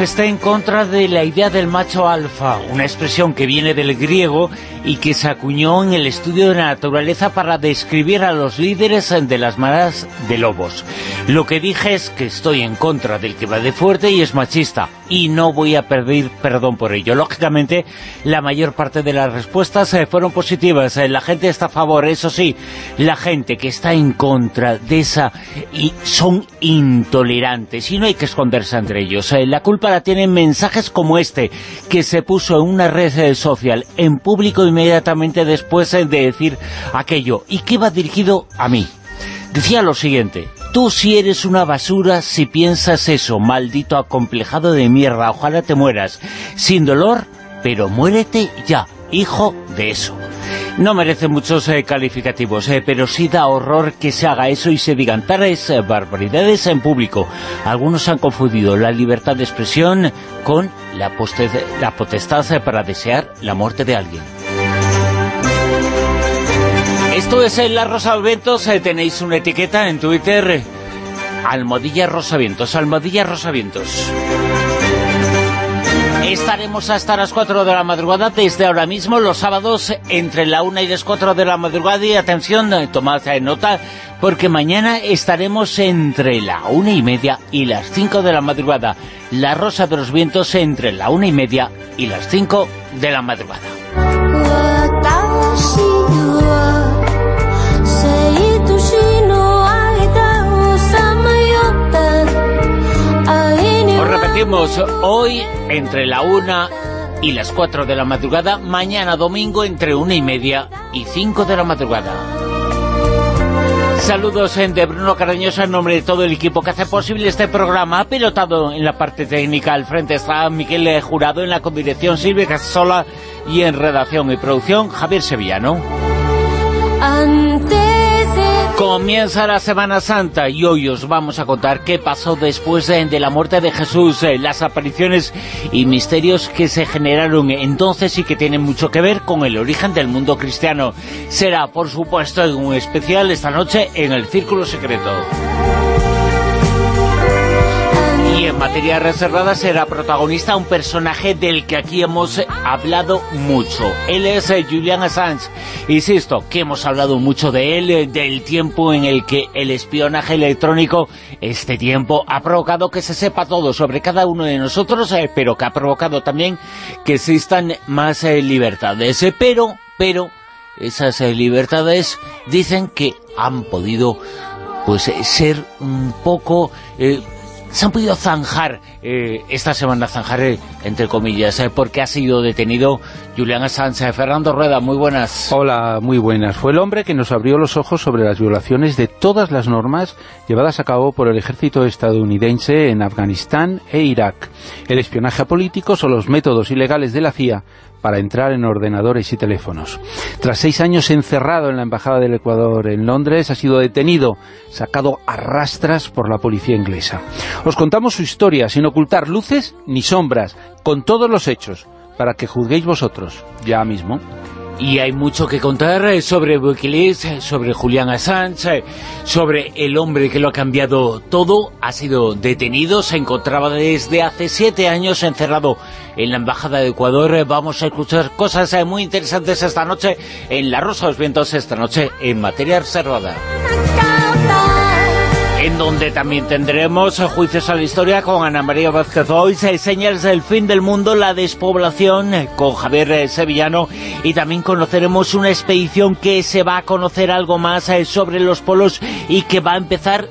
Manifesté en contra de la idea del macho alfa, una expresión que viene del griego y que se acuñó en el estudio de la naturaleza para describir a los líderes de las manadas de lobos. Lo que dije es que estoy en contra del que va de fuerte y es machista, y no voy a pedir perdón por ello. Lógicamente, la mayor parte de las respuestas eh, fueron positivas, eh, la gente está a favor, eso sí, la gente que está en contra de esa y son intolerantes, y no hay que esconderse entre ellos. Eh, la culpa la tienen mensajes como este, que se puso en una red social en público inmediatamente después de decir aquello, y que va dirigido a mí. Decía lo siguiente, tú si eres una basura si piensas eso, maldito acomplejado de mierda, ojalá te mueras, sin dolor, pero muérete ya, hijo de eso. No merece muchos eh, calificativos, eh, pero sí da horror que se haga eso y se digan tales eh, barbaridades en público. Algunos han confundido la libertad de expresión con la, la potestad para desear la muerte de alguien. Esto es La Rosa Vientos, tenéis una etiqueta en Twitter, Almodilla Rosavientos, Almodilla Rosavientos. Estaremos hasta las 4 de la madrugada desde ahora mismo, los sábados entre la 1 y las 4 de la madrugada y atención, tomad nota, porque mañana estaremos entre la 1 y media y las 5 de la madrugada. La Rosa de los Vientos entre la 1 y media y las 5 de la madrugada. Hoy entre la una y las 4 de la madrugada, mañana domingo entre una y media y 5 de la madrugada. Saludos en de Bruno Carañosa en nombre de todo el equipo que hace posible este programa. Ha pilotado en la parte técnica al frente está Miguel Jurado, en la condirección Silvia Casola y en redacción y producción Javier Sevillano. Comienza la Semana Santa y hoy os vamos a contar qué pasó después de, la muerte de Jesús, eh, las apariciones y misterios que se generaron entonces y que tienen mucho que ver con el origen del mundo cristiano. Será, por supuesto, un especial esta noche en el Círculo Secreto. En materia reservada será protagonista un personaje del que aquí hemos hablado mucho. Él es eh, Julian Assange. Insisto, que hemos hablado mucho de él, eh, del tiempo en el que el espionaje electrónico, este tiempo, ha provocado que se sepa todo sobre cada uno de nosotros, eh, pero que ha provocado también que existan más libertades. pero, pero, esas libertades dicen que han podido pues ser un poco se han podido zanjar eh, esta semana, zanjar eh, entre comillas, eh, porque ha sido detenido Julián Assange. Fernando Rueda, muy buenas. Hola, muy buenas. Fue el hombre que nos abrió los ojos sobre las violaciones de todas las normas llevadas a cabo por el ejército estadounidense en Afganistán e Irak. El espionaje político son los métodos ilegales de la CIA para entrar en ordenadores y teléfonos. Tras seis años encerrado en la Embajada del Ecuador en Londres, ha sido detenido, sacado a rastras por la policía inglesa. Os contamos su historia, sin ocultar luces ni sombras, con todos los hechos, para que juzguéis vosotros, ya mismo. Y hay mucho que contar eh, sobre Wikileaks, eh, sobre Julian Assange, eh, sobre el hombre que lo ha cambiado todo. Ha sido detenido, se encontraba desde hace siete años encerrado en la Embajada de Ecuador. Vamos a escuchar cosas muy interesantes esta noche en La Rosa de los Vientos, esta noche en materia reservada donde también tendremos juicios a la historia con Ana María Vázquez hoy, señales del fin del mundo, la despoblación eh, con Javier eh, Sevillano y también conoceremos una expedición que se va a conocer algo más eh, sobre los polos y que va a empezar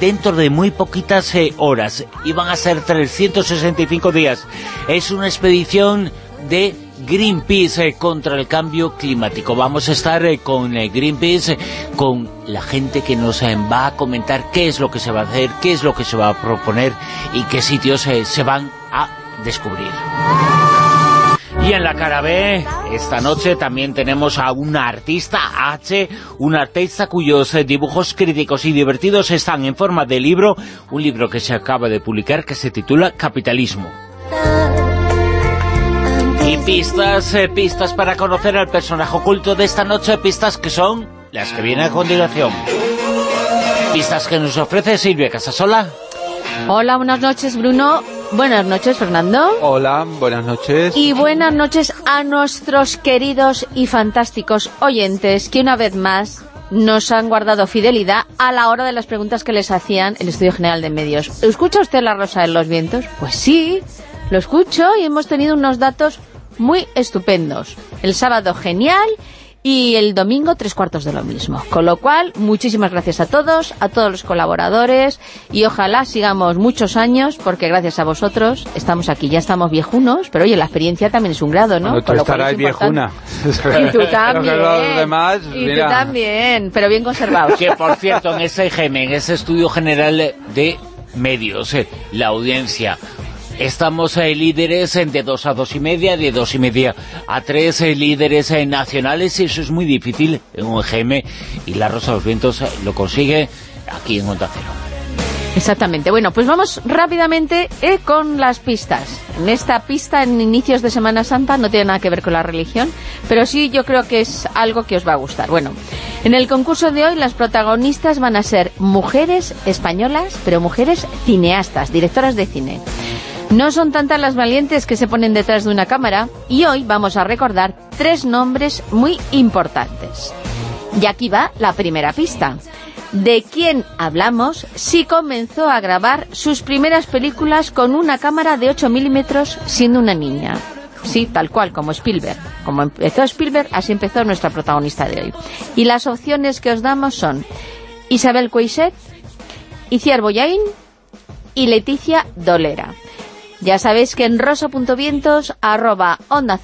dentro de muy poquitas horas y van a ser 365 días. Es una expedición de Greenpeace contra el cambio climático. Vamos a estar con Greenpeace, con la gente que nos va a comentar qué es lo que se va a hacer, qué es lo que se va a proponer y qué sitios se van a descubrir. Y en la cara B, esta noche también tenemos a una artista H, una artista cuyos eh, dibujos críticos y divertidos están en forma de libro, un libro que se acaba de publicar que se titula Capitalismo. Y pistas, eh, pistas para conocer al personaje oculto de esta noche, pistas que son las que vienen a continuación. Pistas que nos ofrece Silvia Casasola. Hola, buenas noches Bruno. Buenas noches, Fernando. Hola, buenas noches. Y buenas noches a nuestros queridos y fantásticos oyentes que una vez más nos han guardado fidelidad a la hora de las preguntas que les hacían el Estudio General de Medios. ¿Escucha usted la Rosa de los Vientos? Pues sí, lo escucho y hemos tenido unos datos muy estupendos. El sábado genial y el domingo tres cuartos de lo mismo. Con lo cual, muchísimas gracias a todos, a todos los colaboradores y ojalá sigamos muchos años porque gracias a vosotros estamos aquí. Ya estamos viejunos, pero oye, la experiencia también es un grado, ¿no? Bueno, tú estarás viejuna. Y tú también. y tú también, pero bien conservados. Que por cierto, en ese GEME, en ese estudio general de medios, eh, la audiencia Estamos eh, líderes de dos a dos y media, de dos y media a tres eh, líderes eh, nacionales y eso es muy difícil en un EGM y la Rosa de los Vientos lo consigue aquí en Onda. Exactamente. Bueno, pues vamos rápidamente con las pistas. En esta pista, en inicios de Semana Santa, no tiene nada que ver con la religión, pero sí yo creo que es algo que os va a gustar. Bueno, en el concurso de hoy las protagonistas van a ser mujeres españolas, pero mujeres cineastas, directoras de cine. No son tantas las valientes que se ponen detrás de una cámara y hoy vamos a recordar tres nombres muy importantes. Y aquí va la primera pista. ¿De quién hablamos si comenzó a grabar sus primeras películas con una cámara de 8 milímetros siendo una niña? Sí, tal cual, como Spielberg. Como empezó Spielberg, así empezó nuestra protagonista de hoy. Y las opciones que os damos son Isabel Coixet, Iciar Boyain y Leticia Dolera. Ya sabéis que en rosa.vientos arroba onda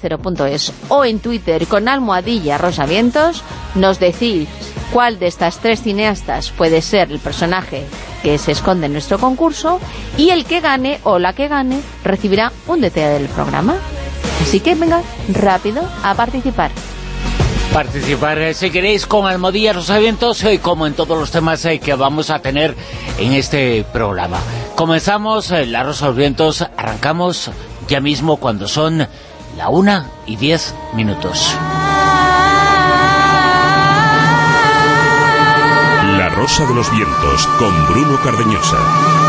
o en Twitter con almohadilla rosavientos nos decís cuál de estas tres cineastas puede ser el personaje que se esconde en nuestro concurso y el que gane o la que gane recibirá un detalle del programa. Así que venga, rápido a participar participar, eh, si queréis, con Almodía Rosavientos, y como en todos los temas eh, que vamos a tener en este programa. Comenzamos eh, La Rosa de los Vientos, arrancamos ya mismo cuando son la una y diez minutos. La Rosa de los Vientos, con Bruno Cardeñosa.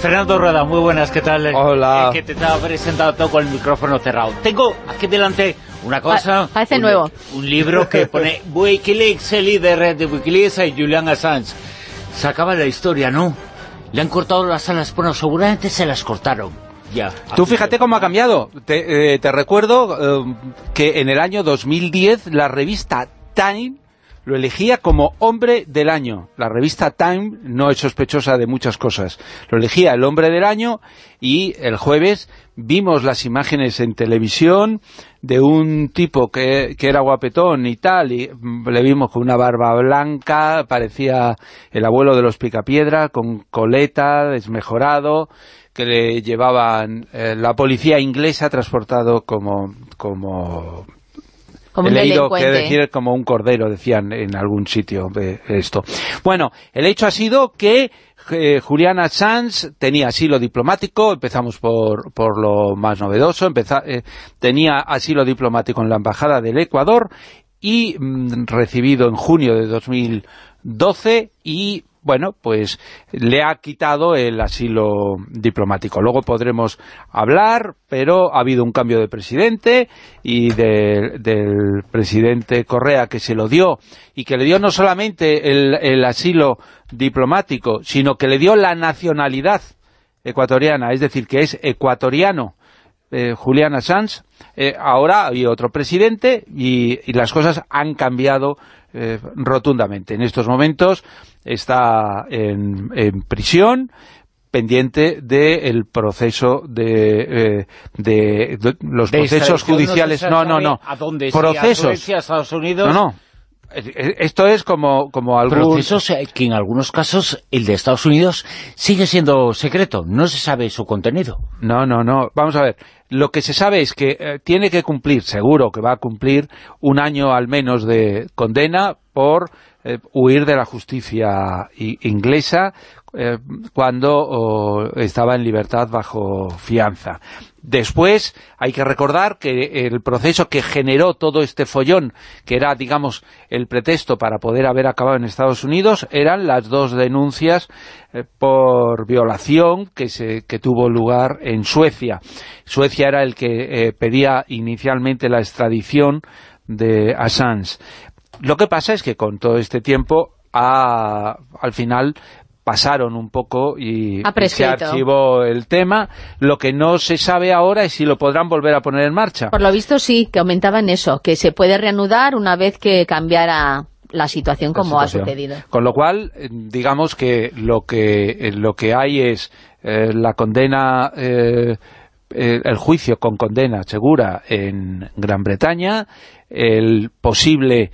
Fernando Rueda, muy buenas, ¿qué tal? Hola. Eh, que te estaba presentado todo con el micrófono cerrado. Tengo aquí delante una cosa... parece nuevo. Un libro que pone Wikileaks, el líder de Wikileaks, y Julian Assange. Se acaba la historia, ¿no? Le han cortado las alas, bueno, seguramente se las cortaron. Ya. Tú fíjate cómo ha cambiado. Te, eh, recuerdo eh, que en el año 2010 la revista Time lo elegía como hombre del año. La revista Time no es sospechosa de muchas cosas. Lo elegía el hombre del año y el jueves vimos las imágenes en televisión de un tipo que, que era guapetón y tal, y le vimos con una barba blanca, parecía el abuelo de los Picapiedra, con coleta, desmejorado, que le llevaban eh, la policía inglesa transportado como, como como He leído que decir como un cordero, decían en algún sitio de esto. Bueno, el hecho ha sido que eh, Juliana Sanz tenía asilo diplomático, empezamos por, por lo más novedoso, eh, tenía asilo diplomático en la Embajada del Ecuador y mm, recibido en junio de 2012 y bueno, pues le ha quitado el asilo diplomático. Luego podremos hablar, pero ha habido un cambio de presidente y del presidente Correa que se lo dio y que le dio no solamente el, asilo diplomático, sino que le dio la nacionalidad ecuatoriana, es decir, que es ecuatoriano eh, Julián Assange, eh, ahora hay otro presidente y, las cosas han cambiado eh, rotundamente. En estos momentos está en, prisión pendiente del proceso de, de, los procesos judiciales. No, no, no. ¿A dónde? Procesos. ¿A Estados Unidos? No, no. Esto es como, como Procesos que en algunos casos el de Estados Unidos sigue siendo secreto, no se sabe su contenido. No, no, no. Vamos a ver. Lo que se sabe es que eh, tiene que cumplir, seguro que va a cumplir, un año al menos de condena por eh, huir de la justicia inglesa eh, cuando estaba en libertad bajo fianza. Después hay que recordar que el proceso que generó todo este follón, que era, digamos, el pretexto para poder haber acabado en Estados Unidos, eran las dos denuncias eh, por violación que, se, que tuvo lugar en Suecia. Suecia era el que pedía inicialmente la extradición de Assange. Lo que pasa es que con todo este tiempo al final pasaron un poco y, se archivó el tema. Lo que no se sabe ahora es si lo podrán volver a poner en marcha. Por lo visto sí, que aumentaban eso, que se puede reanudar una vez que cambiara la situación como ha sucedido. Con lo cual, eh, digamos que lo que, eh, lo que hay es eh, la condena... el juicio con condena segura en Gran Bretaña, el posible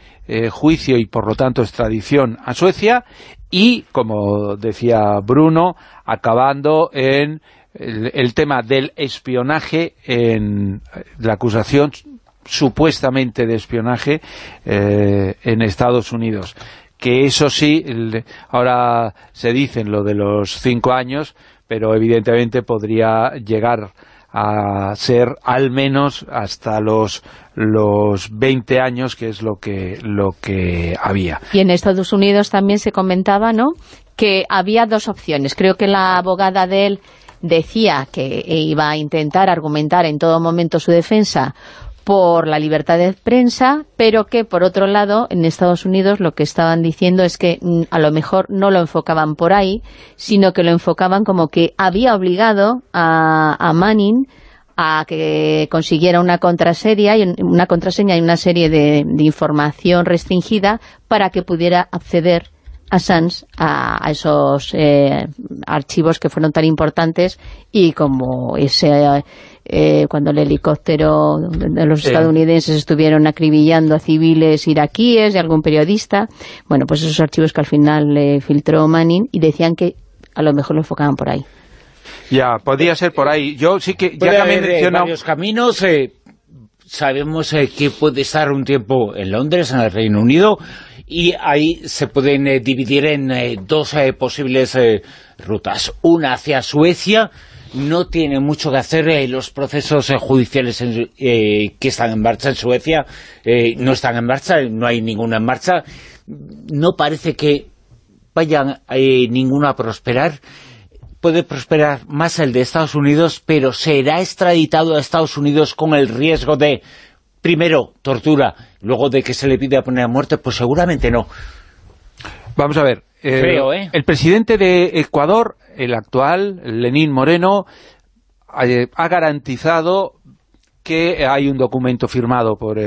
juicio y por lo tanto extradición a Suecia y, como decía Bruno, acabando en el, tema del espionaje, en la acusación supuestamente de espionaje eh, en Estados Unidos. Que eso sí, ahora se dice lo de los cinco años, pero evidentemente podría llegar a ser al menos hasta los los 20 años, que es lo que, lo que había. Y en Estados Unidos también se comentaba, ¿no?, que había dos opciones. Creo que la abogada de él decía que iba a intentar argumentar en todo momento su defensa por la libertad de prensa, pero que por otro lado en Estados Unidos lo que estaban diciendo es que mm, a lo mejor no lo enfocaban por ahí, sino que lo enfocaban como que había obligado a, a Manning a que consiguiera una contraseña y una contraseña y una serie de, información restringida para que pudiera acceder a Sans a, esos eh, archivos que fueron tan importantes y como ese eh, cuando el helicóptero de los estadounidenses estuvieron acribillando a civiles iraquíes y algún periodista, bueno, pues esos archivos que al final le filtró Manning y decían que a lo mejor lo enfocaban por ahí. Ya, podía ser por ahí. Yo sí que... ya también eh, varios caminos. Eh, sabemos que puede estar un tiempo en Londres, en el Reino Unido, y ahí se pueden dividir en dos posibles rutas. Una hacia Suecia, no tiene mucho que hacer eh, los procesos eh, judiciales eh, que están en marcha en Suecia, no están en marcha, no hay ninguna en marcha, no parece que vayan ninguna a prosperar, puede prosperar más el de Estados Unidos, pero será extraditado a Estados Unidos con el riesgo de, primero, tortura, luego de que se le pide a poner a muerte, pues seguramente no. Vamos a ver, el presidente de Ecuador el actual, Lenín Moreno, eh, ha garantizado que hay un documento firmado por,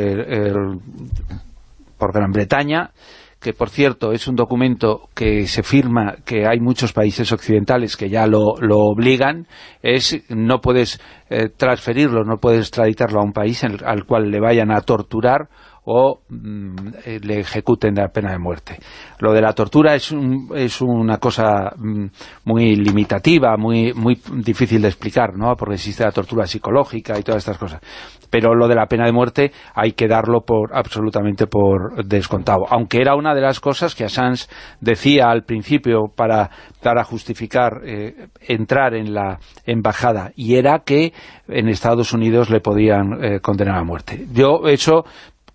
por Gran Bretaña, que por cierto es un documento que se firma, que hay muchos países occidentales que ya lo, obligan, es no puedes eh, transferirlo, no puedes extraditarlo a un país al cual le vayan a torturar o mm, eh, le ejecuten la pena de muerte. Lo de la tortura es, es una cosa mm, muy limitativa, muy, muy difícil de explicar, ¿no? porque existe la tortura psicológica y todas estas cosas. Pero lo de la pena de muerte hay que darlo por absolutamente por descontado. Aunque era una de las cosas que Assange decía al principio para, para justificar eh, entrar en la embajada, y era que en Estados Unidos le podían eh, condenar a muerte. Yo eso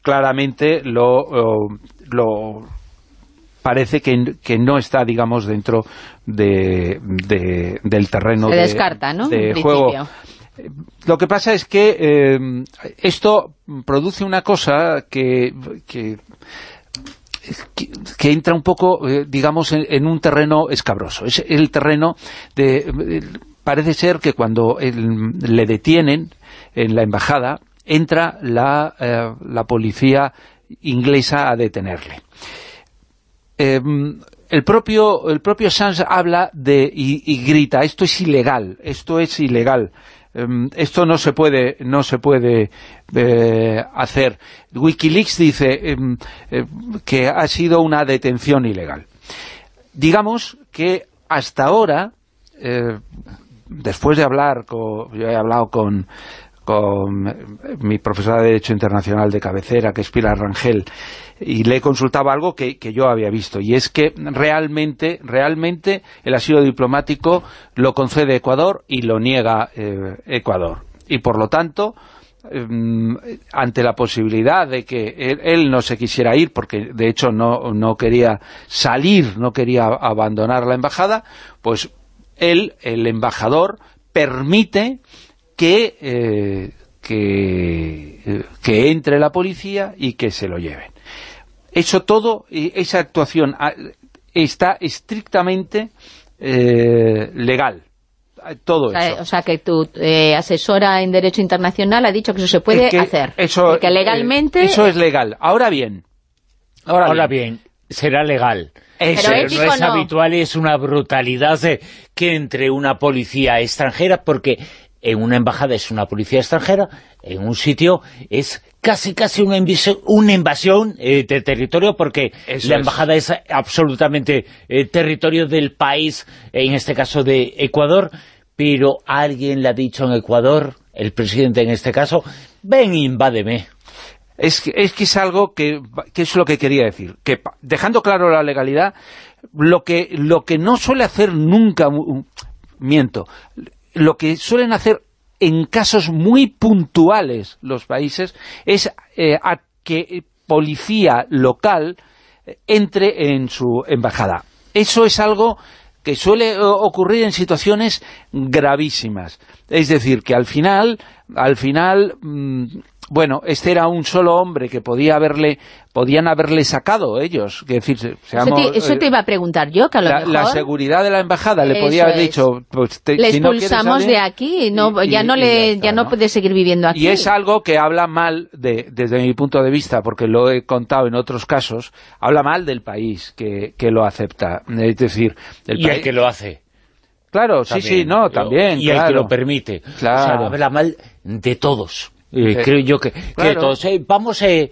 claramente lo, lo, parece que, que, no está, digamos, dentro de, del terreno Se descarta, ¿no? de juego. Lo que pasa es que eh, esto produce una cosa que, que que, entra un poco, eh, digamos, en, un terreno escabroso. Es el terreno de... parece ser que cuando le detienen en la embajada, entra la, eh, la policía inglesa a detenerle. Em, el propio, el propio Sanz habla de y, grita, esto es ilegal, esto es ilegal. Em, esto no se puede no se puede eh, hacer. Wikileaks dice em, eh, que ha sido una detención ilegal. Digamos que hasta ahora, eh, después de hablar, con, yo he hablado con, con mi profesora de Derecho Internacional de cabecera, que es Pilar Rangel, y le consultaba algo que, yo había visto, y es que realmente, realmente el asilo diplomático lo concede Ecuador y lo niega eh, Ecuador. Y por lo tanto, em, ante la posibilidad de que él, no se quisiera ir, porque de hecho no, no quería salir, no quería abandonar la embajada, pues él, el embajador, permite que, eh, que, que entre la policía y que se lo lleven. Eso todo, esa actuación ah, está estrictamente eh, legal. Todo eso. O sea, que tu eh, asesora en Derecho Internacional ha dicho que eso se puede hacer. Eso, que legalmente... eso es legal. Ahora bien. Ahora, bien. será legal. Pero, no es habitual, es una brutalidad que entre una policía extranjera, porque en una embajada es una policía extranjera, en un sitio es casi casi una, invasión, eh, de territorio, porque la embajada es, absolutamente eh, territorio del país, en este caso de Ecuador, pero alguien le ha dicho en Ecuador, el presidente en este caso, ven invádeme. Es que, es que es algo que, que, es lo que quería decir, que dejando claro la legalidad, lo que, lo que no suele hacer nunca, miento, lo que suelen hacer en casos muy puntuales los países es eh, a que policía local entre en su embajada. Eso es algo que suele eh, ocurrir en situaciones gravísimas. Es decir, que al final, al final mm, bueno, este era un solo hombre que podía haberle, podían haberle sacado ellos. Que decir, eso, te, iba a preguntar yo, que a lo la, mejor... La seguridad de la embajada le podía haber dicho... Pues le expulsamos de aquí, no, ya no le ya, no puede seguir viviendo aquí. Y es algo que habla mal, de, desde mi punto de vista, porque lo he contado en otros casos, habla mal del país que, que lo acepta. Es decir... El y el que lo hace. Claro, sí, sí, no, también, Y el que lo permite. Claro. habla mal de todos. Eh, creo yo que, todos, eh, vamos eh,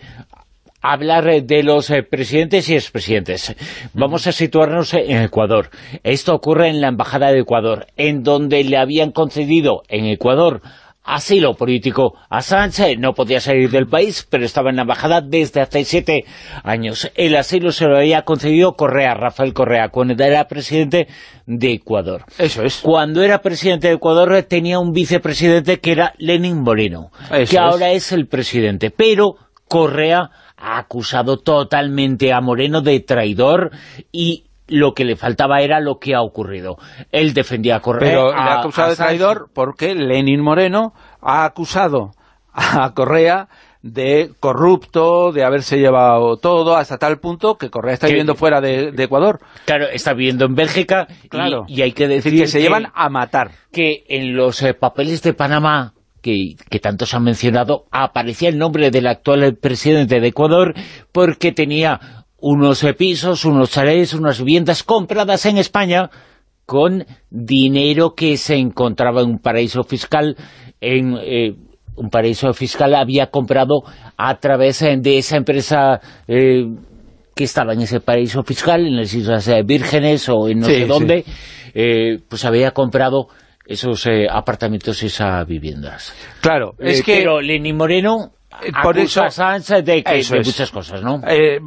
a hablar de los presidentes y expresidentes. Vamos a situarnos en Ecuador. Esto ocurre en la Embajada de Ecuador, en donde le habían concedido en Ecuador asilo político a Sánchez, no podía salir del país, pero estaba en la embajada desde hace siete años. El asilo se lo había concedido Correa, Rafael Correa, cuando era presidente de Ecuador. Eso es. Cuando era presidente de Ecuador tenía un vicepresidente que era Lenin Moreno, que ahora es el presidente, pero Correa ha acusado totalmente a Moreno de traidor y lo que le faltaba era lo que ha ocurrido. Él defendía a Correa. Pero le ha acusado de traidor porque Lenin Moreno ha acusado a Correa de corrupto, de haberse llevado todo, hasta tal punto que Correa está viviendo fuera de, Ecuador. Claro, está viviendo en Bélgica claro. y, hay que decir que se llevan a matar. Que en los eh, papeles de Panamá que, que tantos han mencionado, aparecía el nombre del actual presidente de Ecuador porque tenía unos pisos, unos chalets, unas viviendas compradas en España con dinero que se encontraba en un paraíso fiscal, en eh, un paraíso fiscal había comprado a través de esa empresa eh, que estaba en ese paraíso fiscal, en las Islas Vírgenes o en no sé dónde, eh, pues había comprado esos apartamentos y esas viviendas. Claro, es que... Pero Lenín Moreno por eso, de, muchas cosas, ¿no? Eh,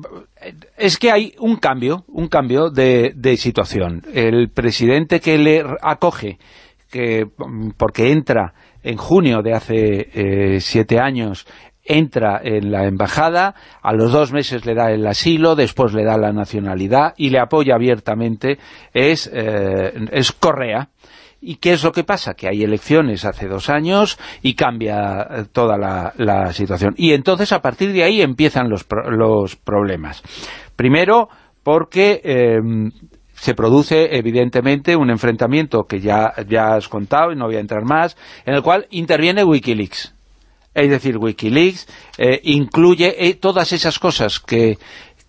es que hay un cambio, un cambio de, situación. El presidente que le acoge, que porque entra en junio de hace eh, siete años entra en la embajada, a los dos meses le da el asilo, después le da la nacionalidad y le apoya abiertamente, es, eh, es Correa. ¿Y qué es lo que pasa? Que hay elecciones hace dos años y cambia eh, toda la, situación. Y entonces a partir de ahí empiezan los, los problemas. Primero, porque em, se produce evidentemente un enfrentamiento que ya, ya has contado y no voy a entrar más, en el cual interviene Wikileaks. Es decir, Wikileaks eh, incluye eh, todas esas cosas que,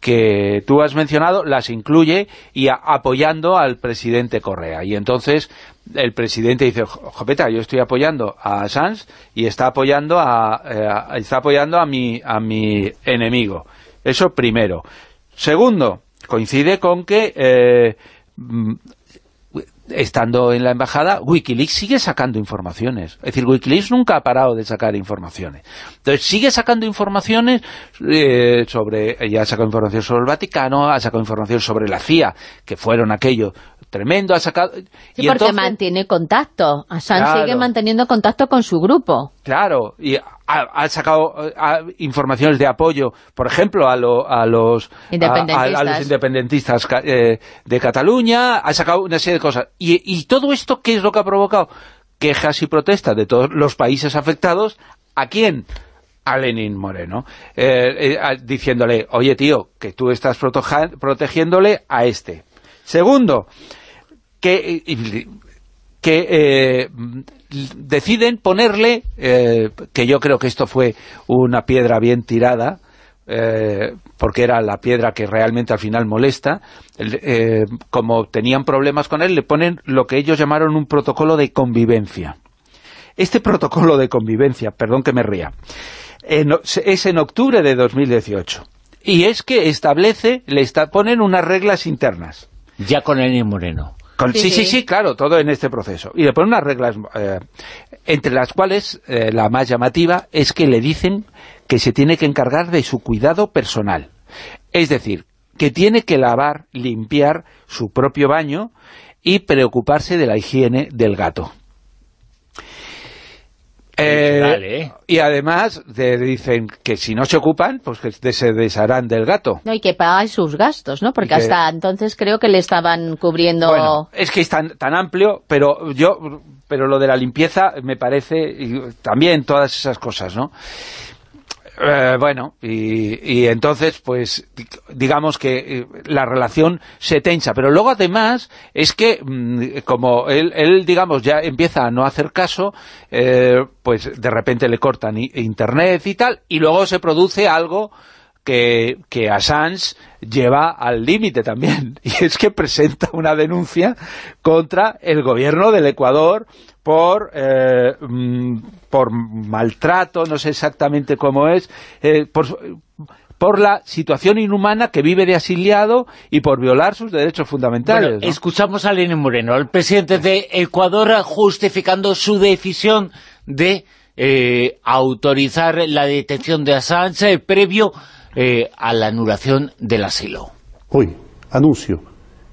que tú has mencionado, las incluye y apoyando al presidente Correa. Y entonces el presidente dice, Jopeta, yo estoy apoyando a Sanz y está apoyando a, eh, está apoyando a mi, a mi enemigo. Eso primero. Segundo, coincide con que mm, estando en la embajada, Wikileaks sigue sacando informaciones. Es decir, Wikileaks nunca ha parado de sacar informaciones. Entonces, sigue sacando informaciones eh, sobre, ya ha sacado información sobre el Vaticano, ha sacado información sobre la CIA, que fueron aquello tremendo, ha sacado... y porque mantiene contacto. Assange sigue manteniendo contacto con su grupo. Claro, y ha, sacado informaciones de apoyo, por ejemplo, a, a, los, independentistas, a, los independentistas eh, de Cataluña, ha sacado una serie de cosas. Y, y todo esto, ¿qué es lo que ha provocado? Quejas y protestas de todos los países afectados. ¿A quién? a Lenin Moreno, eh, eh, diciéndole, oye tío, que tú estás protegiéndole a este. Segundo, que, que deciden ponerle, eh, que yo creo que esto fue una piedra bien tirada, eh, porque era la piedra que realmente al final molesta, eh, como tenían problemas con él, le ponen lo que ellos llamaron un protocolo de convivencia. Este protocolo de convivencia, perdón que me ría, es en octubre de 2018, y es que establece, le ponen unas reglas internas. Ya con Lenín Moreno sí, sí, sí, claro, todo en este proceso. Y le ponen unas reglas, eh, entre las cuales eh, la más llamativa es que le dicen que se tiene que encargar de su cuidado personal. Es decir, que tiene que lavar, limpiar su propio baño y preocuparse de la higiene del gato. Eh, ¿eh? Y además dicen que si no se ocupan, pues que se desharán del gato. No, y que pague sus gastos, ¿no? Porque hasta entonces creo que le estaban cubriendo... Bueno, es que es tan, tan amplio, pero yo pero lo de la limpieza me parece, y también todas esas cosas, ¿no? Eh, bueno, y, entonces, pues, digamos que eh, la relación se tensa. Pero luego, además, es que, mm, como él, él, digamos, ya empieza a no hacer caso, eh, pues de repente le cortan internet y tal, y luego se produce algo que, que Assange lleva al límite también, y es que presenta una denuncia contra el gobierno del Ecuador por, eh, mm, por maltrato, no sé exactamente cómo es, eh, por, por la situación inhumana que vive de asiliado y por violar sus derechos fundamentales. Escuchamos a Lenín Moreno, el presidente de Ecuador, justificando su decisión de eh, autorizar la detención de Assange previo a la anulación del asilo. Hoy anuncio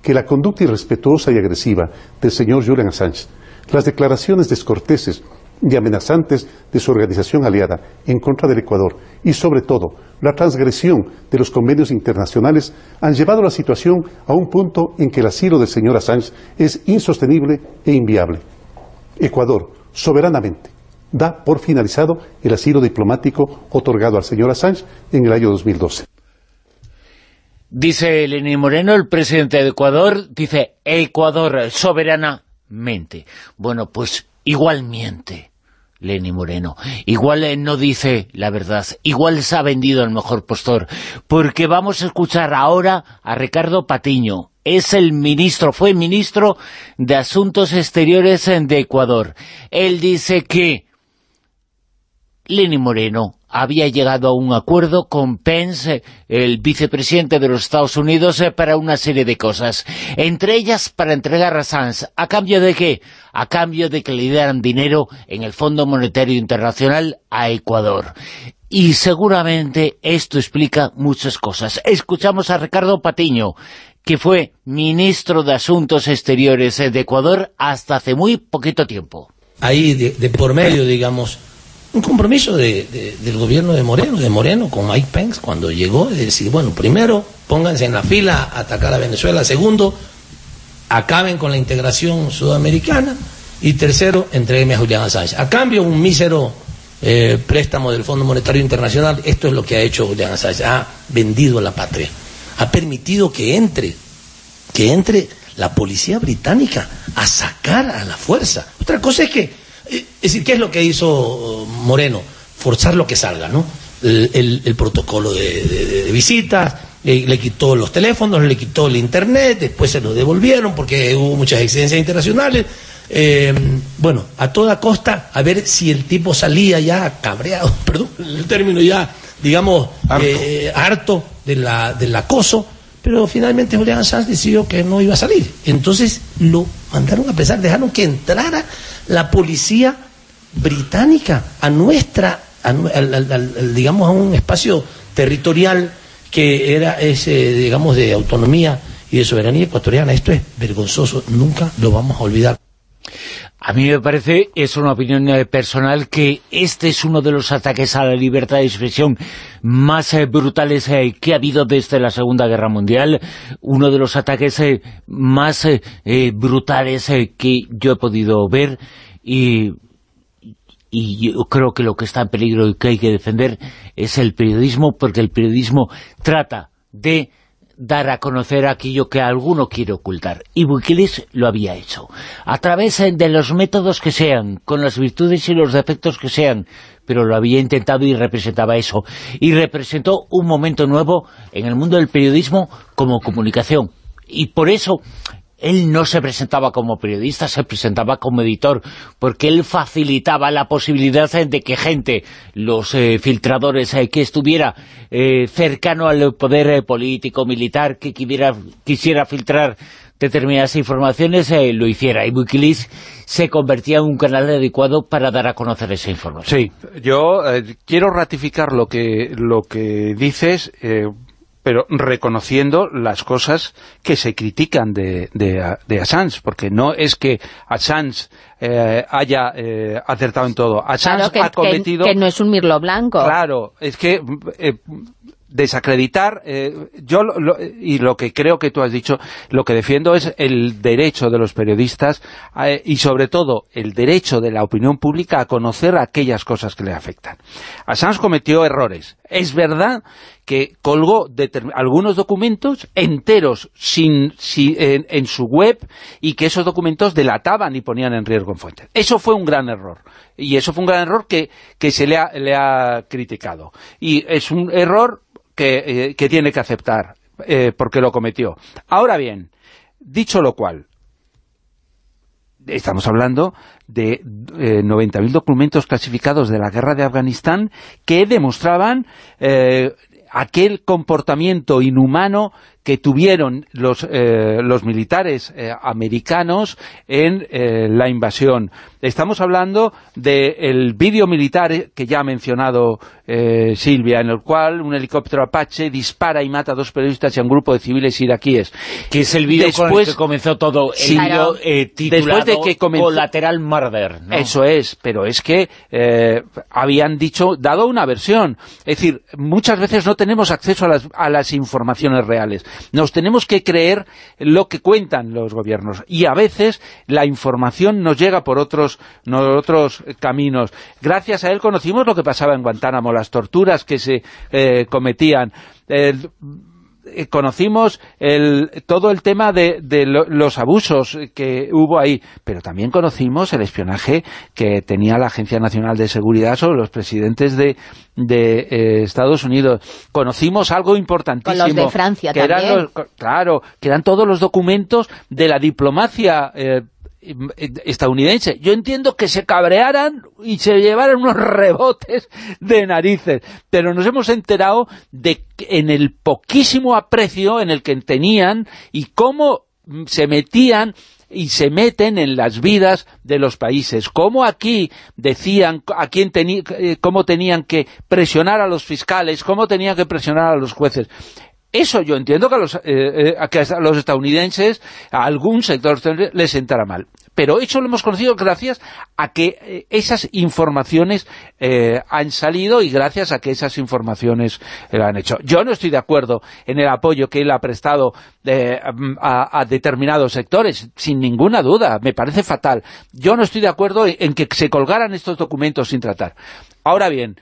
que la conducta irrespetuosa y agresiva del señor Julian Assange las declaraciones descorteses y amenazantes de su organización aliada en contra del Ecuador y, sobre todo, la transgresión de los convenios internacionales han llevado la situación a un punto en que el asilo del señor Assange es insostenible e inviable. Ecuador, soberanamente, da por finalizado el asilo diplomático otorgado al señor Assange en el año 2012. Dice Lenín Moreno, el presidente de Ecuador, dice Ecuador soberana mente. Bueno, pues igual miente Lenny Moreno. Igual no dice la verdad. Igual se ha vendido el mejor postor. Porque vamos a escuchar ahora a Ricardo Patiño. Es el ministro, fue ministro de Asuntos Exteriores de Ecuador. Él dice que Lenny Moreno había llegado a un acuerdo con Pence, el vicepresidente de los Estados Unidos, eh, para una serie de cosas. Entre ellas, para entregar a Sanz. ¿A cambio de qué? A cambio de que le dieran dinero en el Fondo Monetario Internacional a Ecuador. Y seguramente esto explica muchas cosas. Escuchamos a Ricardo Patiño, que fue ministro de Asuntos Exteriores de Ecuador hasta hace muy poquito tiempo. Ahí, de por medio, digamos, un compromiso del gobierno de Moreno, de Moreno con Mike Pence cuando llegó, de decir, bueno, primero pónganse en la fila a atacar a Venezuela, segundo, acaben con la integración sudamericana y tercero, entreguenme a Julián Assange. A cambio, un mísero eh, préstamo del Fondo Monetario Internacional, esto es lo que ha hecho Julián Assange, ha vendido la patria, ha permitido que entre, que entre la policía británica a sacar a la fuerza. Otra cosa es que es decir, ¿qué es lo que hizo Moreno? Forzar lo que salga, ¿no? El, protocolo de, visitas, le, quitó los teléfonos, le quitó el internet, después se lo devolvieron porque hubo muchas exigencias internacionales. Eh, bueno, a toda costa, a ver si el tipo salía ya cabreado, perdón, el término ya, digamos, harto, eh, de la, del acoso, pero finalmente Julián Sanz decidió que no iba a salir. Entonces lo mandaron a pesar, dejaron que entrara la policía británica a nuestra, digamos, a un espacio territorial que era ese, digamos, de autonomía y de soberanía ecuatoriana. Esto es vergonzoso, nunca lo vamos a olvidar. A mí me parece, es una opinión eh, personal, que este es uno de los ataques a la libertad de expresión más eh, brutales eh, que ha habido desde la Segunda Guerra Mundial, uno de los ataques más brutales que yo he podido ver y, y yo creo que lo que está en peligro y que hay que defender es el periodismo, porque el periodismo trata de dar a conocer aquello que alguno quiere ocultar. Y Wikileaks lo había hecho. A través eh, de los métodos que sean, con las virtudes y los defectos que sean, pero lo había intentado y representaba eso. Y representó un momento nuevo en el mundo del periodismo como comunicación. Y por eso él no se presentaba como periodista, se presentaba como editor, porque él facilitaba la posibilidad de que gente, los eh, filtradores, eh, que estuviera eh, cercano al poder político, militar, que quisiera filtrar determinadas informaciones, lo hiciera. Y Wikileaks se convertía en un canal adecuado para dar a conocer esa información. Sí, yo quiero ratificar lo que, lo que dices pero reconociendo las cosas que se critican de, de, Assange, porque no es que Assange eh, haya eh, acertado en todo. Assange ha cometido... Que, no es un mirlo blanco. Claro, es que eh, desacreditar, eh, yo y lo que creo que tú has dicho, lo que defiendo es el derecho de los periodistas eh, y sobre todo el derecho de la opinión pública a conocer aquellas cosas que le afectan. Assange cometió errores. Es verdad que colgó algunos documentos enteros sin, en, su web y que esos documentos delataban y ponían en riesgo en fuentes. Eso fue un gran error. Y eso fue un gran error que, que se le ha, le ha criticado. Y es un error eh, que, tiene que aceptar eh, porque lo cometió. Ahora bien, dicho lo cual, estamos hablando de 90.000 eh, documentos clasificados de la guerra de Afganistán que demostraban aquel comportamiento inhumano que tuvieron los, eh, los militares eh, americanos en eh, la invasión. Estamos hablando del vídeo militar que ya ha mencionado Silvia, en el cual un helicóptero Apache dispara y mata a dos periodistas y a un grupo de civiles iraquíes. Que es el vídeo con el que comenzó todo, el titulado de que comenzó, Collateral Murder. Eso es, pero es que habían dicho, dado una versión. Es decir, muchas veces no tenemos acceso a las, a las informaciones reales. Nos tenemos que creer lo que cuentan los gobiernos y a veces la información nos llega por otros, otros caminos. Gracias a él conocimos lo que pasaba en Guantánamo, las torturas que se eh, cometían. Eh, conocimos el, todo el tema de, los abusos que hubo ahí, pero también conocimos el espionaje que tenía la Agencia Nacional de Seguridad sobre los presidentes de, eh, Estados Unidos. Conocimos algo importantísimo. Con los de Francia que también. Eran claro, que eran todos los documentos de la diplomacia eh, estadounidense. Yo entiendo que se cabrearan y se llevaran unos rebotes de narices, pero nos hemos enterado de en el poquísimo aprecio en el que tenían y cómo se metían y se meten en las vidas de los países. Cómo aquí decían a quién eh, cómo tenían que presionar a los fiscales, cómo tenían que presionar a los jueces. Eso yo entiendo que a los, eh, eh, que a los estadounidenses, a algún sector les sentara mal. pero eso lo hemos conocido gracias a que eh, esas informaciones eh, han salido y gracias a que esas informaciones lo han hecho. Yo no estoy de acuerdo en el apoyo que él ha prestado a, a, determinados sectores, sin ninguna duda, me parece fatal. Yo no estoy de acuerdo en que se colgaran estos documentos sin tratar. Ahora bien,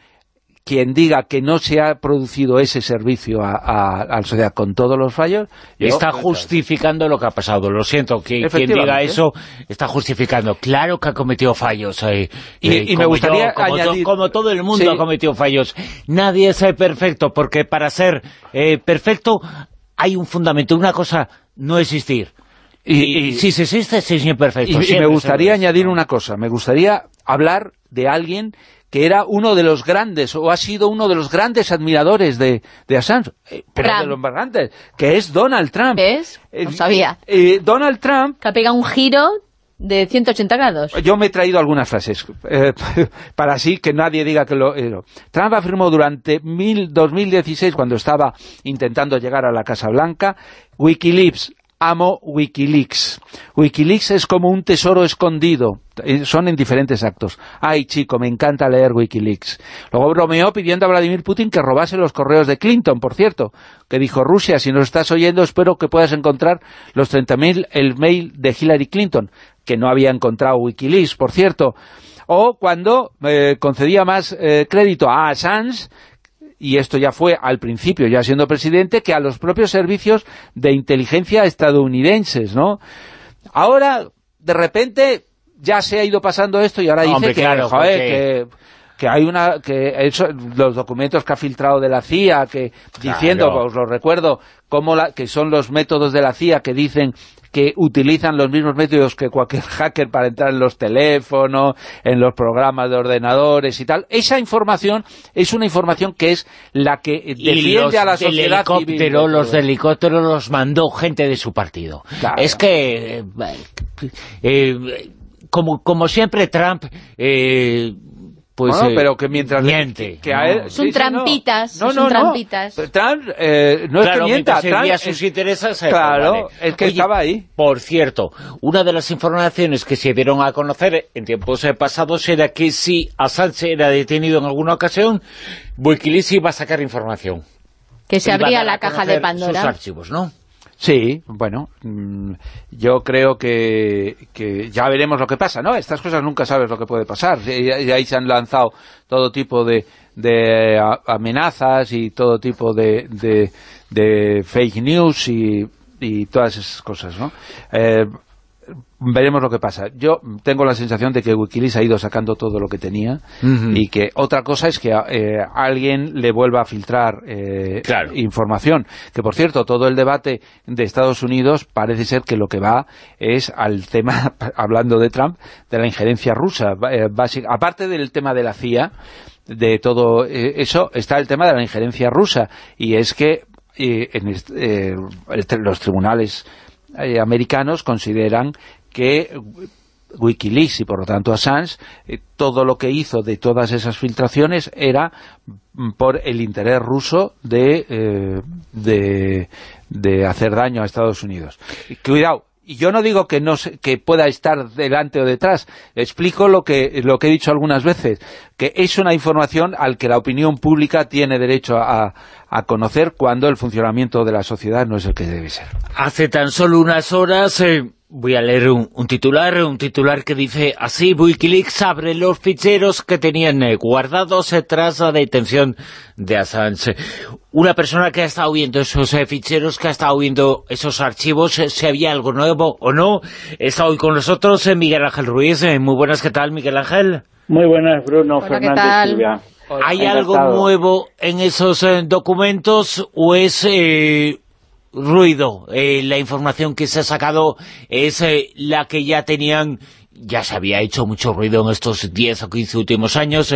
quien diga que no se ha producido ese servicio a, la sociedad con todos los fallos... está justificando lo que ha pasado, lo siento, que quien diga eso está justificando. Claro que ha cometido fallos. Eh, y, eh, me gustaría como, añadir... como todo el mundo ha cometido fallos. Nadie es perfecto, porque para ser eh, perfecto hay un fundamento, una cosa, no existir. Y, si se existe, es imperfecto. Y, me gustaría añadir una cosa, me gustaría hablar de alguien que era uno de los grandes, o ha sido uno de los grandes admiradores de, de Assange, eh, pero de los más grandes, que es Donald Trump. No eh, sabía. Eh, Donald Trump... Que ha pegado un giro de 180 grados. Yo me he traído algunas frases, para así que nadie diga que lo... Trump afirmó durante mil, 2016, cuando estaba intentando llegar a la Casa Blanca, Wikileaks amo Wikileaks. Wikileaks es como un tesoro escondido. Eh, son en diferentes actos. Ay, chico, me encanta leer Wikileaks. Luego bromeó pidiendo a Vladimir Putin que robase los correos de Clinton, por cierto, que dijo, Rusia, si nos estás oyendo, espero que puedas encontrar los 30.000 el mail de Hillary Clinton, que no había encontrado Wikileaks, por cierto. O cuando eh, concedía más eh, crédito a Assange, y esto ya fue al principio, ya siendo presidente, que a los propios servicios de inteligencia estadounidenses, ¿no? Ahora, de repente, ya se ha ido pasando esto y ahora dice que, que, hay una que los documentos que ha filtrado de la CIA que diciendo, os lo recuerdo, como la, que son los métodos de la CIA que dicen que utilizan los mismos métodos que cualquier hacker para entrar en los teléfonos, en los programas de ordenadores y tal. Esa información es una información que es la que defiende a la sociedad civil. Los helicópteros los mandó gente de su partido. Es que... Eh, eh, como, como siempre Trump eh, pues pero que mientras miente. son trampitas, no. son trampitas. Trump eh, no es que mienta, Trump sus intereses. Eh, claro, es que estaba ahí. Por cierto, una de las informaciones que se dieron a conocer en tiempos pasados era que si Assange era detenido en alguna ocasión, Wikileaks iba a sacar información. Que se abría la caja de Pandora. Sus archivos, ¿no? Sí, bueno, mm, yo creo que, ya veremos lo que pasa, ¿no? Estas cosas nunca sabes lo que puede pasar. Y, ahí se han lanzado todo tipo de, amenazas y todo tipo de, de, fake news y, y, todas esas cosas, ¿no? Eh, veremos lo que pasa. Yo tengo la sensación de que Wikileaks ha ido sacando todo lo que tenía y que otra cosa es que eh, alguien le vuelva a filtrar eh, información. Que, por cierto, todo el debate de Estados Unidos parece ser que lo que va es al tema, hablando de Trump, de la injerencia rusa. Eh, aparte del tema de la CIA, de todo eso, está el tema de la injerencia rusa. Y es que en los tribunales americanos consideran que Wikileaks y por lo tanto Assange, eh, todo lo que hizo de todas esas filtraciones era por el interés ruso de, eh, de, de, hacer daño a Estados Unidos. cuidado, yo no digo que no que pueda estar delante o detrás, explico lo que, lo que he dicho algunas veces, que es una información al que la opinión pública tiene derecho a, a conocer cuando el funcionamiento de la sociedad no es el que debe ser. Hace tan solo unas horas... Eh, Voy a leer un, titular, un titular que dice así, Wikileaks abre los ficheros que tenían eh, guardados eh, tras la detención de Assange. Una persona que ha estado viendo esos eh, ficheros, que ha estado viendo esos archivos, si había algo nuevo o no, está hoy con nosotros Miguel Ángel Ruiz. muy buenas, ¿qué tal Miguel Ángel? Muy buenas, Bruno Fernández Silvia. ¿Hay algo nuevo en esos documentos o es ruido. Eh, la información que se ha sacado es eh, la que ya tenían, ya se había hecho mucho ruido en estos 10 o 15 últimos años.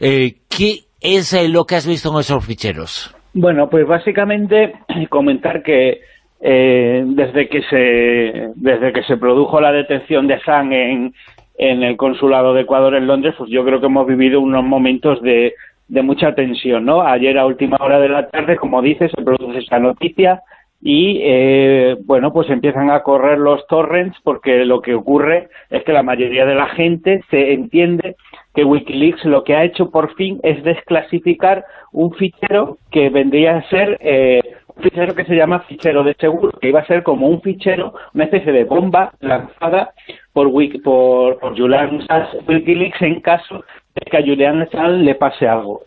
Eh, ¿Qué es lo que has visto en esos ficheros? Bueno, pues básicamente comentar que desde que se desde que se produjo la detención de San en, en el consulado de Ecuador en Londres, pues yo creo que hemos vivido unos momentos de, de mucha tensión, ¿no? Ayer a última hora de la tarde, como dices, se produce esa noticia, y eh, bueno pues empiezan a correr los torrents porque lo que ocurre es que la mayoría de la gente se entiende que Wikileaks lo que ha hecho por fin es desclasificar un fichero que vendría a ser eh, un fichero que se llama fichero de seguro, que iba a ser como un fichero, una especie de bomba lanzada por, por, por Julian Wikileaks en caso de que a Julian Assange le pase algo.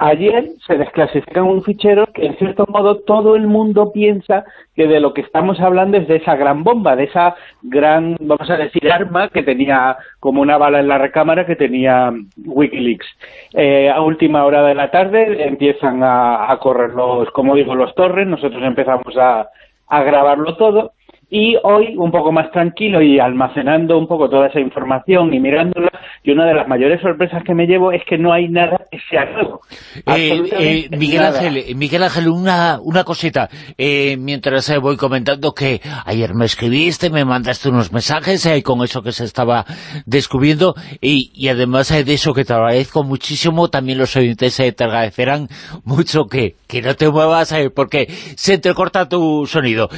Ayer se desclasifica un fichero que, en cierto modo, todo el mundo piensa que de lo que estamos hablando es de esa gran bomba, de esa gran, vamos a decir, arma que tenía como una bala en la recámara que tenía Wikileaks. Eh, a última hora de la tarde empiezan a, correr los, como digo, los torres, nosotros empezamos a grabarlo todo y hoy, un poco más tranquilo y almacenando un poco toda esa información y mirándola, y una de las mayores sorpresas que me llevo es que no hay nada que sea nuevo. Eh, eh, Miguel, Ángel, Miguel Ángel, una, una cosita. Eh, mientras voy comentando que ayer me escribiste, me mandaste unos mensajes con eso que se estaba descubriendo, y, y además de eso que te agradezco muchísimo, también los oyentes te agradecerán mucho que, que no te muevas porque se entrecorta tu sonido.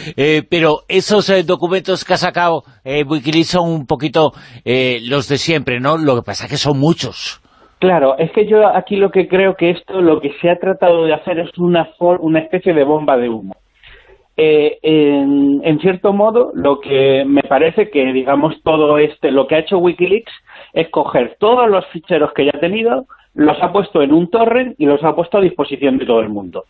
pero eso eh, documentos que ha sacado eh, Wikileaks son un poquito eh, los de siempre, ¿no? Lo que pasa es que son muchos. Claro, es que yo aquí lo que creo que esto lo que se ha tratado de hacer es una, una especie de bomba de humo. en, cierto modo, lo que me parece que, digamos, todo este, lo que ha hecho Wikileaks es coger todos los ficheros que ya ha tenido, los ha puesto en un torrent y los ha puesto a disposición de todo el mundo.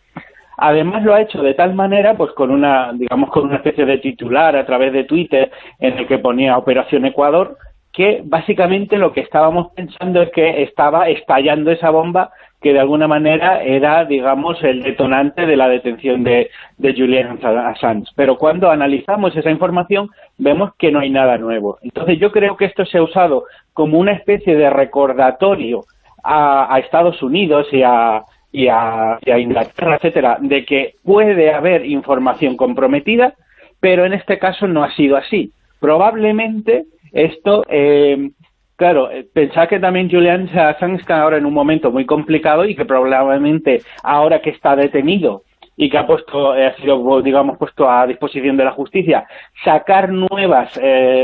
Además lo ha hecho de tal manera, pues con una, digamos, con una especie de titular a través de Twitter en el que ponía Operación Ecuador, que básicamente lo que estábamos pensando es que estaba estallando esa bomba que de alguna manera era, digamos, el detonante de la detención de, de Julian Assange. Pero cuando analizamos esa información, vemos que no hay nada nuevo. Entonces yo creo que esto se ha usado como una especie de recordatorio a Estados Unidos y a, y a, Inglaterra, etcétera, de que puede haber información comprometida, pero en este caso no ha sido así. Probablemente esto, eh, claro, eh, pensad que también Julian Assange está ahora en un momento muy complicado y que probablemente ahora que está detenido y que ha puesto eh, ha sido digamos puesto a disposición de la justicia sacar nuevas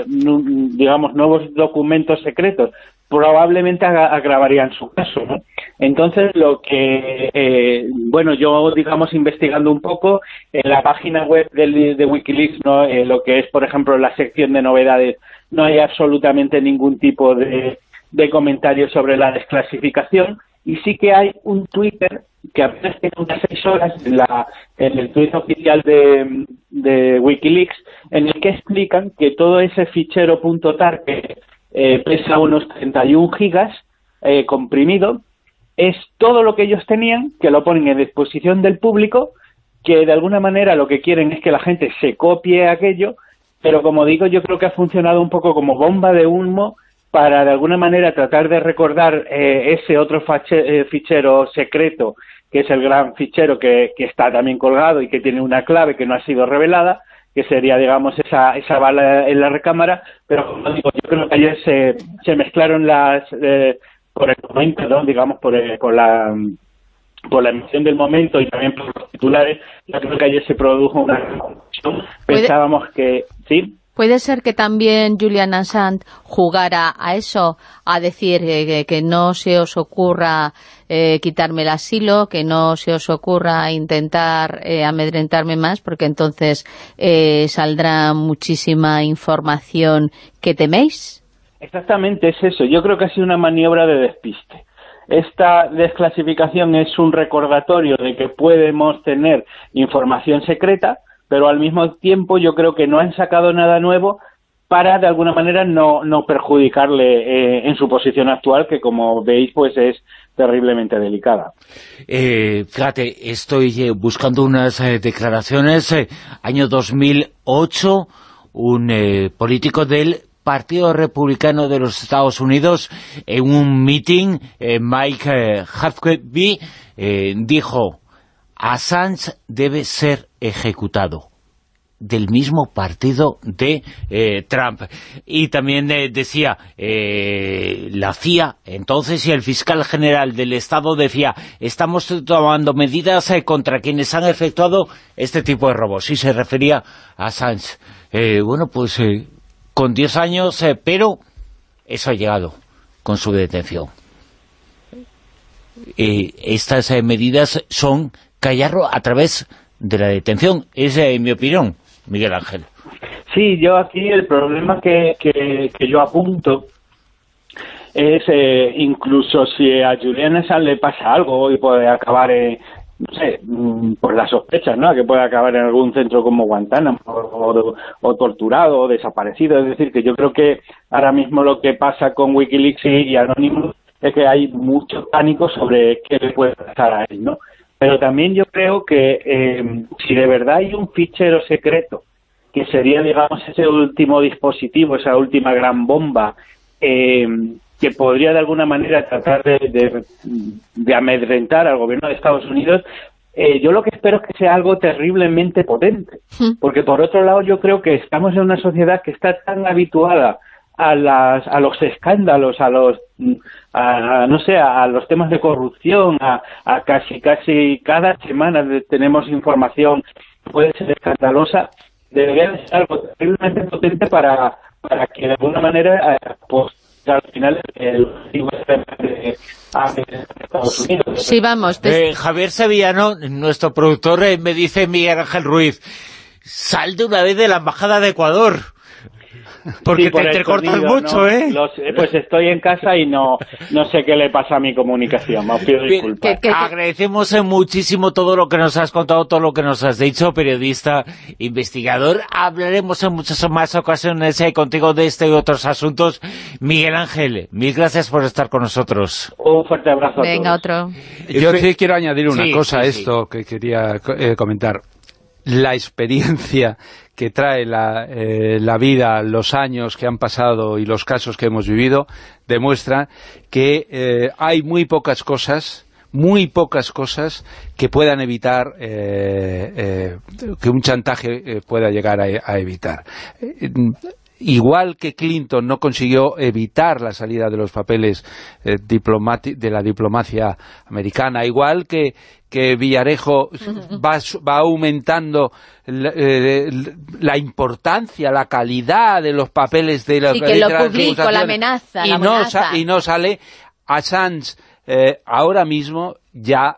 digamos nuevos documentos secretos probablemente agravarían su caso. Entonces, lo que, eh, bueno, yo, digamos, investigando un poco, en la página web de, Wikileaks, ¿no? Eh, lo que es, por ejemplo, la sección de novedades, no hay absolutamente ningún tipo de, comentario sobre la desclasificación, y sí que hay un Twitter que apenas tiene unas seis horas en, la, en el Twitter oficial de, de Wikileaks, en el que explican que todo ese fichero .tar que eh, pesa unos 31 gigas eh, comprimido, es todo lo que ellos tenían, que lo ponen en disposición del público, que de alguna manera lo que quieren es que la gente se copie aquello, pero como digo, yo creo que ha funcionado un poco como bomba de humo para de alguna manera tratar de recordar eh, ese otro fichero secreto, que es el gran fichero que, que está también colgado y que tiene una clave que no ha sido revelada, que sería, digamos, esa, esa bala en la recámara, pero como digo, yo creo que ayer se, se mezclaron las, eh, por el momento, digamos, por, eh, por la por la emisión del momento y también por los titulares, yo creo que ayer se produjo una confusión. Pensábamos que, ¿sí? ¿Puede ser que también Julian Assange jugara a eso, a decir eh, que no se os ocurra eh, quitarme el asilo, que no se os ocurra intentar eh, amedrentarme más, porque entonces saldrá muchísima información que teméis? Exactamente, es eso. Yo creo que ha sido una maniobra de despiste. Esta desclasificación es un recordatorio de que podemos tener información secreta, pero al mismo tiempo yo creo que no han sacado nada nuevo para de alguna manera no, no perjudicarle eh, en su posición actual, que como veis pues es terriblemente delicada. Eh, fíjate, estoy eh, buscando unas declaraciones, año 2008, un político del Partido Republicano de los Estados Unidos, en un meeting, Mike Huckabee dijo Assange debe ser ejecutado. del mismo partido de eh, Trump. Y también eh, decía eh, la CIA, entonces, y el fiscal general del Estado decía, estamos tomando medidas contra quienes han efectuado este tipo de robos. Y se refería a Assange. bueno, pues con 10 años, pero eso ha llegado con su detención. estas medidas son callarlo a través de la detención. Esa es mi opinión. Miguel Ángel. Sí, yo aquí el problema que, que, yo apunto es eh, incluso si a Julian Assange le pasa algo y puede acabar, no sé, mm, por las sospechas, ¿no? Que puede acabar en algún centro como Guantánamo o, torturado o desaparecido. Es decir, que yo creo que ahora mismo lo que pasa con Wikileaks y, Anonymous es que hay mucho pánico sobre qué le puede pasar a él, ¿no? Pero también yo creo que eh, si de verdad hay un fichero secreto, que sería, digamos, ese último dispositivo, esa última gran bomba, eh, que podría de alguna manera tratar de, de, amedrentar al gobierno de Estados Unidos, eh, yo lo que espero es que sea algo terriblemente potente. Hmm. Porque por otro lado yo creo que estamos en una sociedad que está tan habituada a, las, a los escándalos, a los, a, no sé, a los temas de corrupción, a, a casi, casi cada semana tenemos información puede ser escandalosa, debería ser algo terriblemente potente para, para que de alguna manera, eh, pues, al final el Estados Unidos. Sí, vamos. Eh, Javier Sevillano, nuestro productor, eh, me dice Miguel Ángel Ruiz, sal de una vez de la Embajada de Ecuador. Porque te entrecortas mucho, ¿eh? Pues estoy en casa y no, no sé qué le pasa a mi comunicación, os pido disculpas. Agradecemos eh, muchísimo todo lo que nos has contado, todo lo que nos has dicho, periodista, investigador. Hablaremos en muchas más ocasiones eh, contigo de este y otros asuntos. Miguel Ángel, mil gracias por estar con nosotros. Un fuerte abrazo Venga, otro. Yo sí quiero añadir una cosa a esto que quería eh, comentar. La experiencia que trae eh, la, vida, los años que han pasado y los casos que hemos vivido, demuestra que eh, hay muy pocas cosas muy pocas cosas que puedan evitar eh, que un chantaje pueda llegar a evitar igual que Clinton no consiguió evitar la salida de los papeles eh, de la diplomacia americana, igual que, que Villarejo va, va aumentando eh, la, importancia, la calidad de los papeles de la, y que lo publico, la amenaza, y, no, y no sale. Assange eh, ahora mismo ya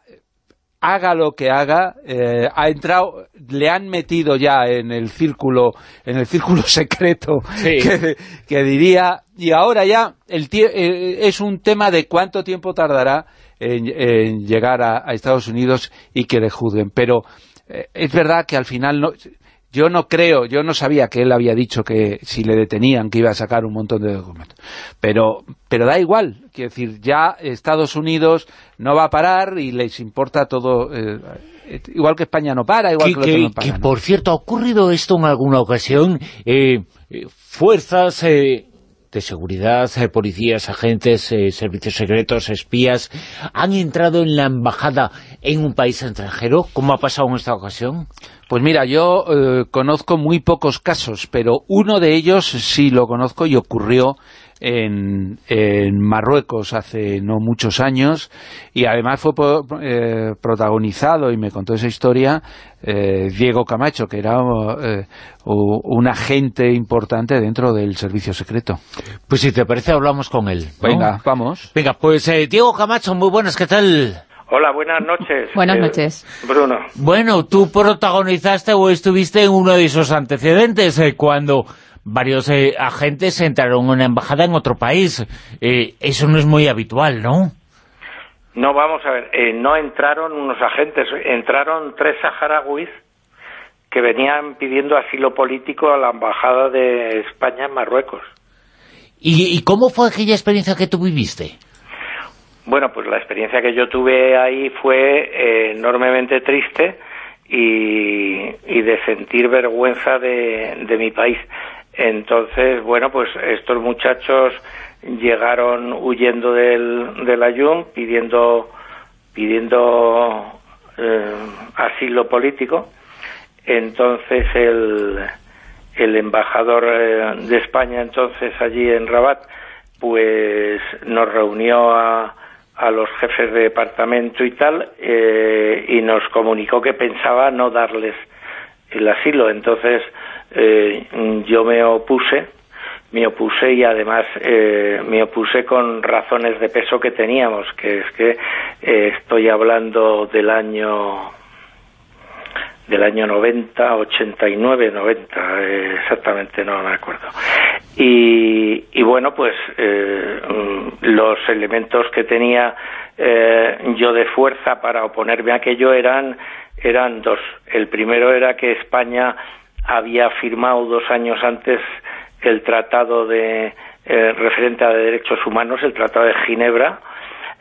haga lo que haga, eh, ha entrado, le han metido ya en el círculo, en el círculo secreto que, diría, y ahora ya el eh, es un tema de cuánto tiempo tardará en, llegar a, Estados Unidos y que le juzguen, pero eh, es verdad que al final no, yo no creo, yo no sabía que él había dicho que si le detenían que iba a sacar un montón de documentos. Pero, pero da igual, quiero decir, ya Estados Unidos no va a parar y les importa todo, eh, igual que España no para, igual que, que, no para. Que, por cierto, ¿ha ocurrido esto en alguna ocasión? Eh, eh fuerzas eh, de seguridad, eh, policías, agentes, eh, servicios secretos, espías, han entrado en la embajada en un país extranjero, ¿Cómo ha pasado en esta ocasión? Pues mira, yo eh, conozco muy pocos casos, pero uno de ellos sí lo conozco y ocurrió en, Marruecos hace no muchos años y además fue eh, protagonizado y me contó esa historia eh, Diego Camacho, que era un agente importante dentro del servicio secreto. Pues si te parece hablamos con él. Venga, vamos. Venga, pues Diego Camacho, muy buenas, ¿qué tal? Hola, buenas noches. Buenas eh, noches. Bruno. Bueno, tú protagonizaste o estuviste en uno de esos antecedentes eh, cuando varios eh, agentes entraron en una embajada en otro país. eso no es muy habitual, ¿no? No, vamos a ver, no entraron unos agentes, entraron tres saharauis que venían pidiendo asilo político a la embajada de España en Marruecos. ¿Y, y cómo fue aquella experiencia que tú viviste? Bueno, pues la experiencia que yo tuve ahí fue eh, enormemente triste y, de sentir vergüenza de, mi país. Entonces, bueno, pues estos muchachos llegaron huyendo del, del Ayun pidiendo, pidiendo eh, asilo político. entonces el, el embajador eh, de España entonces allí en Rabat pues nos reunió a, a los jefes de departamento y tal eh, y nos comunicó que pensaba no darles el asilo. Entonces eh, yo me opuse me opuse y además eh, me opuse con razones de peso que teníamos que es que eh, estoy hablando del año del año 90, 89, 90, eh, exactamente no me acuerdo. Y, y bueno, pues eh, mm, los elementos que tenía eh, yo de fuerza para oponerme a aquello eran, eran dos. El primero era que España había firmado dos años antes el tratado de eh, referente a derechos humanos, el tratado de Ginebra,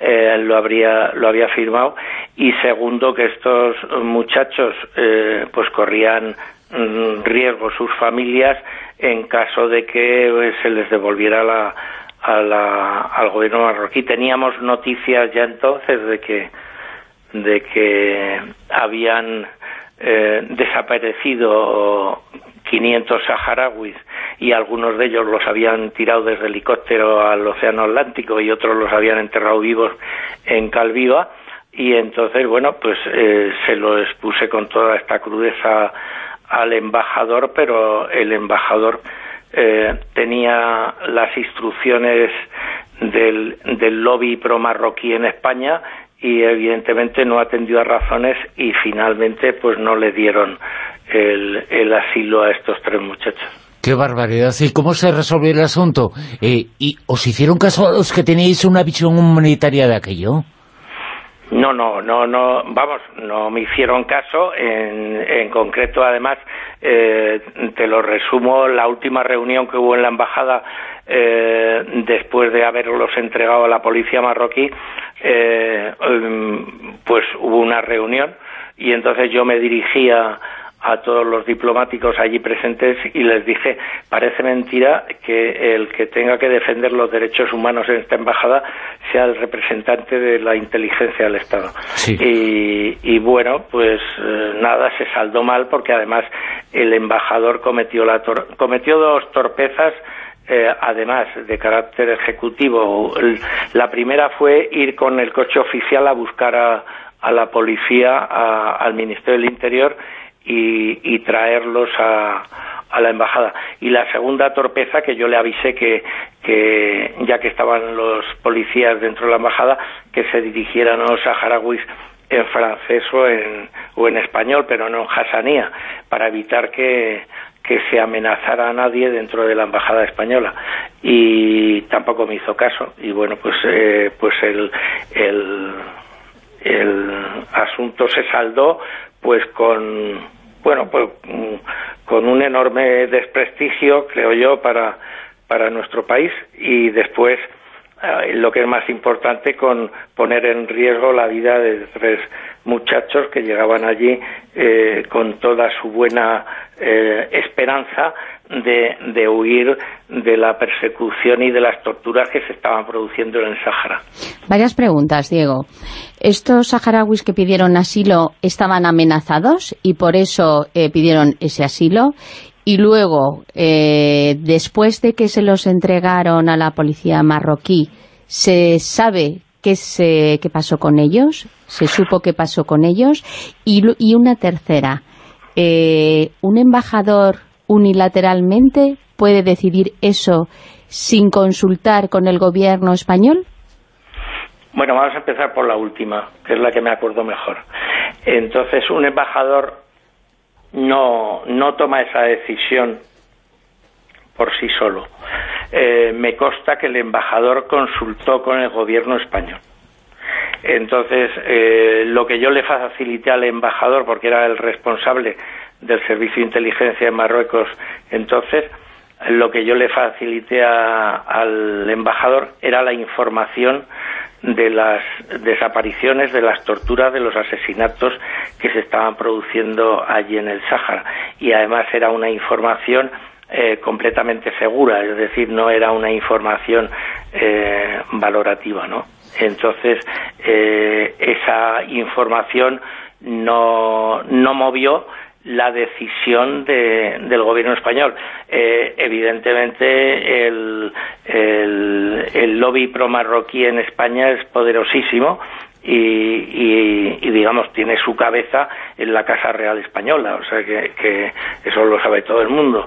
eh, lo habría lo había firmado. Y segundo que estos muchachos eh, pues corrían mm, riesgo sus familias en caso de que eh, se les devolviera la, a la, al gobierno marroquí. Teníamos noticias ya entonces de que de que habían eh, desaparecido 500 saharauis y algunos de ellos los habían tirado desde helicóptero al Océano Atlántico y otros los habían enterrado vivos en Calviva y entonces, bueno, pues eh, se lo expuse con toda esta crudeza al embajador, pero el embajador eh, tenía las instrucciones del, del lobby pro marroquí en España y evidentemente no atendió a razones y finalmente pues no le dieron el, el asilo a estos tres muchachos. Qué barbaridad. ¿Y cómo se resolvió el asunto? Eh, ¿Y os hicieron caso a los que tenéis una visión humanitaria de aquello? No, no, no, no, vamos, no me hicieron caso. En, en concreto, además, eh, te lo resumo, la última reunión que hubo en la embajada eh, después de haberlos entregado a la policía marroquí, eh, em, pues hubo una reunión y entonces yo me dirigía a todos los diplomáticos allí presentes y les dije, parece mentira que el que tenga que defender los derechos humanos en esta embajada sea el representante de la inteligencia del Estado. Sí. Y, y bueno, pues eh, nada, se saldó mal porque además el embajador cometió, la tor- cometió dos torpezas eh, además de carácter ejecutivo. El- la primera fue ir con el coche oficial a buscar a, a la policía, a- al Ministerio del Interior y, y traerlos a, a la embajada. Y la segunda torpeza que yo le avisé que, que ya que estaban los policías dentro de la embajada, que se dirigieran a los saharauis en francés o en, o en español, pero no en hasanía, para evitar que, que se amenazara a nadie dentro de la embajada española y tampoco me hizo caso y bueno pues eh, pues el, el el asunto se saldó pues con bueno pues mm, con un enorme desprestigio creo yo para para nuestro país y después eh, lo que es más importante con poner en riesgo la vida de tres muchachos que llegaban allí eh, con toda su buena eh, esperanza de, huir de la persecución y de las torturas que se estaban produciendo en el Sáhara. Varias preguntas, Diego. ¿Estos saharauis que pidieron asilo estaban amenazados y por eso eh, pidieron ese asilo? Y luego, eh, después de que se los entregaron a la policía marroquí, ¿se sabe qué, se, qué pasó con ellos? ¿Se supo qué pasó con ellos? Y, y una tercera, eh, ¿un embajador unilateralmente puede decidir eso sin consultar con el gobierno español? Bueno, vamos a empezar por la última, que es la que me acuerdo mejor. Entonces, un embajador no, no toma esa decisión por sí solo. Eh, me consta que el embajador consultó con el gobierno español. Entonces, eh, lo que yo le facilité al embajador, porque era el responsable del servicio de inteligencia en Marruecos, entonces, lo que yo le facilité a- al embajador era la información de las desapariciones, de las torturas, de los asesinatos que se estaban produciendo allí en el Sáhara. Y además era una información eh, completamente segura, es decir, no era una información eh, valorativa, ¿no? Entonces, eh, esa información no, no movió la decisión del gobierno español. Eh, evidentemente, el, el, lobby pro-marroquí en España es poderosísimo y, digamos, tiene su cabeza en la Casa Real Española, o sea que, eso lo sabe todo el mundo.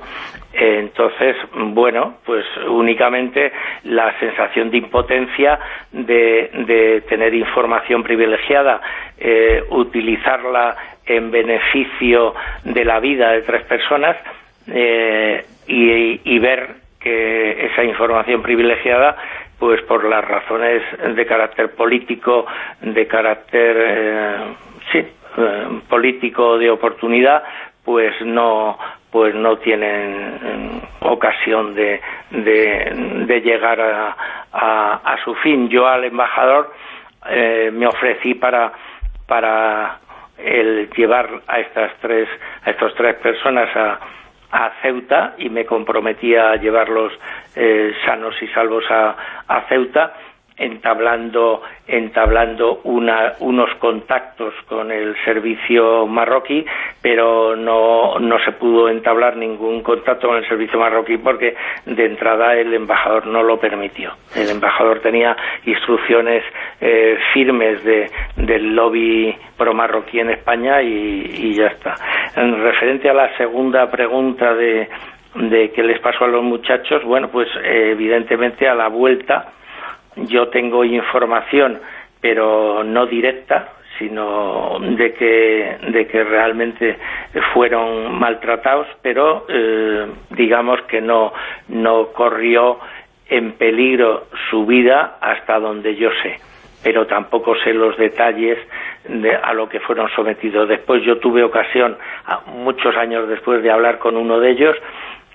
Entonces, bueno, pues únicamente la sensación de impotencia de, tener información privilegiada, eh, utilizarla en beneficio de la vida de tres personas eh, y, ver que esa información privilegiada pues por las razones de carácter político, de carácter eh, sí, eh, político de oportunidad, pues no pues no tienen ocasión de, de, llegar a, a, su fin. Yo al embajador me ofrecí para para el llevar a estas tres, a estas tres personas a, Ceuta y me comprometía a llevarlos eh, sanos y salvos a, a Ceuta entablando, entablando una, unos contactos con el servicio marroquí, pero no, no se pudo entablar ningún contacto con el servicio marroquí porque de entrada el embajador no lo permitió. El embajador tenía instrucciones eh, firmes de, del lobby pro marroquí en España y, ya está. En referente a la segunda pregunta de, de qué les pasó a los muchachos, bueno, pues evidentemente a la vuelta yo tengo información, pero no directa, sino de que, de que realmente fueron maltratados, pero eh, digamos que no, no corrió en peligro su vida hasta donde yo sé pero tampoco sé los detalles de, a lo que fueron sometidos. Después yo tuve ocasión, muchos años después, de hablar con uno de ellos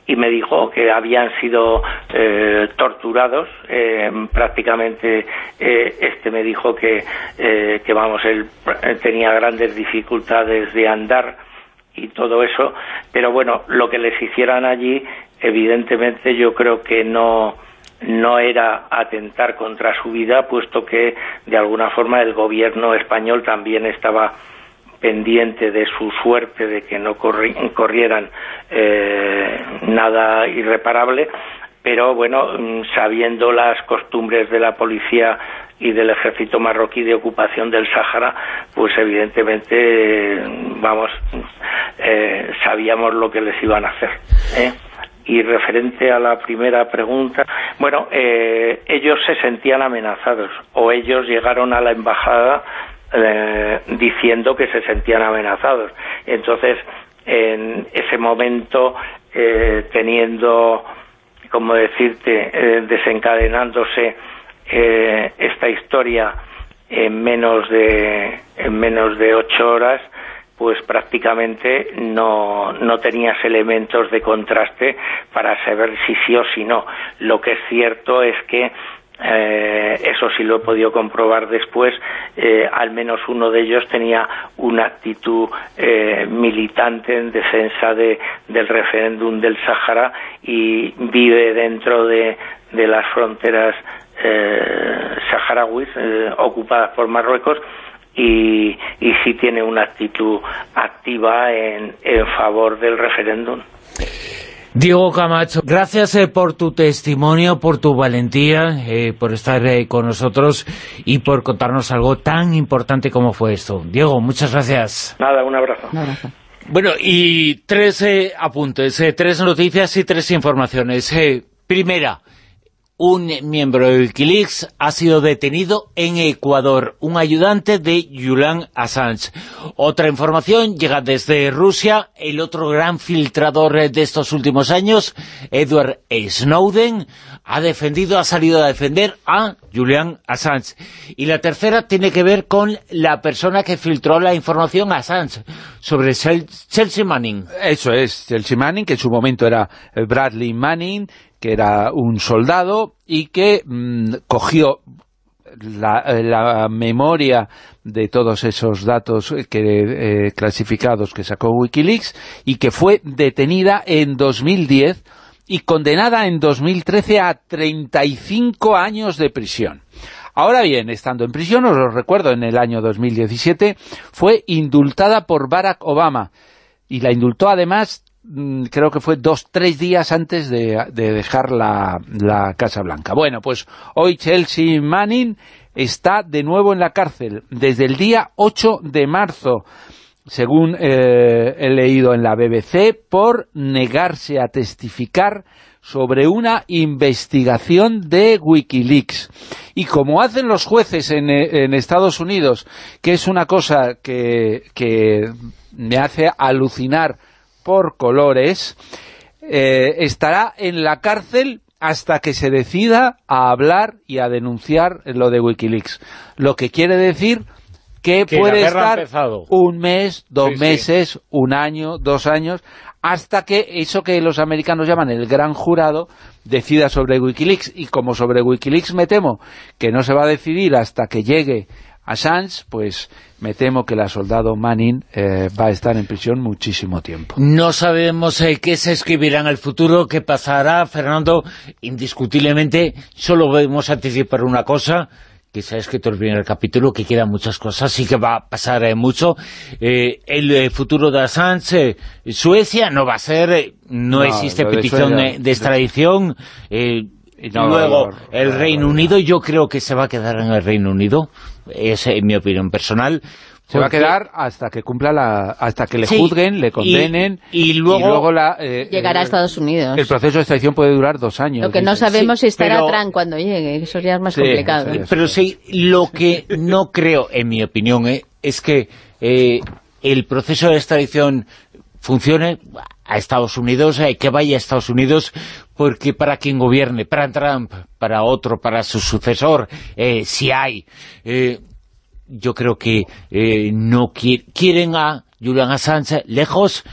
y me dijo que habían sido eh, torturados eh, prácticamente eh, este me dijo que, que vamos él tenía grandes dificultades de andar y todo eso pero bueno lo que les hicieran allí evidentemente yo creo que no no era atentar contra su vida puesto que de alguna forma el gobierno español también estaba pendiente de su suerte, de que no corrieran eh, nada irreparable, pero bueno, mm, sabiendo las costumbres de la policía y del ejército marroquí de ocupación del Sáhara, pues evidentemente, vamos, eh, sabíamos lo que les iban a hacer. ¿eh? Y referente a la primera pregunta, bueno, ellos se sentían amenazados o ellos llegaron a la embajada eh, diciendo que se sentían amenazados. Entonces, en ese momento, eh, teniendo, como decirte, eh, desencadenándose esta historia en menos de en menos de ocho horas, pues prácticamente no, no tenías elementos de contraste para saber si sí o si no. Lo que es cierto es que eh, eso sí lo he podido comprobar después, eh, al menos uno de ellos tenía una actitud eh, militante en defensa de, del referéndum del Sáhara y vive dentro de, de las fronteras saharauis ocupadas por Marruecos y, y sí tiene una actitud activa en, en favor del referéndum. Diego Camacho, gracias eh, por tu testimonio, por tu valentía, eh, por estar eh, con nosotros y por contarnos algo tan importante como fue esto. Diego, muchas gracias. Nada, un abrazo. Bueno, y tres apuntes, tres noticias y tres informaciones. primera, un miembro de Wikileaks ha sido detenido en Ecuador, un ayudante de Julian Assange. Otra información llega desde Rusia, el otro gran filtrador de estos últimos años, Edward Snowden, ha defendido, ha salido a defender a Julian Assange. Y la tercera tiene que ver con la persona que filtró la información a Assange sobre Chelsea Manning. Eso es, Chelsea Manning, que en su momento era Bradley Manning, que era un soldado y que mm, cogió la, memoria de todos esos datos que, eh, clasificados que sacó Wikileaks y que fue detenida en 2010 y condenada en 2013 a 35 años de prisión. Ahora bien, estando en prisión, os lo recuerdo, en el año 2017, fue indultada por Barack Obama, y la indultó además mm, creo que fue dos, tres días antes de, de dejar la, la Casa Blanca. Bueno, pues hoy Chelsea Manning está de nuevo en la cárcel, desde el día 8 de marzo, según eh, he leído en la BBC, por negarse a testificar sobre una investigación de Wikileaks. Y como hacen los jueces en, en Estados Unidos, que es una cosa que, que me hace alucinar por colores, eh, estará en la cárcel hasta que se decida a hablar y a denunciar lo de Wikileaks. Lo que quiere decir que, puede estar empezado. un mes, dos Sí, sí. meses, un año, dos años, hasta que eso que los americanos llaman el gran jurado decida sobre Wikileaks. Y como sobre Wikileaks me temo que no se va a decidir hasta que llegue Assange, pues me temo que la soldado Manning eh, va a estar en prisión muchísimo tiempo. No sabemos eh, qué se escribirá en el futuro, qué pasará, Fernando. Indiscutiblemente, solo podemos anticipar una cosa, que se ha escrito el primer capítulo, que quedan muchas cosas, sí que va a pasar eh, mucho. Eh, el eh, futuro de Assange, Suecia no va a ser, no, No, existe petición de, de extradición. Y no, luego, el no, Reino no, no. Unido, yo creo que se va a quedar en el Reino Unido, es mi opinión personal. Se va a quedar hasta que cumpla la, hasta que le Sí, juzguen, le y- condenen y luego- la, eh, Llegará a Estados Unidos. El proceso de extradición puede durar dos años. Lo que no sabemos Sí, es estará pero- Trump cuando llegue, eso ya es más Sí, complicado. sí, Pero sí, lo que no creo, en mi opinión, eh, es que eh, el proceso de extradición funcione a Estados Unidos, eh, que vaya a Estados Unidos, porque para quien gobierne, para Trump, para otro, para su sucesor, eh, si hay, eh, yo creo que eh, no qui- quieren a Julian Assange lejos,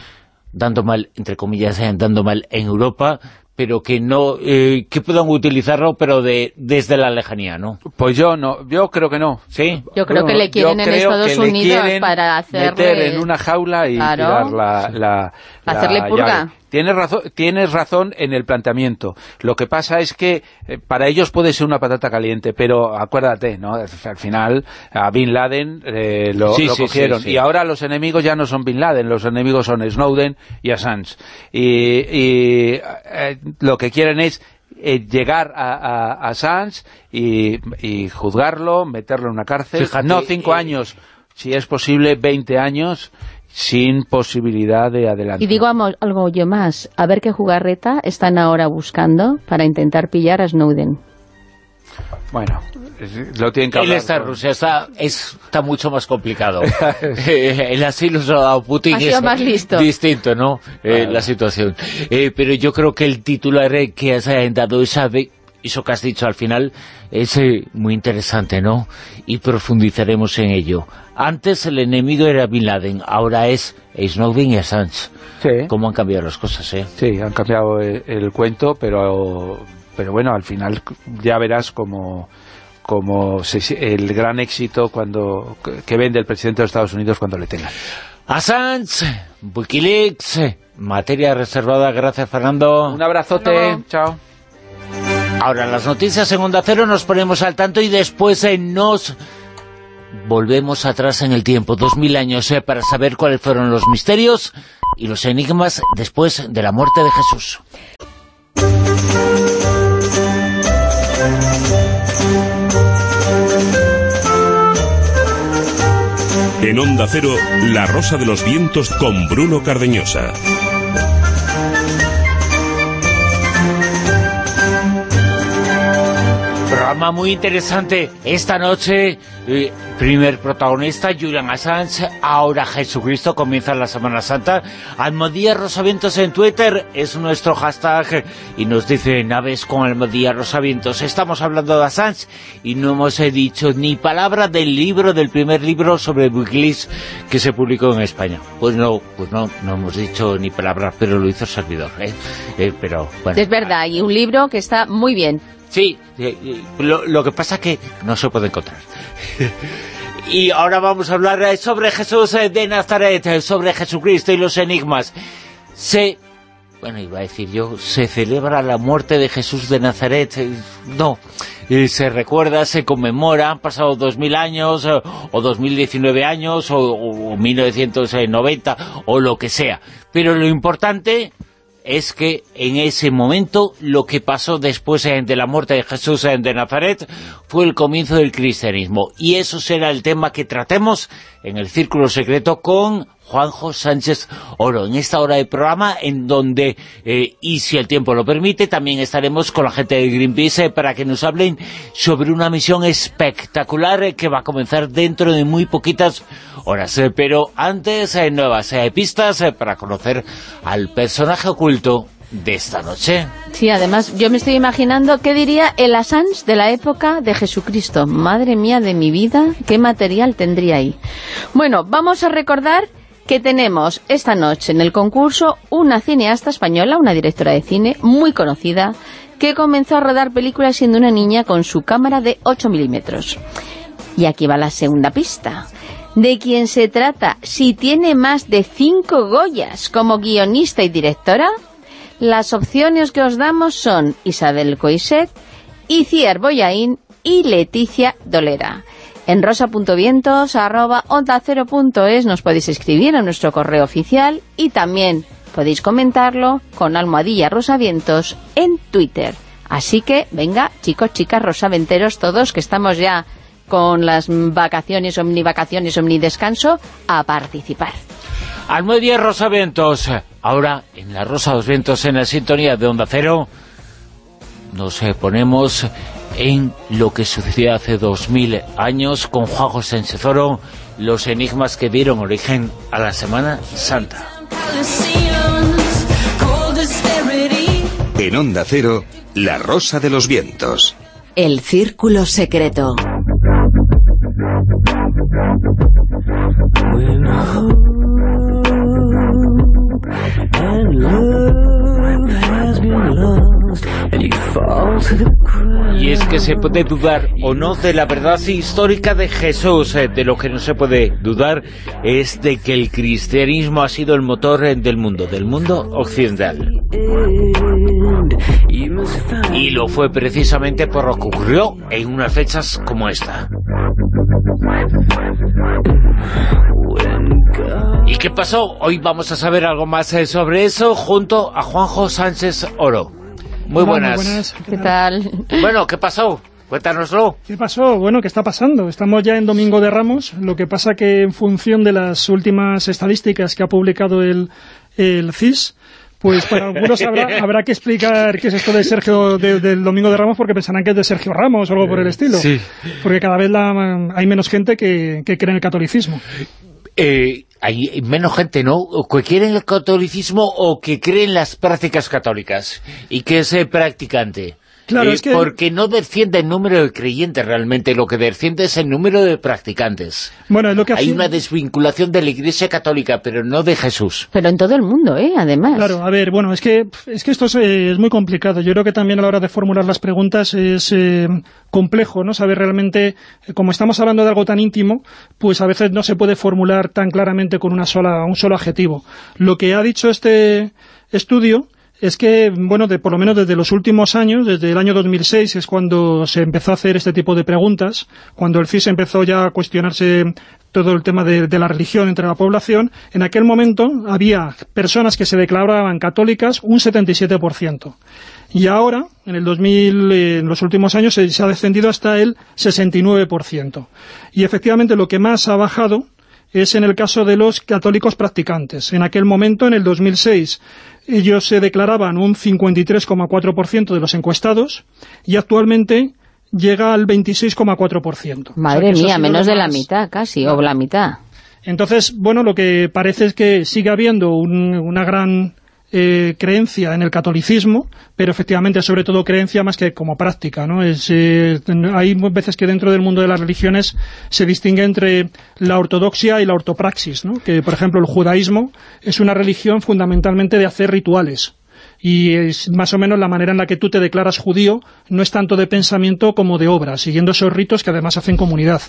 dando mal, entre comillas, eh, dando mal en Europa, pero que no eh, que puedan utilizarlo, pero de desde la lejanía, ¿no? Pues yo no, yo creo que no. ¿Sí? Yo creo que le quieren en Estados Unidos para hacerle... meter en una jaula y Claro. tirar la, la- la Hacerle purga. llave. Tienes razón, tienes razón en el planteamiento. Lo que pasa es que eh, para ellos puede ser una patata caliente, pero acuérdate, ¿no? Al final a Bin Laden eh, lo, Sí, lo sí, cogieron. sí, sí. Y ahora los enemigos ya no son Bin Laden, los enemigos son Snowden y Assange. Y, y, eh, lo que quieren es eh, llegar a, a- a Assange y, y juzgarlo, meterlo en una cárcel. Fíjate, no cinco eh, años, si es posible 20 años, sin posibilidad de adelanto. Y digo algo yo más, a ver qué jugarreta están ahora buscando para intentar pillar a Snowden. Bueno, es- lo tienen que Él hablar está en Rusia, está, está mucho más complicado. Eh, el asilo se lo ha dado Putin Ha sido es más listo. distinto, ¿no? Eh, la situación. Eh, pero yo creo que el titular que has eh, dado esa ve- eso que has dicho al final es eh, muy interesante, ¿no? Y profundizaremos en ello. Antes el enemigo era Bin Laden, ahora es Snowden y Assange. Sí, ¿Cómo han cambiado las cosas, eh? sí, han cambiado el, el cuento, pero, pero bueno, al final ya verás como como se- el gran éxito cuando que vende el presidente de Estados Unidos cuando le tengan. Assange, Wikileaks, materia reservada, gracias Fernando. Un abrazote, chao. Ahora las noticias en Onda Cero nos ponemos al tanto y después eh, nos volvemos atrás en el tiempo, dos mil años, eh, para saber cuáles fueron los misterios y los enigmas después de la muerte de Jesús. En Onda Cero, La Rosa de los Vientos con Bruno Cardeñosa. Programa muy interesante esta noche. eh, primer protagonista, Julian Assange. Ahora Jesucristo comienza la Semana Santa. Almodía Rosavientos en Twitter es nuestro hashtag y nos dice naves con Almodía Rosavientos. Estamos hablando de Assange y no hemos eh, dicho ni palabra del libro, del primer libro sobre Wikileaks que se publicó en España. Pues no, pues no, no hemos dicho ni palabra, pero lo hizo el servidor. ¿eh? Eh, pero bueno. Es verdad, y un libro que está muy bien. Sí, eh, eh, lo, lo que pasa que no se puede encontrar. y ahora vamos a hablar eh, sobre Jesús de Nazaret, sobre Jesucristo y los enigmas. Se, bueno, iba a decir yo, se celebra la muerte de Jesús de Nazaret. No, se recuerda, se conmemora, han pasado 2000 años, o 2019 años, o, o 1990, o lo que sea. Pero lo importante es que en ese momento lo que pasó después eh, de la muerte de Jesús eh, de Nazaret fue el comienzo del cristianismo. Y eso será el tema que tratemos en el Círculo Secreto con Juanjo Sánchez Oro, en esta hora de programa en donde, eh, y si el tiempo lo permite, también estaremos con la gente de Greenpeace para que nos hablen sobre una misión espectacular que va a comenzar dentro de muy poquitas horas. pero antes, nuevas pistas para conocer al personaje oculto de esta noche. Sí, además yo me estoy imaginando qué diría el Assange de la época de Jesucristo. Madre mía de mi vida, qué material tendría ahí. Bueno, vamos a recordar que tenemos esta noche en el concurso una cineasta española, una directora de cine muy conocida, que comenzó a rodar películas siendo una niña con su cámara de 8 milímetros. Y aquí va la segunda pista. ¿De quién se trata? Si tiene más de 5 Goyas como guionista y directora, las opciones que os damos son Isabel Coiset, Iciar Boyaín y Leticia Dolera. En rosa.vientos onda nos podéis escribir a nuestro correo oficial y también podéis comentarlo con almohadilla rosavientos en Twitter. Así que, venga, chicos, chicas, rosaventeros, todos, que estamos ya con las vacaciones, omnivacaciones, omnidescanso, a participar. Almohadilla rosavientos, ahora en la Rosa de los Vientos, en la sintonía de Onda Cero, nos eh, ponemos en lo que sucedió hace dos mil años con Juan José Oro, los enigmas que dieron origen a la Semana Santa. En Onda Cero, La Rosa de los Vientos. El Círculo Secreto. Y es que se puede dudar o no de la verdad histórica de Jesús. Eh, de lo que no se puede dudar es de que el cristianismo ha sido el motor eh, del mundo, del mundo occidental. Y lo fue precisamente por lo que ocurrió en unas fechas como esta. ¿Y qué pasó? Hoy vamos a saber algo más eh, sobre eso junto a Juanjo Sánchez Oro. Muy buenas. ¿Qué tal? Bueno, ¿qué pasó? Cuéntanoslo. ¿Qué pasó? Bueno, ¿qué está pasando? Estamos ya en Domingo de Ramos, lo que pasa que en función de las últimas estadísticas que ha publicado el, el CIS, pues para algunos habrá, que explicar qué es esto de Sergio del Domingo de Ramos porque pensarán que es de Sergio Ramos o algo por el estilo. Sí. Porque cada vez hay menos gente que, que cree en el catolicismo. Eh, hay menos gente, ¿no? Que quieren el catolicismo o que creen las prácticas católicas y que es practicante. Claro, es que... Porque no desciende el número de creyentes realmente, lo que desciende es el número de practicantes. Bueno, es lo que Hay una desvinculación de la Iglesia Católica, pero no de Jesús. Pero en todo el mundo, ¿eh? Además. Claro, a ver, bueno, es que, es que esto es, eh, muy complicado. Yo creo que también a la hora de formular las preguntas es eh, complejo, ¿no? Saber realmente, eh, como estamos hablando de algo tan íntimo, pues a veces no se puede formular tan claramente con una sola, un solo adjetivo. Lo que ha dicho este estudio es que, bueno, de, por lo menos desde los últimos años, desde el año 2006 es cuando se empezó a hacer este tipo de preguntas, cuando el CIS empezó ya a cuestionarse todo el tema de, la religión entre la población, en aquel momento había personas que se declaraban católicas un 77%. Y ahora, en el 2000, en los últimos años, se, se ha descendido hasta el 69%. Y efectivamente lo que más ha bajado es en el caso de los católicos practicantes. En aquel momento, en el 2006, ellos se declaraban un 53,4% de los encuestados y actualmente llega al 26,4%. Madre mía, menos de la mitad casi, o la mitad. Entonces, bueno, lo que parece es que sigue habiendo una gran eh, creencia en el catolicismo, pero efectivamente sobre todo creencia más que como práctica. ¿no? Es, eh, hay veces que dentro del mundo de las religiones se distingue entre la ortodoxia y la ortopraxis, ¿no? que por ejemplo el judaísmo es una religión fundamentalmente de hacer rituales y es más o menos la manera en la que tú te declaras judío no es tanto de pensamiento como de obra, siguiendo esos ritos que además hacen comunidad.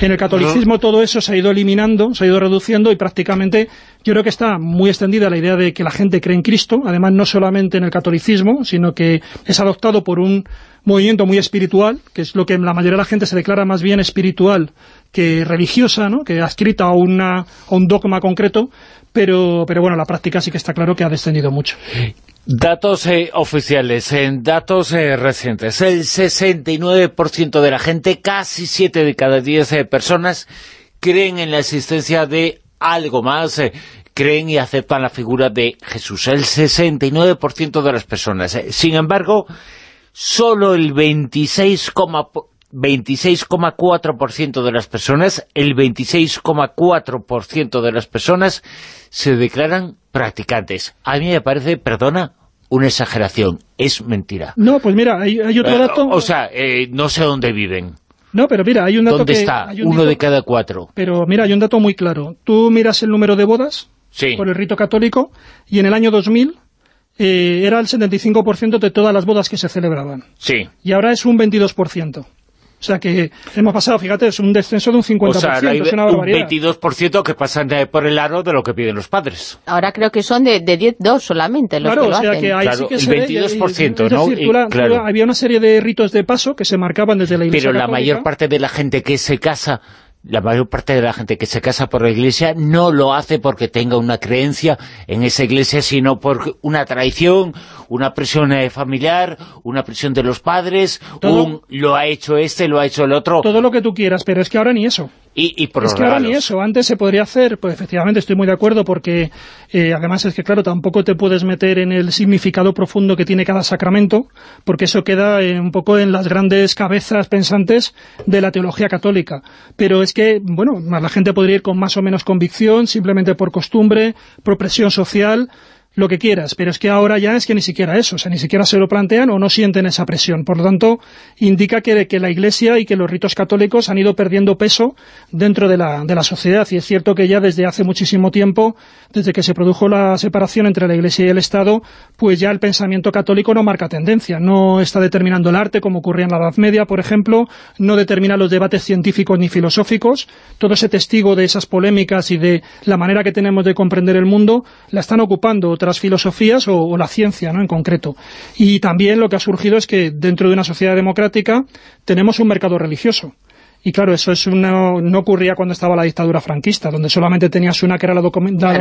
En el catolicismo todo eso se ha ido eliminando, se ha ido reduciendo y prácticamente yo creo que está muy extendida la idea de que la gente cree en Cristo, además no solamente en el catolicismo, sino que es adoptado por un movimiento muy espiritual, que es lo que la mayoría de la gente se declara más bien espiritual que religiosa, ¿no? que adscrita a, una, a un dogma concreto, pero, pero bueno, la práctica sí que está claro que ha descendido mucho. Datos eh, oficiales, en datos eh, recientes, el 69% de la gente, casi 7 de cada 10 eh, personas, creen en la existencia de algo más, creen y aceptan la figura de Jesús, el 69% de las personas. Sin embargo, solo el 26,4% de las personas, el 26,4% de las personas se declaran practicantes. A mí me parece, perdona, una exageración, es mentira. No, pues mira, hay, otro Eh, dato... O sea, eh, no sé dónde viven. No, pero mira, hay un dato ¿Dónde que... está? hay un Uno dato- de cada cuatro. Pero mira, hay un dato muy claro. Tú miras el número de bodas Sí. por el rito católico y en el año 2000 eh, era el 75% de todas las bodas que se celebraban. Sí. Y ahora es un 22%. O sea que hemos pasado, fíjate, es un descenso de un 50%, O sea, hay es una un barbaridad. 22% que pasan por el aro de lo que piden los padres. Ahora creo que son de, de 10, 2 solamente los Claro, que lo o sea hacen. que ahí Claro, sí que el se ve, 22%, es ¿no? Y, claro. la- había una serie de ritos de paso que se marcaban desde la Iglesia Pero la Católica. mayor parte de la gente que se casa, la mayor parte de la gente que se casa por la iglesia no lo hace porque tenga una creencia en esa iglesia, sino por una traición, una presión eh, familiar, una presión de los padres, Todo- un lo ha hecho este, lo ha hecho el otro, Todo lo que tú quieras, pero es que ahora ni eso. y, y por es que ahora ni eso, antes se podría hacer, pues efectivamente estoy muy de acuerdo porque eh, además es que claro, tampoco te puedes meter en el significado profundo que tiene cada sacramento, porque eso queda eh, un poco en las grandes cabezas pensantes de la teología católica. Pero es que, bueno, la gente podría ir con más o menos convicción, simplemente por costumbre, por presión social, lo que quieras, pero es que ahora ya es que ni siquiera eso, o sea, ni siquiera se lo plantean o no sienten esa presión. Por lo tanto, indica que, la Iglesia y que los ritos católicos han ido perdiendo peso dentro de la, de la sociedad. Y es cierto que ya desde hace muchísimo tiempo, desde que se produjo la separación entre la Iglesia y el Estado, pues ya el pensamiento católico no marca tendencia. No está determinando el arte, como ocurría en la Edad Media, por ejemplo, no determina los debates científicos ni filosóficos. Todo ese testigo de esas polémicas y de la manera que tenemos de comprender el mundo, la están ocupando filosofías o, o la ciencia, ¿no?, en concreto. Y también lo que ha surgido es que dentro de una sociedad democrática tenemos un mercado religioso. Y claro, eso es una- no ocurría cuando estaba la dictadura franquista, donde solamente tenías una que era la,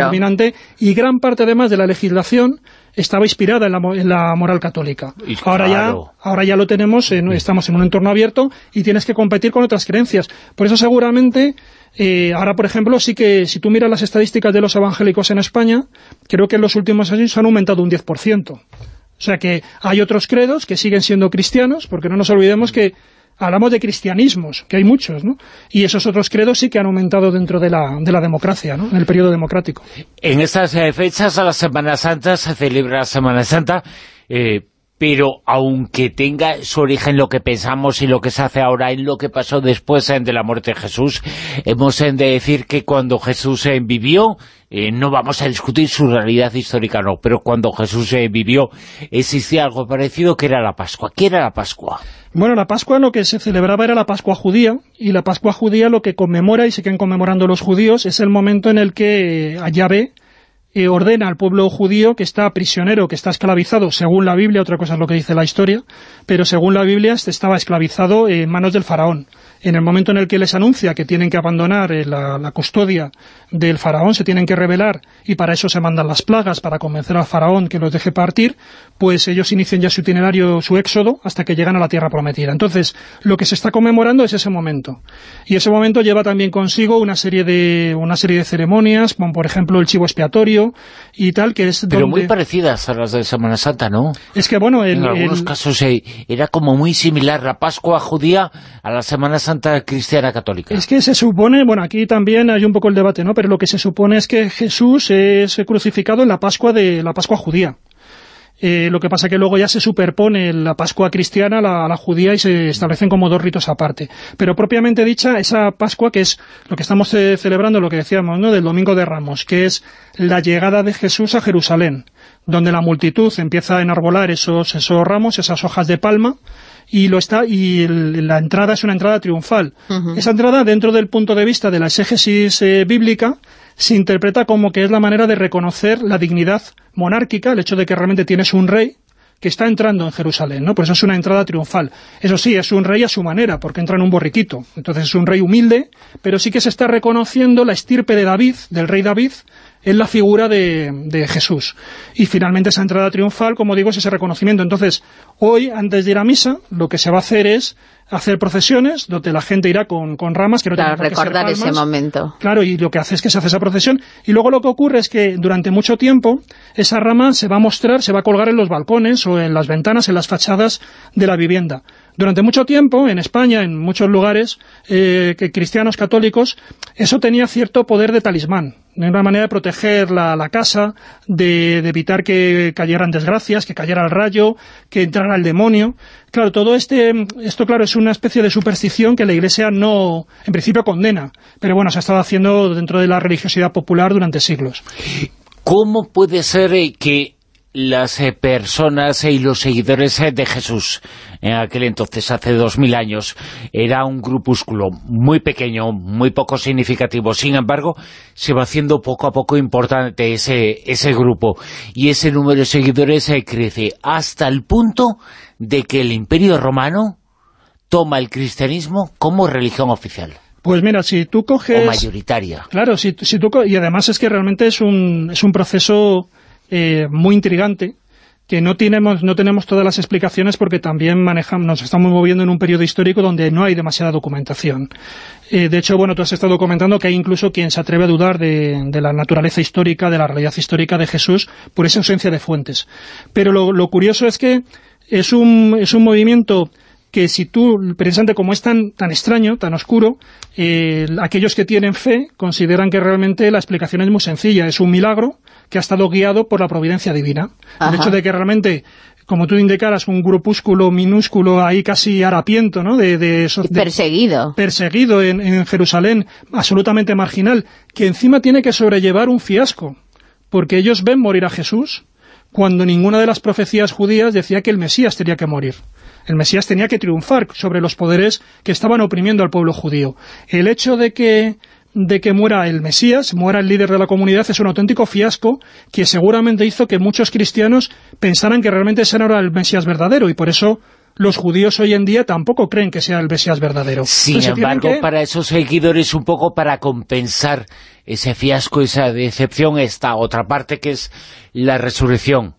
dominante y gran parte además de la legislación estaba inspirada en la, en la moral católica. Y Ahora ya ahora ya lo tenemos, en- estamos en un entorno abierto y tienes que competir con otras creencias. Por eso seguramente, eh, ahora por ejemplo, sí que si tú miras las estadísticas de los evangélicos en España, creo que en los últimos años han aumentado un 10%. O sea que hay otros credos que siguen siendo cristianos, porque no nos olvidemos que hablamos de cristianismos, que hay muchos, ¿no? Y esos otros credos sí que han aumentado dentro de la, de la democracia, ¿no? En el periodo democrático. En estas eh, fechas, a la Semana Santa, se celebra la Semana Santa, eh, pero aunque tenga su origen lo que pensamos y lo que se hace ahora en lo que pasó después de la muerte de Jesús, hemos de decir que cuando Jesús eh, vivió, eh, no vamos a discutir su realidad histórica, no, pero cuando Jesús eh, vivió existía algo parecido que era la Pascua. ¿Qué era la Pascua? Bueno, la Pascua lo que se celebraba era la Pascua judía, y la Pascua judía lo que conmemora y siguen conmemorando los judíos es el momento en el que eh, Yahvé eh, ordena al pueblo judío que está prisionero, que está esclavizado, según la Biblia, otra cosa es lo que dice la historia, pero según la Biblia este estaba esclavizado en manos del faraón. En el momento en el que les anuncia que tienen que abandonar eh, la, la custodia del faraón, se tienen que rebelar, y para eso se mandan las plagas, para convencer al faraón que los deje partir, pues ellos inician ya su itinerario, su éxodo, hasta que llegan a la tierra prometida. Entonces, lo que se está conmemorando es ese momento. Y ese momento lleva también consigo una serie de, una serie de ceremonias, como por ejemplo el chivo expiatorio y tal, que es Pero donde... muy parecidas a las de Semana Santa, ¿no? Es que bueno, el, en algunos el- casos eh, era como muy similar la Pascua judía a la Semana Santa cristiana católica. Es que se supone, bueno, aquí también hay un poco el debate, ¿no? Pero lo que se supone es que Jesús es crucificado en la Pascua de la Pascua judía. Eh, lo que pasa que luego ya se superpone la Pascua cristiana a la, la judía y se establecen como dos ritos aparte. Pero propiamente dicha, esa Pascua que es lo que estamos eh, celebrando, lo que decíamos, ¿no? Del Domingo de Ramos, que es la llegada de Jesús a Jerusalén donde la multitud empieza a enarbolar esos, esos ramos, esas hojas de palma, y lo está y la entrada es una entrada triunfal. Esa entrada, dentro del punto de vista de la exégesis eh, bíblica, se interpreta como que es la manera de reconocer la dignidad monárquica, el hecho de que realmente tienes un rey, que está entrando en Jerusalén, ¿no? Por eso es una entrada triunfal. Eso sí, es un rey a su manera, porque entra en un borriquito. Entonces es un rey humilde, pero sí que se está reconociendo la estirpe de David, del rey David, en la figura de, de, Jesús. Y finalmente esa entrada triunfal, como digo, es ese reconocimiento. Entonces, hoy, antes de ir a misa, lo que se va a hacer es hacer procesiones, donde la gente irá con, con ramas que no claro, recordar ese momento. Claro, y lo que hace es que se hace esa procesión. Y luego lo que ocurre es que durante mucho tiempo esa rama se va a mostrar, se va a colgar en los balcones o en las ventanas, en las fachadas de la vivienda. Durante mucho tiempo, en España, en muchos lugares eh, que cristianos católicos, eso tenía cierto poder de talismán, de una manera de proteger la, casa, de, de, evitar que cayeran desgracias, que cayera el rayo, que entrara el demonio. Claro, todo este, esto claro es una especie de superstición que la Iglesia no, en principio condena, pero bueno, se ha estado haciendo dentro de la religiosidad popular durante siglos. ¿Cómo puede ser eh, que las eh, personas y los seguidores de Jesús en aquel entonces, hace dos mil años, era un grupúsculo muy pequeño, muy poco significativo. Sin embargo, se va haciendo poco a poco importante ese, ese grupo y ese número de seguidores eh, crece hasta el punto de que el Imperio Romano toma el cristianismo como religión oficial. Pues mira, si tú coges... O mayoritaria. Claro, si, si tú y además es que realmente es un, es un proceso eh, muy intrigante, que no tenemos, no tenemos todas las explicaciones porque también manejamos, nos estamos moviendo en un periodo histórico donde no hay demasiada documentación. Eh, de hecho, bueno, tú has estado comentando que hay incluso quien se atreve a dudar de, la naturaleza histórica, de la realidad histórica de Jesús, por esa ausencia de fuentes. Pero lo, curioso es que es un, es un movimiento que si tú, precisamente como es tan, tan extraño, tan oscuro, eh, aquellos que tienen fe consideran que realmente la explicación es muy sencilla, es un milagro, que ha estado guiado por la providencia divina. El hecho de que realmente como tú indicaras, un grupúsculo minúsculo ahí casi harapiento, ¿no? De, de, perseguido. Perseguido en, en, Jerusalén, absolutamente marginal, que encima tiene que sobrellevar un fiasco, porque ellos ven morir a Jesús cuando ninguna de las profecías judías decía que el Mesías tenía que morir. El Mesías tenía que triunfar sobre los poderes que estaban oprimiendo al pueblo judío. El hecho de que de que muera el Mesías, muera el líder de la comunidad, es un auténtico fiasco que seguramente hizo que muchos cristianos pensaran que realmente ese no era el Mesías verdadero y por eso los judíos hoy en día tampoco creen que sea el Mesías verdadero. Sin embargo, para esos seguidores, un poco para compensar ese fiasco, esa decepción, esta otra parte que es la resurrección.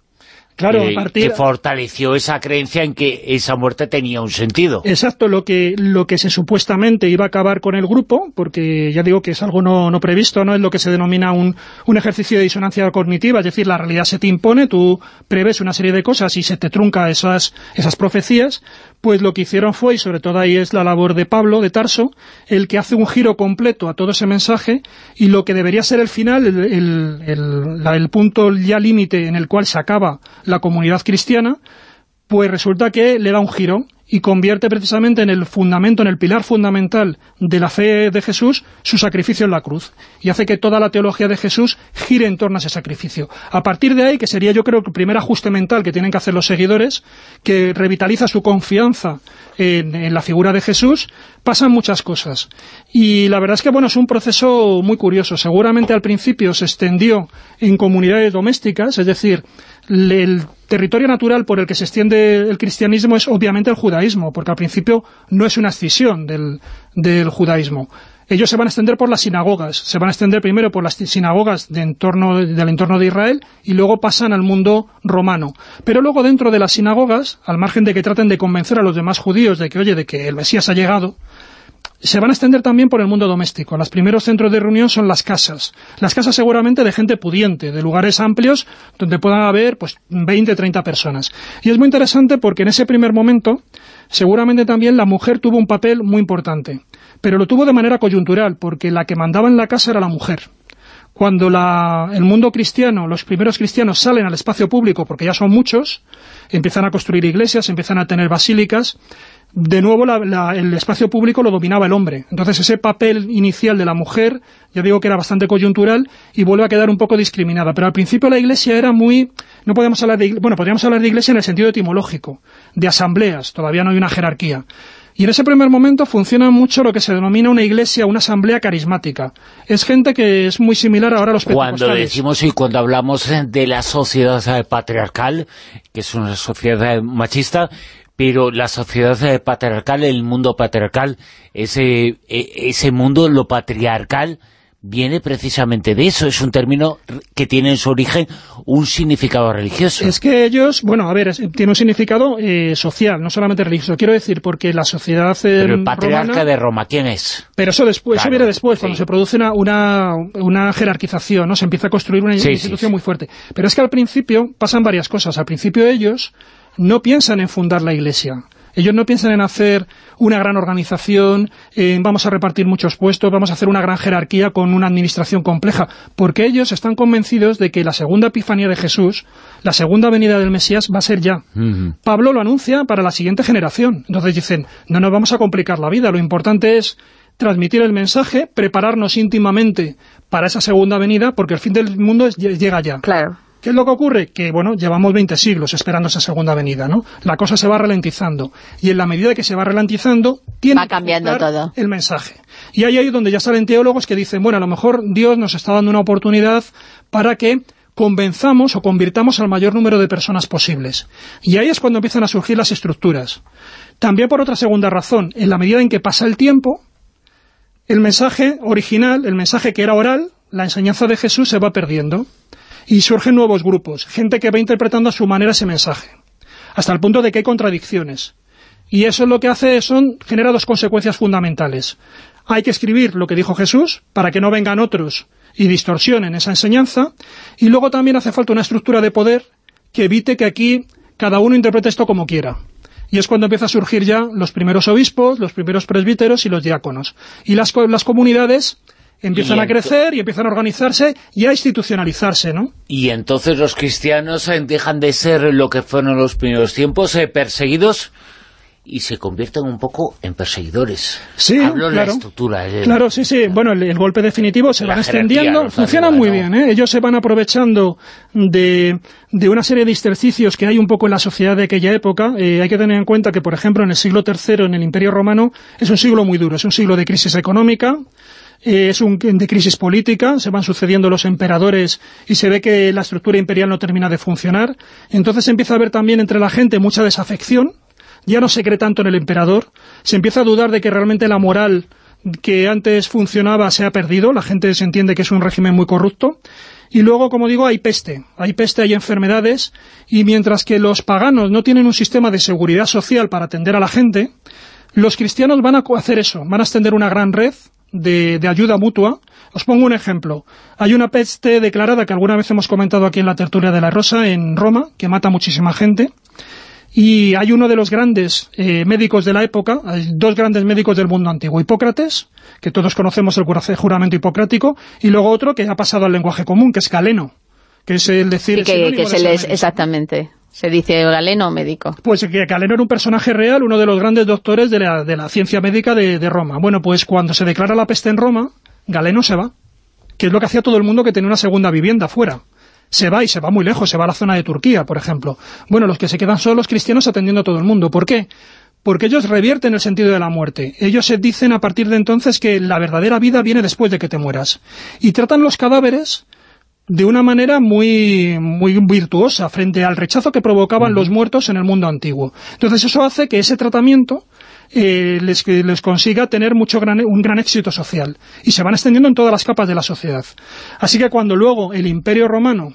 Claro, que fortaleció esa creencia en que esa muerte tenía un sentido. Exacto, lo que lo que se supuestamente iba a acabar con el grupo, porque ya digo que es algo no, no previsto, no es lo que se denomina un, un ejercicio de disonancia cognitiva, es decir, la realidad se te impone, tú preves una serie de cosas y se te trunca esas, esas profecías, pues lo que hicieron fue, y sobre todo ahí es la labor de Pablo, de Tarso, el que hace un giro completo a todo ese mensaje, y lo que debería ser el final, el, el, el punto ya límite en el cual se acaba la comunidad cristiana, pues resulta que le da un giro y convierte precisamente en el fundamento, en el pilar fundamental de la fe de Jesús, su sacrificio en la cruz. Y hace que toda la teología de Jesús gire en torno a ese sacrificio. A partir de ahí, que sería yo creo el primer ajuste mental que tienen que hacer los seguidores, que revitaliza su confianza en, en la figura de Jesús, pasan muchas cosas. Y la verdad es que bueno es un proceso muy curioso. Seguramente al principio se extendió en comunidades domésticas, es decir, el territorio natural por el que se extiende el cristianismo es obviamente el judaísmo, porque al principio no es una escisión del, judaísmo. Ellos se van a extender por las sinagogas, se van a extender primero por las sinagogas de entorno, del entorno de Israel y luego pasan al mundo romano. Pero luego dentro de las sinagogas, al margen de que traten de convencer a los demás judíos de que, oye, de que el Mesías ha llegado, se van a extender también por el mundo doméstico. Los primeros centros de reunión son las casas. Las casas seguramente de gente pudiente, de lugares amplios donde puedan haber pues 20, 30 personas. Y es muy interesante porque en ese primer momento seguramente también la mujer tuvo un papel muy importante. Pero lo tuvo de manera coyuntural porque la que mandaba en la casa era la mujer. Cuando el mundo cristiano, los primeros cristianos salen al espacio público, porque ya son muchos, empiezan a construir iglesias, empiezan a tener basílicas, de nuevo el espacio público lo dominaba el hombre. Entonces ese papel inicial de la mujer, ya digo que era bastante coyuntural y vuelve a quedar un poco discriminada. Pero al principio la iglesia era muy... no podemos hablar de... bueno, podríamos hablar de iglesia en el sentido etimológico, de asambleas, todavía no hay una jerarquía. Y en ese primer momento funciona mucho lo que se denomina una iglesia, una asamblea carismática. Es gente que es muy similar ahora a los pentecostales. Cuando decimos y cuando hablamos de la sociedad patriarcal, que es una sociedad machista, pero la sociedad patriarcal, el mundo patriarcal, ese, e, ese mundo, lo patriarcal, viene precisamente de eso, es un término que tiene en su origen un significado religioso. Es que ellos, bueno, a ver, tiene un significado eh, social, no solamente religioso, quiero decir, porque la sociedad eh, Pero el patriarca de Roma, ¿quién es? Pero eso después, eso viene después, cuando se produce una, una, jerarquización, ¿no? Se empieza a construir una institución muy fuerte. Pero es que al principio pasan varias cosas. Al principio ellos no piensan en fundar la iglesia. Ellos no piensan en hacer una gran organización, vamos a repartir muchos puestos, vamos a hacer una gran jerarquía con una administración compleja, porque ellos están convencidos de que la segunda epifanía de Jesús, la segunda venida del Mesías, va a ser ya. Pablo lo anuncia para la siguiente generación. Entonces dicen, no nos vamos a complicar la vida, lo importante es transmitir el mensaje, prepararnos íntimamente para esa segunda venida, porque el fin del mundo llega ya. Claro. ¿Qué es lo que ocurre? Que, bueno, llevamos 20 siglos esperando esa segunda venida, ¿no? La cosa se va ralentizando. Y en la medida que se va ralentizando, tiene va cambiando todo. el mensaje. Y ahí es donde ya salen teólogos que dicen, bueno, a lo mejor Dios nos está dando una oportunidad para que convenzamos o convirtamos al mayor número de personas posibles. Y ahí es cuando empiezan a surgir las estructuras. También por otra segunda razón, en la medida en que pasa el tiempo, el mensaje original, el mensaje que era oral, la enseñanza de Jesús se va perdiendo y surgen nuevos grupos, gente que va interpretando a su manera ese mensaje, hasta el punto de que hay contradicciones. Y eso es lo que hace son genera dos consecuencias fundamentales. Hay que escribir lo que dijo Jesús para que no vengan otros y distorsionen esa enseñanza, y luego también hace falta una estructura de poder que evite que aquí cada uno interprete esto como quiera. Y es cuando empieza a surgir ya los primeros obispos, los primeros presbíteros y los diáconos. Y las, las comunidades empiezan a crecer y empiezan a organizarse y a institucionalizarse, ¿no? Y entonces los cristianos eh, dejan de ser lo que fueron los primeros tiempos, eh, perseguidos, y se convierten un poco en perseguidores. Sí, Hablo claro. la estructura. eh, Claro, sí, sí. Bueno, el, el golpe definitivo se van extendiendo. ¿no? Funcionan muy ¿no? bien, ¿eh? Ellos se van aprovechando de, de una serie de estercicios que hay un poco en la sociedad de aquella época. Eh, hay que tener en cuenta que, por ejemplo, en el siglo III, en el Imperio Romano, es un siglo muy duro. Es un siglo de crisis económica, eh, es un de crisis política, se van sucediendo los emperadores y se ve que la estructura imperial no termina de funcionar. Entonces empieza a haber también entre la gente mucha desafección, ya no se cree tanto en el emperador, se empieza a dudar de que realmente la moral que antes funcionaba se ha perdido, la gente se entiende que es un régimen muy corrupto, y luego, como digo, hay peste, hay peste, hay enfermedades, y mientras que los paganos no tienen un sistema de seguridad social para atender a la gente, los cristianos van a hacer eso, van a extender una gran red de, ayuda mutua. Os pongo un ejemplo. Hay una peste declarada que alguna vez hemos comentado aquí en la tertulia de la Rosa, en Roma, que mata muchísima gente, y hay uno de los grandes eh, médicos de la época, hay dos grandes médicos del mundo antiguo, Hipócrates, que todos conocemos el juramento hipocrático, y luego otro que ha pasado al lenguaje común, que es Galeno, que es el decir... Que, que se les, exactamente, se dice galeno médico. Pues que Galeno era un personaje real, uno de los grandes doctores de la, de la ciencia médica de, de Roma. Bueno, pues cuando se declara la peste en Roma, Galeno se va, que es lo que hacía todo el mundo que tenía una segunda vivienda fuera. Se va y se va muy lejos, se va a la zona de Turquía, por ejemplo. Bueno, los que se quedan son los cristianos atendiendo a todo el mundo. ¿Por qué? Porque ellos revierten el sentido de la muerte. Ellos se dicen a partir de entonces que la verdadera vida viene después de que te mueras. Y tratan los cadáveres de una manera muy, muy virtuosa frente al rechazo que provocaban los muertos en el mundo antiguo. Entonces eso hace que ese tratamiento eh, les, les consiga tener mucho gran, un gran éxito social. Y se van extendiendo en todas las capas de la sociedad. Así que cuando luego el Imperio Romano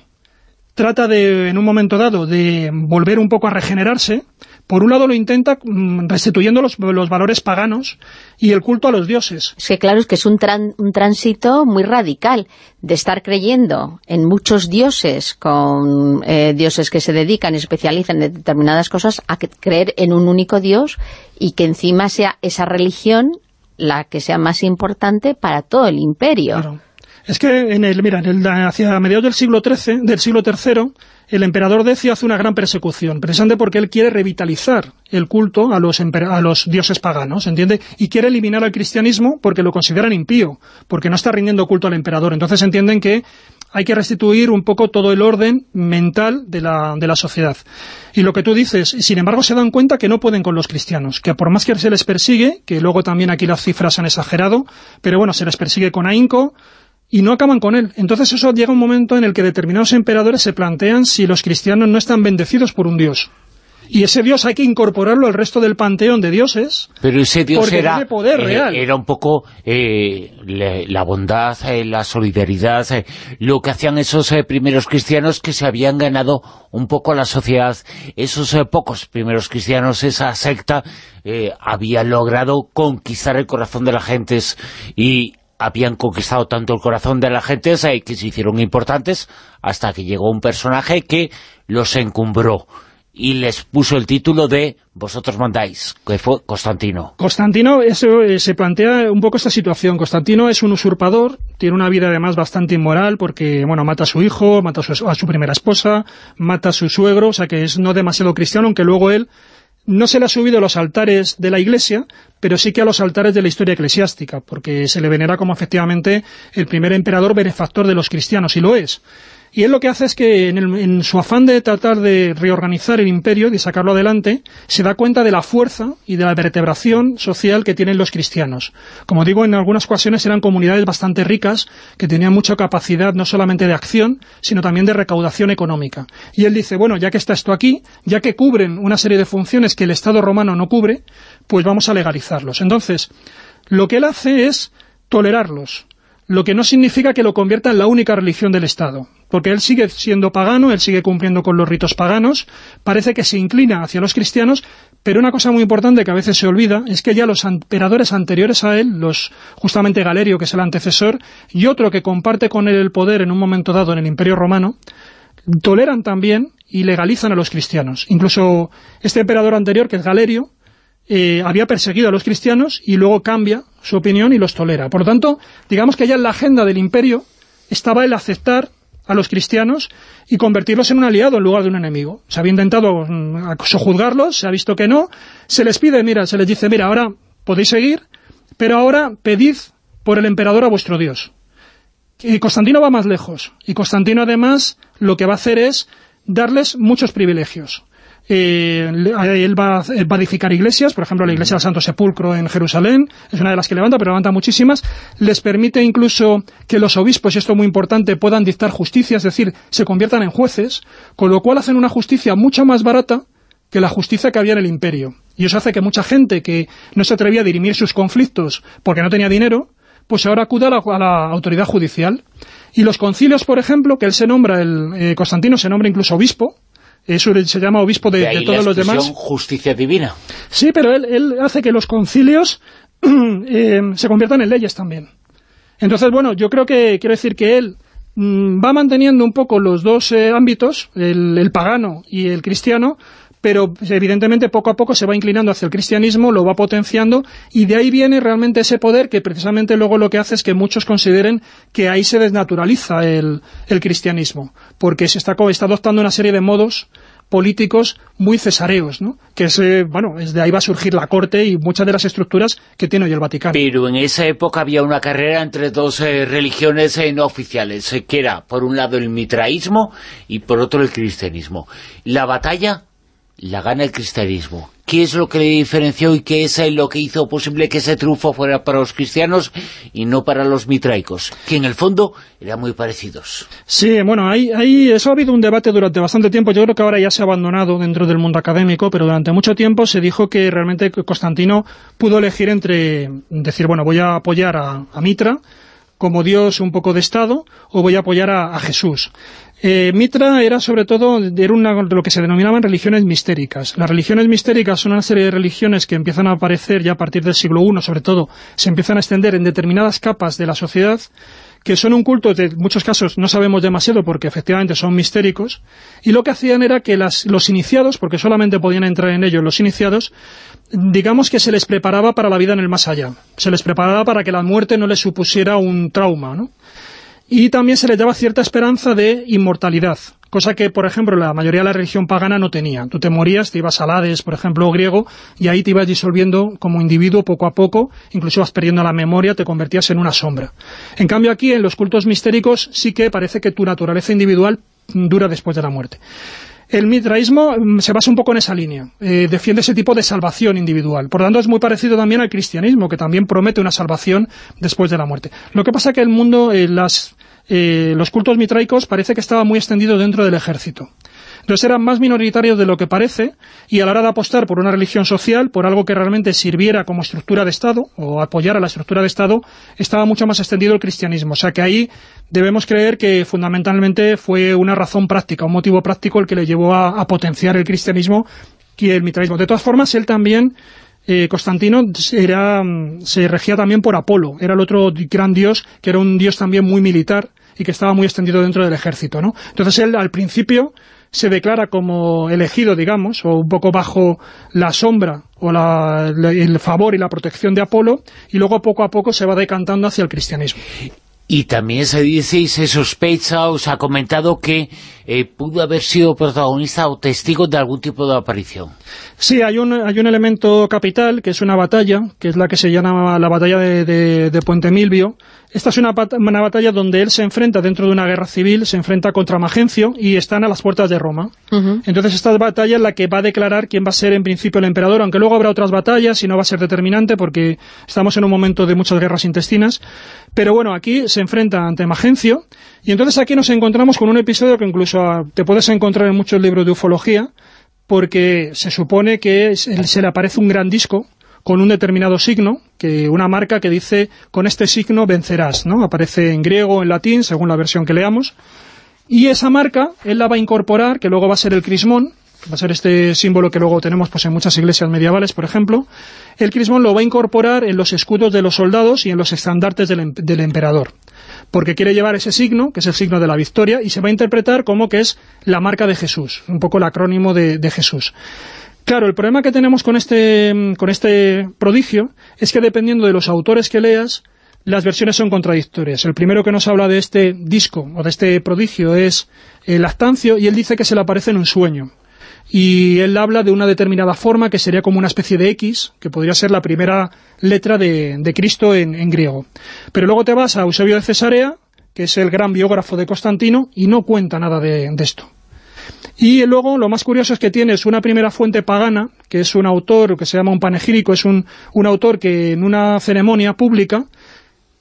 trata de, en un momento dado, de volver un poco a regenerarse, por un lado lo intenta mm, restituyendo los, los valores paganos y el culto a los dioses. Es que claro, es que es un, tran- un tránsito muy radical de estar creyendo en muchos dioses, con eh, dioses que se dedican y especializan en determinadas cosas, a creer en un único dios y que encima sea esa religión la que sea más importante para todo el imperio. Claro. Es que en el, mira, en el, hacia mediados del siglo XIII, del siglo III, el emperador Decio hace una gran persecución, precisamente porque él quiere revitalizar el culto a los, a los dioses paganos, ¿entiende? Y quiere eliminar al cristianismo porque lo consideran impío, porque no está rindiendo culto al emperador. Entonces entienden que hay que restituir un poco todo el orden mental de la, de la sociedad. Y lo que tú dices, sin embargo se dan cuenta que no pueden con los cristianos, que por más que se les persigue, que luego también aquí las cifras han exagerado, pero bueno, se les persigue con ahínco, y no acaban con él. Entonces eso llega un momento en el que determinados emperadores se plantean si los cristianos no están bendecidos por un dios. Y ese dios hay que incorporarlo al resto del panteón de dioses. Pero ese dios era, tiene poder eh, real. era un poco eh, le- la bondad, eh, la solidaridad, eh, lo que hacían esos eh, primeros cristianos que se habían ganado un poco a la sociedad. Esos eh, pocos primeros cristianos, esa secta, eh, había logrado conquistar el corazón de la gente y habían conquistado tanto el corazón de la gente que se hicieron importantes hasta que llegó un personaje que los encumbró y les puso el título de Vosotros mandáis, que fue Constantino. Constantino eso, eh, se plantea un poco esta situación. Constantino es un usurpador, tiene una vida además bastante inmoral porque, bueno, mata a su hijo, mata a su, a su primera esposa, mata a su suegro, o sea que es no demasiado cristiano, aunque luego él no se le ha subido a los altares de la iglesia, pero sí que a los altares de la historia eclesiástica, porque se le venera como efectivamente el primer emperador benefactor de los cristianos, y lo es. Y él lo que hace es que en, su afán de tratar de reorganizar el imperio, de sacarlo adelante, se da cuenta de la fuerza y de la vertebración social que tienen los cristianos. Como digo, en algunas ocasiones eran comunidades bastante ricas, que tenían mucha capacidad no solamente de acción, sino también de recaudación económica. Y él dice, bueno, ya que está esto aquí, ya que cubren una serie de funciones que el Estado romano no cubre, pues vamos a legalizarlos. Entonces, lo que él hace es tolerarlos, lo que no significa que lo convierta en la única religión del Estado, porque él sigue siendo pagano, él sigue cumpliendo con los ritos paganos, parece que se inclina hacia los cristianos, pero una cosa muy importante que a veces se olvida es que ya los emperadores anteriores a él, los justamente Galerio, que es el antecesor, y otro que comparte con él el poder en un momento dado en el Imperio Romano, toleran también y legalizan a los cristianos. Incluso este emperador anterior, que es Galerio, eh, había perseguido a los cristianos y luego cambia su opinión y los tolera. Por lo tanto, digamos que ya en la agenda del imperio estaba el aceptar a los cristianos y convertirlos en un aliado en lugar de un enemigo. Se había intentado mm, sojuzgarlos, se ha visto que no, se les pide, mira, se les dice, mira, ahora podéis seguir, pero ahora pedid por el emperador a vuestro Dios. Y Constantino va más lejos, y Constantino además lo que va a hacer es darles muchos privilegios. Eh, le- él va, a- él va a edificar iglesias, por ejemplo la iglesia del Santo Sepulcro en Jerusalén, es una de las que levanta, pero levanta muchísimas, les permite incluso que los obispos, y esto es muy importante, puedan dictar justicia, es decir, se conviertan en jueces, con lo cual hacen una justicia mucho más barata que la justicia que había en el imperio. Y eso hace que mucha gente que no se atrevía a dirimir sus conflictos porque no tenía dinero, pues ahora acuda a la, a la autoridad judicial. Y los concilios, por ejemplo, que él se nombra, el eh, Constantino se nombra incluso obispo, eso se llama obispo de, De ahí de todos la los demás. justicia divina. Sí, pero él, él hace que los concilios eh, se conviertan en leyes también. Entonces, bueno, yo creo que, quiero decir que él mm, va manteniendo un poco los dos eh, ámbitos, el, el pagano y el cristiano, pero evidentemente poco a poco se va inclinando hacia el cristianismo, lo va potenciando, y de ahí viene realmente ese poder que precisamente luego lo que hace es que muchos consideren que ahí se desnaturaliza el, cristianismo, porque se está, adoptando una serie de modos políticos muy cesareos, ¿no? Que es, eh, bueno, es de ahí va a surgir la corte y muchas de las estructuras que tiene hoy el Vaticano. Pero en esa época había una carrera entre dos eh, religiones eh, no oficiales, eh, que era, por un lado, el mitraísmo y por otro el cristianismo. La batalla la gana el cristianismo. ¿Qué es lo que le diferenció y qué es lo que hizo posible que ese triunfo fuera para los cristianos y no para los mitraicos? Que en el fondo eran muy parecidos. Sí, bueno, ahí, ahí eso ha habido un debate durante bastante tiempo. Yo creo que ahora ya se ha abandonado dentro del mundo académico, pero durante mucho tiempo se dijo que realmente Constantino pudo elegir entre decir, bueno, voy a apoyar a, Mitra como Dios un poco de Estado o voy a apoyar a Jesús. Eh, Mitra era sobre todo era una, lo que se denominaban religiones mistéricas. Las religiones mistéricas son una serie de religiones que empiezan a aparecer ya a partir del siglo I, sobre todo, se empiezan a extender en determinadas capas de la sociedad que son un culto, de muchos casos no sabemos demasiado porque efectivamente son mistéricos, y lo que hacían era que los iniciados, porque solamente podían entrar en ellos los iniciados, digamos que se les preparaba para la vida en el más allá, se les preparaba para que la muerte no les supusiera un trauma, ¿no? Y también se les daba cierta esperanza de inmortalidad, cosa que, por ejemplo, la mayoría de la religión pagana no tenía. Tú te morías, te ibas a Hades, por ejemplo, griego, y ahí te ibas disolviendo como individuo poco a poco, incluso vas perdiendo la memoria, te convertías en una sombra. En cambio aquí, en los cultos mistéricos, sí que parece que tu naturaleza individual dura después de la muerte. El mitraísmo mm, se basa un poco en esa línea, eh, defiende ese tipo de salvación individual. Por lo tanto, es muy parecido también al cristianismo, que también promete una salvación después de la muerte. Lo que pasa es que el mundo, eh, las, eh, los cultos mitraicos parece que estaba muy extendido dentro del ejército. Entonces eran más minoritarios de lo que parece y a la hora de apostar por una religión social, por algo que realmente sirviera como estructura de Estado o apoyara la estructura de Estado, estaba mucho más extendido el cristianismo. O sea que ahí debemos creer que fundamentalmente fue una razón práctica, un motivo práctico el que le llevó a, potenciar el cristianismo y el mitraísmo. De todas formas, él también eh, Constantino era, se regía también por Apolo, era el otro gran dios, que era un dios también muy militar y que estaba muy extendido dentro del ejército, ¿no? Entonces él al principio se declara como elegido, digamos, o un poco bajo la sombra o el favor y la protección de Apolo, y luego poco a poco se va decantando hacia el cristianismo. Y también se dice y se sospecha o se ha comentado que eh, pudo haber sido protagonista o testigo de algún tipo de aparición. Sí, hay un, hay un elemento capital, que es una batalla, que es la que se llama la batalla de, de Puente Milvio, esta es una, batalla donde él se enfrenta dentro de una guerra civil, se enfrenta contra Magencio y están a las puertas de Roma. Entonces esta batalla es la que va a declarar quién va a ser en principio el emperador, aunque luego habrá otras batallas y no va a ser determinante porque estamos en un momento de muchas guerras intestinas. Pero bueno, aquí se enfrenta ante Magencio y entonces aquí nos encontramos con un episodio que incluso ah, te puedes encontrar en muchos libros de ufología porque se supone que se le aparece un gran disco con un determinado signo, que una marca que dice con este signo vencerás, ¿no? Aparece en griego en latín, según la versión que leamos, y esa marca él la va a incorporar, que luego va a ser el crismón, va a ser este símbolo que luego tenemos pues, en muchas iglesias medievales, por ejemplo, el crismón lo va a incorporar en los escudos de los soldados y en los estandartes del, em-, emperador porque quiere llevar ese signo, que es el signo de la victoria, y se va a interpretar como que es la marca de Jesús, un poco el acrónimo de, de Jesús. Claro, el problema que tenemos con este, con este prodigio es que dependiendo de los autores que leas, las versiones son contradictorias. El primero que nos habla de este disco o de este prodigio es el Lactancio y él dice que se le aparece en un sueño. Y él habla de una determinada forma que sería como una especie de X, que podría ser la primera letra de, Cristo en, griego. Pero luego te vas a Eusebio de Cesarea, que es el gran biógrafo de Constantino, y no cuenta nada de esto. Y luego lo más curioso es que tienes una primera fuente pagana, que es un autor que se llama un panegírico, es un, un autor que en una ceremonia pública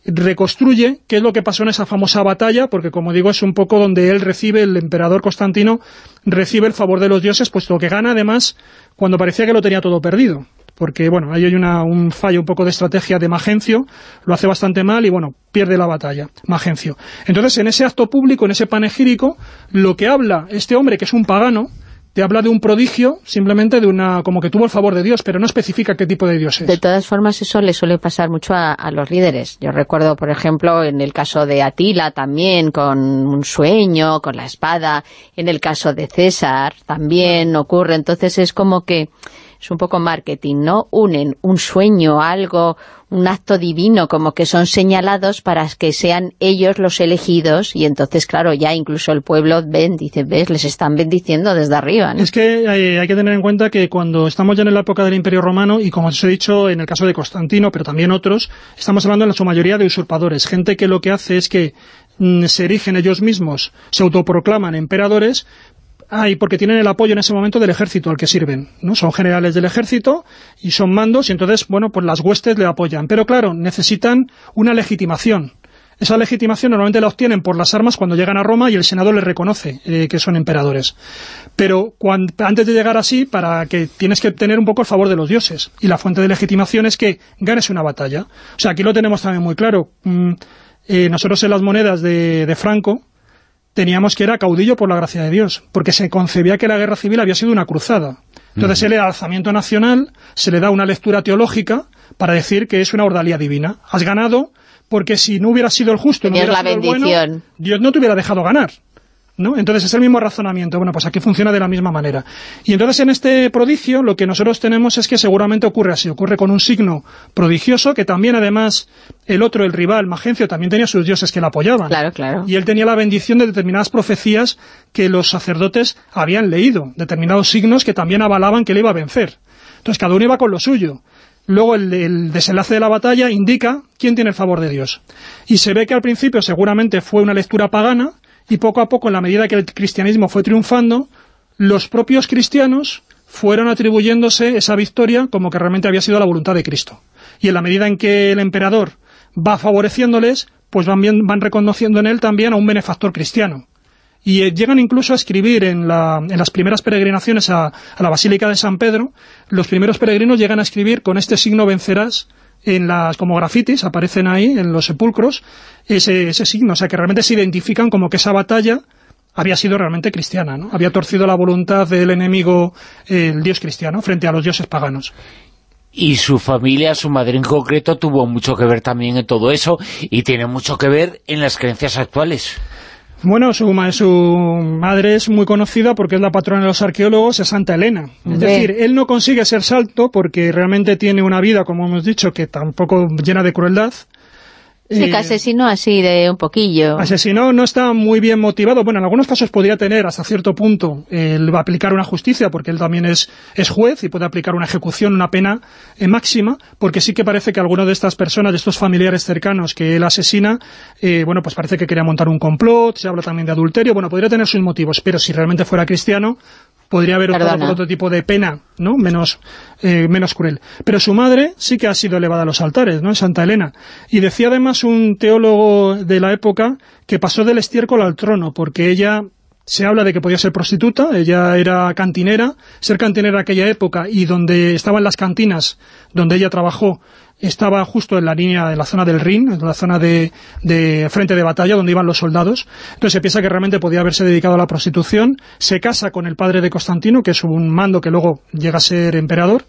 reconstruye qué es lo que pasó en esa famosa batalla, porque como digo es un poco donde él recibe, el emperador Constantino, recibe el favor de los dioses, puesto que gana además cuando parecía que lo tenía todo perdido porque bueno, ahí hay un fallo un poco de estrategia de Magencio, lo hace bastante mal y bueno, pierde la batalla, Magencio. Entonces, en ese acto público, en ese panegírico, lo que habla este hombre, que es un pagano, te habla de un prodigio, simplemente de una como que tuvo el favor de Dios, pero no especifica qué tipo de Dios es. De todas formas, eso le suele pasar mucho a, a, los líderes. Yo recuerdo, por ejemplo, en el caso de Atila también, con un sueño, con la espada. En el caso de César también ocurre. Entonces es como que es un poco marketing, ¿no? Unen un sueño, algo, un acto divino, como que son señalados para que sean ellos los elegidos, y entonces, claro, ya incluso el pueblo ven, dice, ves, les están bendiciendo desde arriba, Es que hay, que tener en cuenta que cuando estamos ya en la época del Imperio Romano, y como os he dicho, en el caso de Constantino, pero también otros, estamos hablando en su mayoría de usurpadores, gente que lo que hace es que mm, se erigen ellos mismos, se autoproclaman emperadores, Ah, y porque tienen el apoyo en ese momento del ejército al que sirven, ¿no? Son generales del ejército y son mandos y entonces, bueno, pues las huestes le apoyan. Pero claro, necesitan una legitimación. Esa legitimación normalmente la obtienen por las armas cuando llegan a Roma y el Senado les reconoce eh, que son emperadores. Pero antes de llegar así, para que tienes que tener un poco el favor de los dioses. Y la fuente de legitimación es que ganes una batalla. O sea, aquí lo tenemos también muy claro. Mm, eh, nosotros en las monedas de, de Franco, teníamos que era caudillo por la gracia de Dios, porque se concebía que la guerra civil había sido una cruzada. Entonces el alzamiento nacional se le da una lectura teológica para decir que es una ordalía divina. Has ganado porque si no hubiera sido el justo, no hubiera sido el bueno, Dios no te hubiera dejado ganar. ¿No? Entonces es el mismo razonamiento. Bueno, pues aquí funciona de la misma manera. Y entonces en este prodigio lo que nosotros tenemos es que seguramente ocurre así. Ocurre con un signo prodigioso que también además el otro, el rival, Magencio, también tenía sus dioses que le apoyaban. Claro, claro. Y él tenía la bendición de determinadas profecías que los sacerdotes habían leído. Determinados signos que también avalaban que le iba a vencer. Entonces cada uno iba con lo suyo. Luego el, el, desenlace de la batalla indica quién tiene el favor de Dios. Y se ve que al principio seguramente fue una lectura pagana, y poco a poco, en la medida que el cristianismo fue triunfando, los propios cristianos fueron atribuyéndose esa victoria como que realmente había sido la voluntad de Cristo. Y en la medida en que el emperador va favoreciéndoles, pues van, van reconociendo en él también a un benefactor cristiano. Y eh, llegan incluso a escribir en, la, en las primeras peregrinaciones a, la Basílica de San Pedro, los primeros peregrinos llegan a escribir con este signo vencerás en las como grafitis, aparecen ahí en los sepulcros, ese, ese signo, o sea que realmente se identifican como que esa batalla había sido realmente cristiana, ¿no? Había torcido la voluntad del enemigo, el dios cristiano, frente a los dioses paganos. Y su familia, su madre en concreto, tuvo mucho que ver también en todo eso y tiene mucho que ver en las creencias actuales. Bueno, su, su, madre es muy conocida porque es la patrona de los arqueólogos, es Santa Elena. Es decir, él no consigue ser salto porque realmente tiene una vida, como hemos dicho, que tampoco llena de crueldad. Sí, que asesinó así de un poquillo. Asesinó, no está muy bien motivado. Bueno, en algunos casos podría tener hasta cierto punto el aplicar una justicia, porque él también es, es juez y puede aplicar una ejecución, una pena eh, máxima, porque sí que parece que alguno de estas personas, de estos familiares cercanos que él asesina, eh, bueno, pues parece que quería montar un complot, se habla también de adulterio, bueno, podría tener sus motivos, pero si realmente fuera cristiano, podría haber optado por otro tipo de pena, ¿no? Menos, eh, menos cruel. Pero su madre sí que ha sido elevada a los altares, ¿no? Santa Elena. Y decía además un teólogo de la época que pasó del estiércol al trono, porque ella se habla de que podía ser prostituta, ella era cantinera, ser cantinera en aquella época y donde estaban las cantinas donde ella trabajó estaba justo en la línea de la zona del Rin, en la zona de, de, frente de batalla donde iban los soldados. Entonces se piensa que realmente podía haberse dedicado a la prostitución, se casa con el padre de Constantino, que es un mando que luego llega a ser emperador,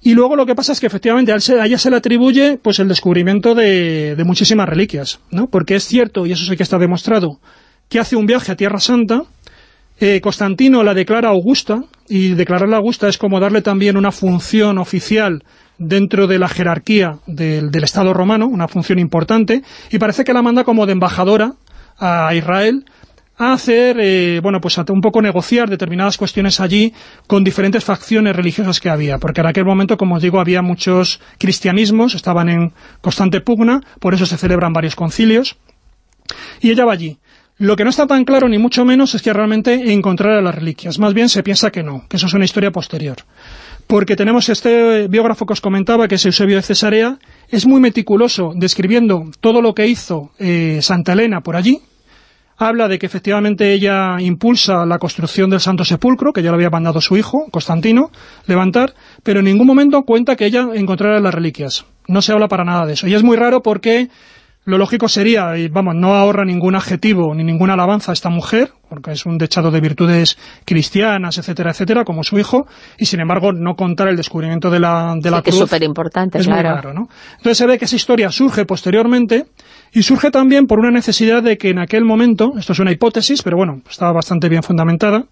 y luego lo que pasa es que efectivamente a ella se le atribuye pues el descubrimiento de, de muchísimas reliquias, ¿no? Porque es cierto, y eso sí que está demostrado, que hace un viaje a Tierra Santa, eh, Constantino la declara augusta, y declararla augusta es como darle también una función oficial dentro de la jerarquía del, Estado romano, una función importante, y parece que la manda como de embajadora a Israel a hacer, eh, bueno, pues a un poco negociar determinadas cuestiones allí con diferentes facciones religiosas que había, porque en aquel momento, como os digo, había muchos cristianismos, estaban en constante pugna, por eso se celebran varios concilios, y ella va allí. Lo que no está tan claro, ni mucho menos, es que realmente encontrara las reliquias. Más bien se piensa que no, que eso es una historia posterior porque tenemos este biógrafo que os comentaba, que es Eusebio de Cesarea, es muy meticuloso describiendo todo lo que hizo eh, Santa Elena por allí, habla de que efectivamente ella impulsa la construcción del Santo Sepulcro, que ya lo había mandado su hijo, Constantino, levantar, pero en ningún momento cuenta que ella encontrara las reliquias. No se habla para nada de eso. Y es muy raro porque lo lógico sería, y vamos, no ahorra ningún adjetivo ni ninguna alabanza a esta mujer, porque es un dechado de virtudes cristianas, etcétera, etcétera, como su hijo, y sin embargo no contar el descubrimiento de la, de la sí, cruz. es súper importante, es claro. raro, ¿no? Entonces se ve que esa historia surge posteriormente, y surge también por una necesidad de que en aquel momento, esto es una hipótesis, pero bueno, estaba bastante bien fundamentada,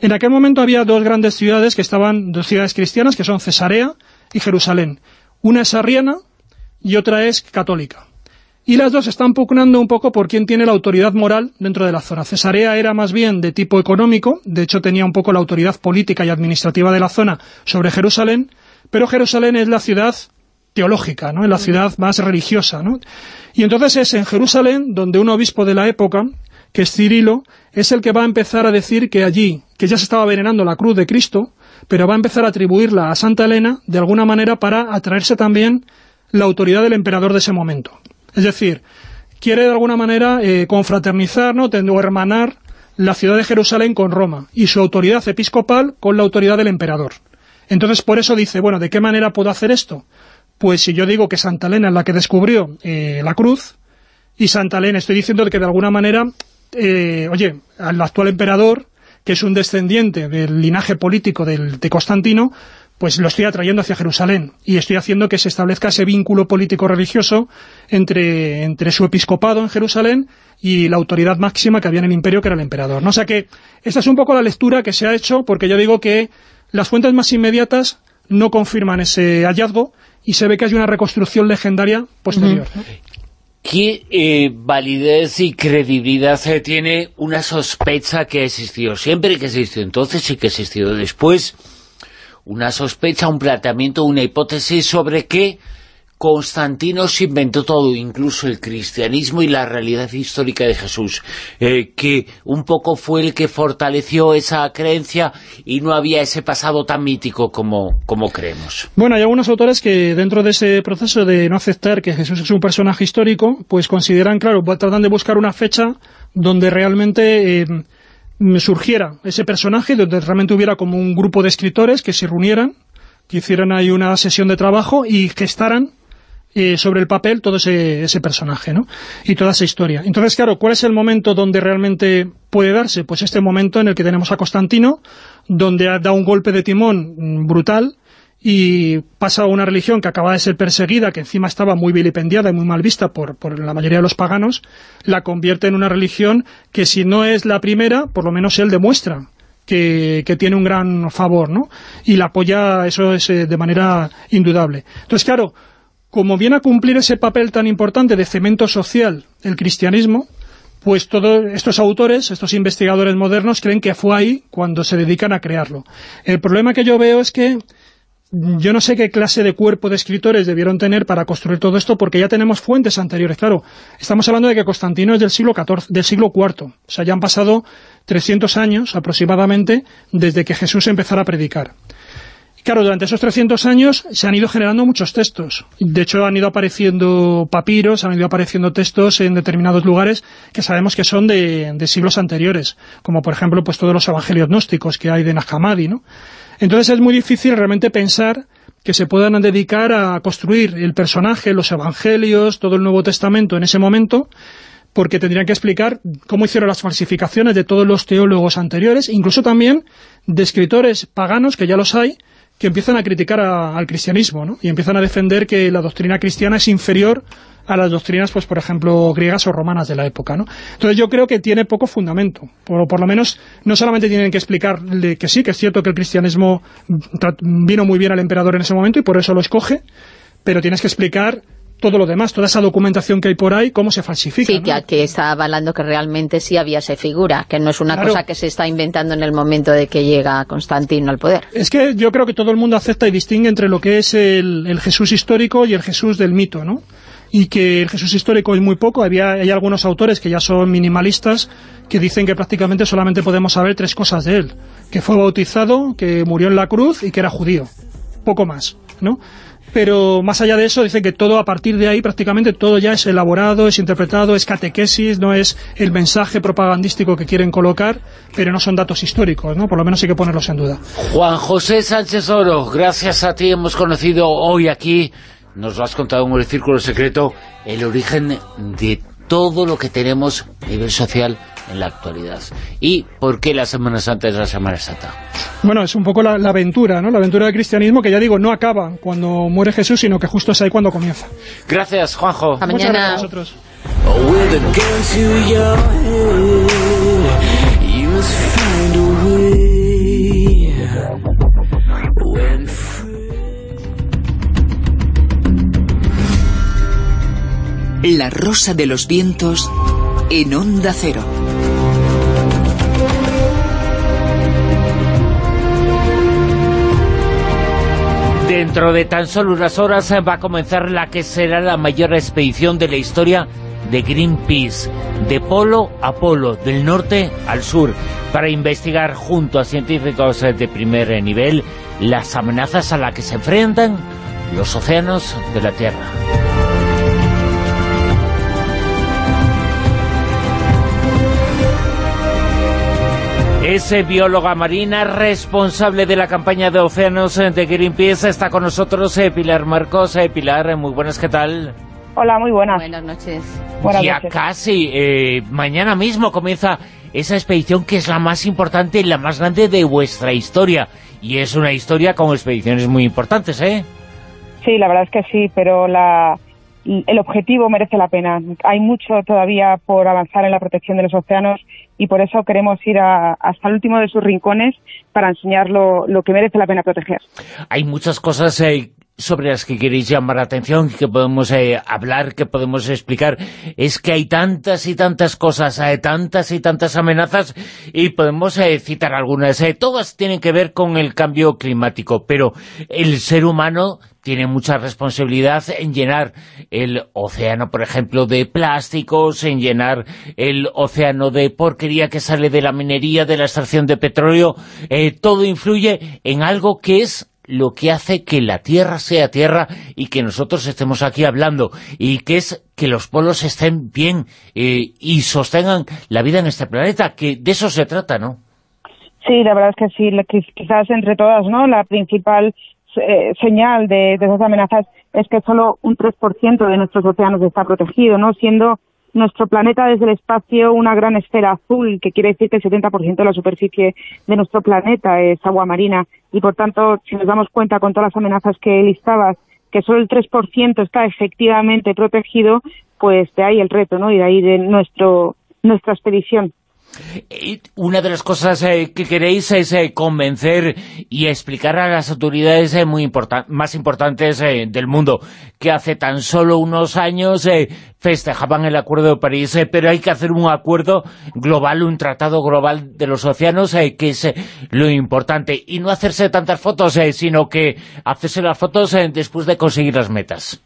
en aquel momento había dos grandes ciudades que estaban, dos ciudades cristianas, que son Cesarea y Jerusalén. Una es arriana y otra es católica y las dos están pugnando un poco por quién tiene la autoridad moral dentro de la zona. Cesarea era más bien de tipo económico, de hecho tenía un poco la autoridad política y administrativa de la zona sobre Jerusalén, pero Jerusalén es la ciudad teológica, ¿no? es la ciudad más religiosa. ¿no? Y entonces es en Jerusalén donde un obispo de la época, que es Cirilo, es el que va a empezar a decir que allí, que ya se estaba venerando la cruz de Cristo, pero va a empezar a atribuirla a Santa Elena de alguna manera para atraerse también la autoridad del emperador de ese momento. Es decir, quiere de alguna manera eh, confraternizar ¿no? o hermanar la ciudad de Jerusalén con Roma y su autoridad episcopal con la autoridad del emperador. Entonces por eso dice, bueno, ¿de qué manera puedo hacer esto? Pues si yo digo que Santa Elena es la que descubrió eh, la cruz, y Santa Elena estoy diciendo que de alguna manera, eh, oye, al actual emperador, que es un descendiente del linaje político del, de Constantino, pues lo estoy atrayendo hacia Jerusalén y estoy haciendo que se establezca ese vínculo político-religioso entre, entre su episcopado en Jerusalén y la autoridad máxima que había en el imperio, que era el emperador. ¿no? O sea que esta es un poco la lectura que se ha hecho, porque yo digo que las fuentes más inmediatas no confirman ese hallazgo y se ve que hay una reconstrucción legendaria posterior. ¿Qué eh, validez y credibilidad tiene una sospecha que ha existido siempre que existió entonces y que ha existido después? Una sospecha, un planteamiento, una hipótesis sobre que Constantino se inventó todo, incluso el cristianismo y la realidad histórica de Jesús, eh, que un poco fue el que fortaleció esa creencia y no había ese pasado tan mítico como, como creemos. Bueno, hay algunos autores que dentro de ese proceso de no aceptar que Jesús es un personaje histórico, pues consideran, claro, tratan de buscar una fecha donde realmente... Eh, surgiera ese personaje, donde realmente hubiera como un grupo de escritores que se reunieran, que hicieran ahí una sesión de trabajo y gestaran eh, sobre el papel todo ese, ese personaje, ¿no? Y toda esa historia. Entonces, claro, ¿cuál es el momento donde realmente puede darse? Pues este momento en el que tenemos a Constantino, donde ha dado un golpe de timón mm, brutal, y pasa a una religión que acaba de ser perseguida, que encima estaba muy vilipendiada y muy mal vista por, por, la mayoría de los paganos, la convierte en una religión que si no es la primera, por lo menos él demuestra que, tiene un gran favor, ¿no? Y la apoya, eso es eh, de manera indudable. Entonces, claro, como viene a cumplir ese papel tan importante de cemento social el cristianismo, pues todos estos autores, estos investigadores modernos, creen que fue ahí cuando se dedican a crearlo. El problema que yo veo es que yo no sé qué clase de cuerpo de escritores debieron tener para construir todo esto, porque ya tenemos fuentes anteriores. Claro, estamos hablando de que Constantino es del siglo XIV, del siglo IV. O sea, ya han pasado 300 años aproximadamente desde que Jesús empezara a predicar. Claro, durante esos 300 años se han ido generando muchos textos. De hecho, han ido apareciendo papiros, han ido apareciendo textos en determinados lugares que sabemos que son de, siglos anteriores, como por ejemplo pues todos los evangelios gnósticos que hay de Nahamadi, ¿no? Entonces es muy difícil realmente pensar que se puedan dedicar a construir el personaje, los evangelios, todo el Nuevo Testamento en ese momento, porque tendrían que explicar cómo hicieron las falsificaciones de todos los teólogos anteriores, incluso también de escritores paganos, que ya los hay, que empiezan a criticar al cristianismo, ¿no? Y empiezan a defender que la doctrina cristiana es inferior a las doctrinas, pues por ejemplo, griegas o romanas de la época, ¿no? Entonces yo creo que tiene poco fundamento, por, por lo menos no solamente tienen que explicarle que sí, que es cierto que el cristianismo vino muy bien al emperador en ese momento y por eso lo escoge, pero tienes que explicar todo lo demás, toda esa documentación que hay por ahí, cómo se falsifica. Sí, que, está avalando que realmente sí había esa figura, que no es una cosa que se está inventando en el momento de que llega Constantino al poder. Es que yo creo que todo el mundo acepta y distingue entre lo que es el, Jesús histórico y el Jesús del mito, ¿no? y que el Jesús histórico es muy poco. Había, hay algunos autores que ya son minimalistas que dicen que prácticamente solamente podemos saber tres cosas de él. Que fue bautizado, que murió en la cruz y que era judío. Poco más, ¿no? Pero más allá de eso dicen que todo a partir de ahí prácticamente todo ya es elaborado, es interpretado, es catequesis, no es el mensaje propagandístico que quieren colocar, pero no son datos históricos, ¿no? Por lo menos hay que ponerlos en duda. Juan José Sánchez Oro, gracias a ti hemos conocido hoy aquí, nos lo has contado en el Círculo Secreto, el origen de todo lo que tenemos a nivel social en la actualidad. ¿Y por qué la Semana Santa es la Semana Santa? Bueno, es un poco la, aventura, ¿no? La aventura del cristianismo que ya digo, no acaba cuando muere Jesús, sino que justo es ahí cuando comienza. Gracias, Juanjo. Hasta mañana. La rosa de los vientos en onda cero. Dentro de tan solo unas horas va a comenzar la que será la mayor expedición de la historia de Greenpeace, de polo a polo, del norte al sur, para investigar junto a científicos de primer nivel las amenazas a las que se enfrentan los océanos de la Tierra. Es bióloga marina responsable de la campaña de océanos de Greenpeace. Está con nosotros eh, Pilar Marcos. Eh, Pilar, eh, muy buenas, ¿qué tal? Hola, muy buenas. Buenas noches. ya casi, mañana mismo comienza esa expedición que es la más importante y la más grande de vuestra historia. Y es una historia con expediciones muy importantes, ¿eh? Sí, la verdad es que sí, pero la, el objetivo merece la pena. Hay mucho todavía por avanzar en la protección de los océanos y por eso queremos ir hasta el último de sus rincones para enseñar lo, que merece la pena proteger. Hay muchas cosas eh, sobre las que queréis llamar la atención, que podemos eh, hablar, que podemos explicar, es que hay tantas y tantas cosas, hay tantas y tantas amenazas, y podemos eh, citar algunas. Eh, todas tienen que ver con el cambio climático, pero el ser humano tiene mucha responsabilidad en llenar el océano, por ejemplo, de plásticos, en llenar el océano de porquería que sale de la minería, de la extracción de petróleo. todo influye en algo que es lo que hace que la Tierra sea Tierra y que nosotros estemos aquí hablando, y que es que los polos estén bien eh, y sostengan la vida en este planeta, que de eso se trata, ¿no? Sí, la verdad es que sí, quizás entre todas, ¿no? La principal eh, señal de, esas amenazas es que solo un 3% de nuestros océanos está protegido, ¿no? Siendo nuestro planeta desde el espacio una gran esfera azul, que quiere decir que el 70% de la superficie de nuestro planeta es agua marina. Y por tanto, si nos damos cuenta con todas las amenazas que listabas, que solo el 3% está efectivamente protegido, pues de ahí el reto, ¿no? Y de ahí de nuestro, nuestra expedición. Una de las cosas eh, que queréis es eh, convencer y explicar a las autoridades eh, muy más importantes del mundo, que hace tan solo unos años festejaban el Acuerdo de París, pero hay que hacer un acuerdo global, un tratado global de los océanos, que es lo importante, y no hacerse tantas fotos, sino que hacerse las fotos después de conseguir las metas.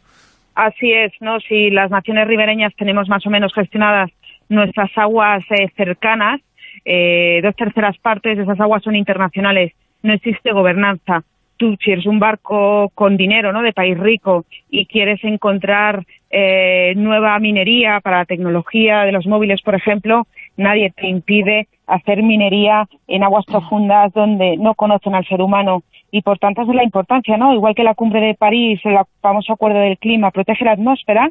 Así es, ¿no? Si las naciones ribereñas tenemos más o menos gestionadas nuestras aguas eh, cercanas, eh, dos terceras partes de esas aguas son internacionales, no existe gobernanza. Tú, si eres un barco con dinero, ¿no?, de país rico, y quieres encontrar eh, nueva minería para la tecnología de los móviles, por ejemplo, nadie te impide hacer minería en aguas profundas donde no conocen al ser humano y por tanto es la importancia, ¿no? Igual que la cumbre de París, el famoso acuerdo del clima protege la atmósfera,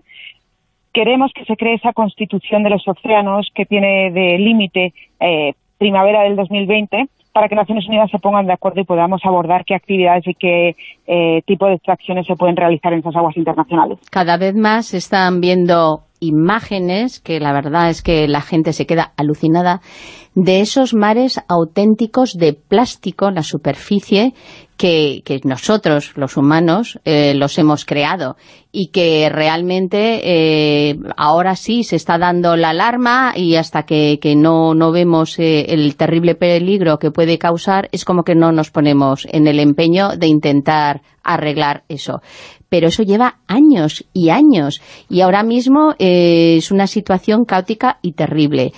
queremos que se cree esa constitución de los océanos que tiene de límite eh, primavera del 2020 para que Naciones Unidas se pongan de acuerdo y podamos abordar qué actividades y qué eh, tipo de extracciones se pueden realizar en esas aguas internacionales. Cada vez más están viendo imágenes que la verdad es que la gente se queda alucinada de esos mares auténticos de plástico la superficie que, nosotros, los humanos, eh, los hemos creado y que realmente eh, ahora sí se está dando la alarma y hasta que, no, no vemos eh, el terrible peligro que puede causar es como que no nos ponemos en el empeño de intentar arreglar eso pero eso lleva años y años y ahora mismo es una situación caótica y terrible.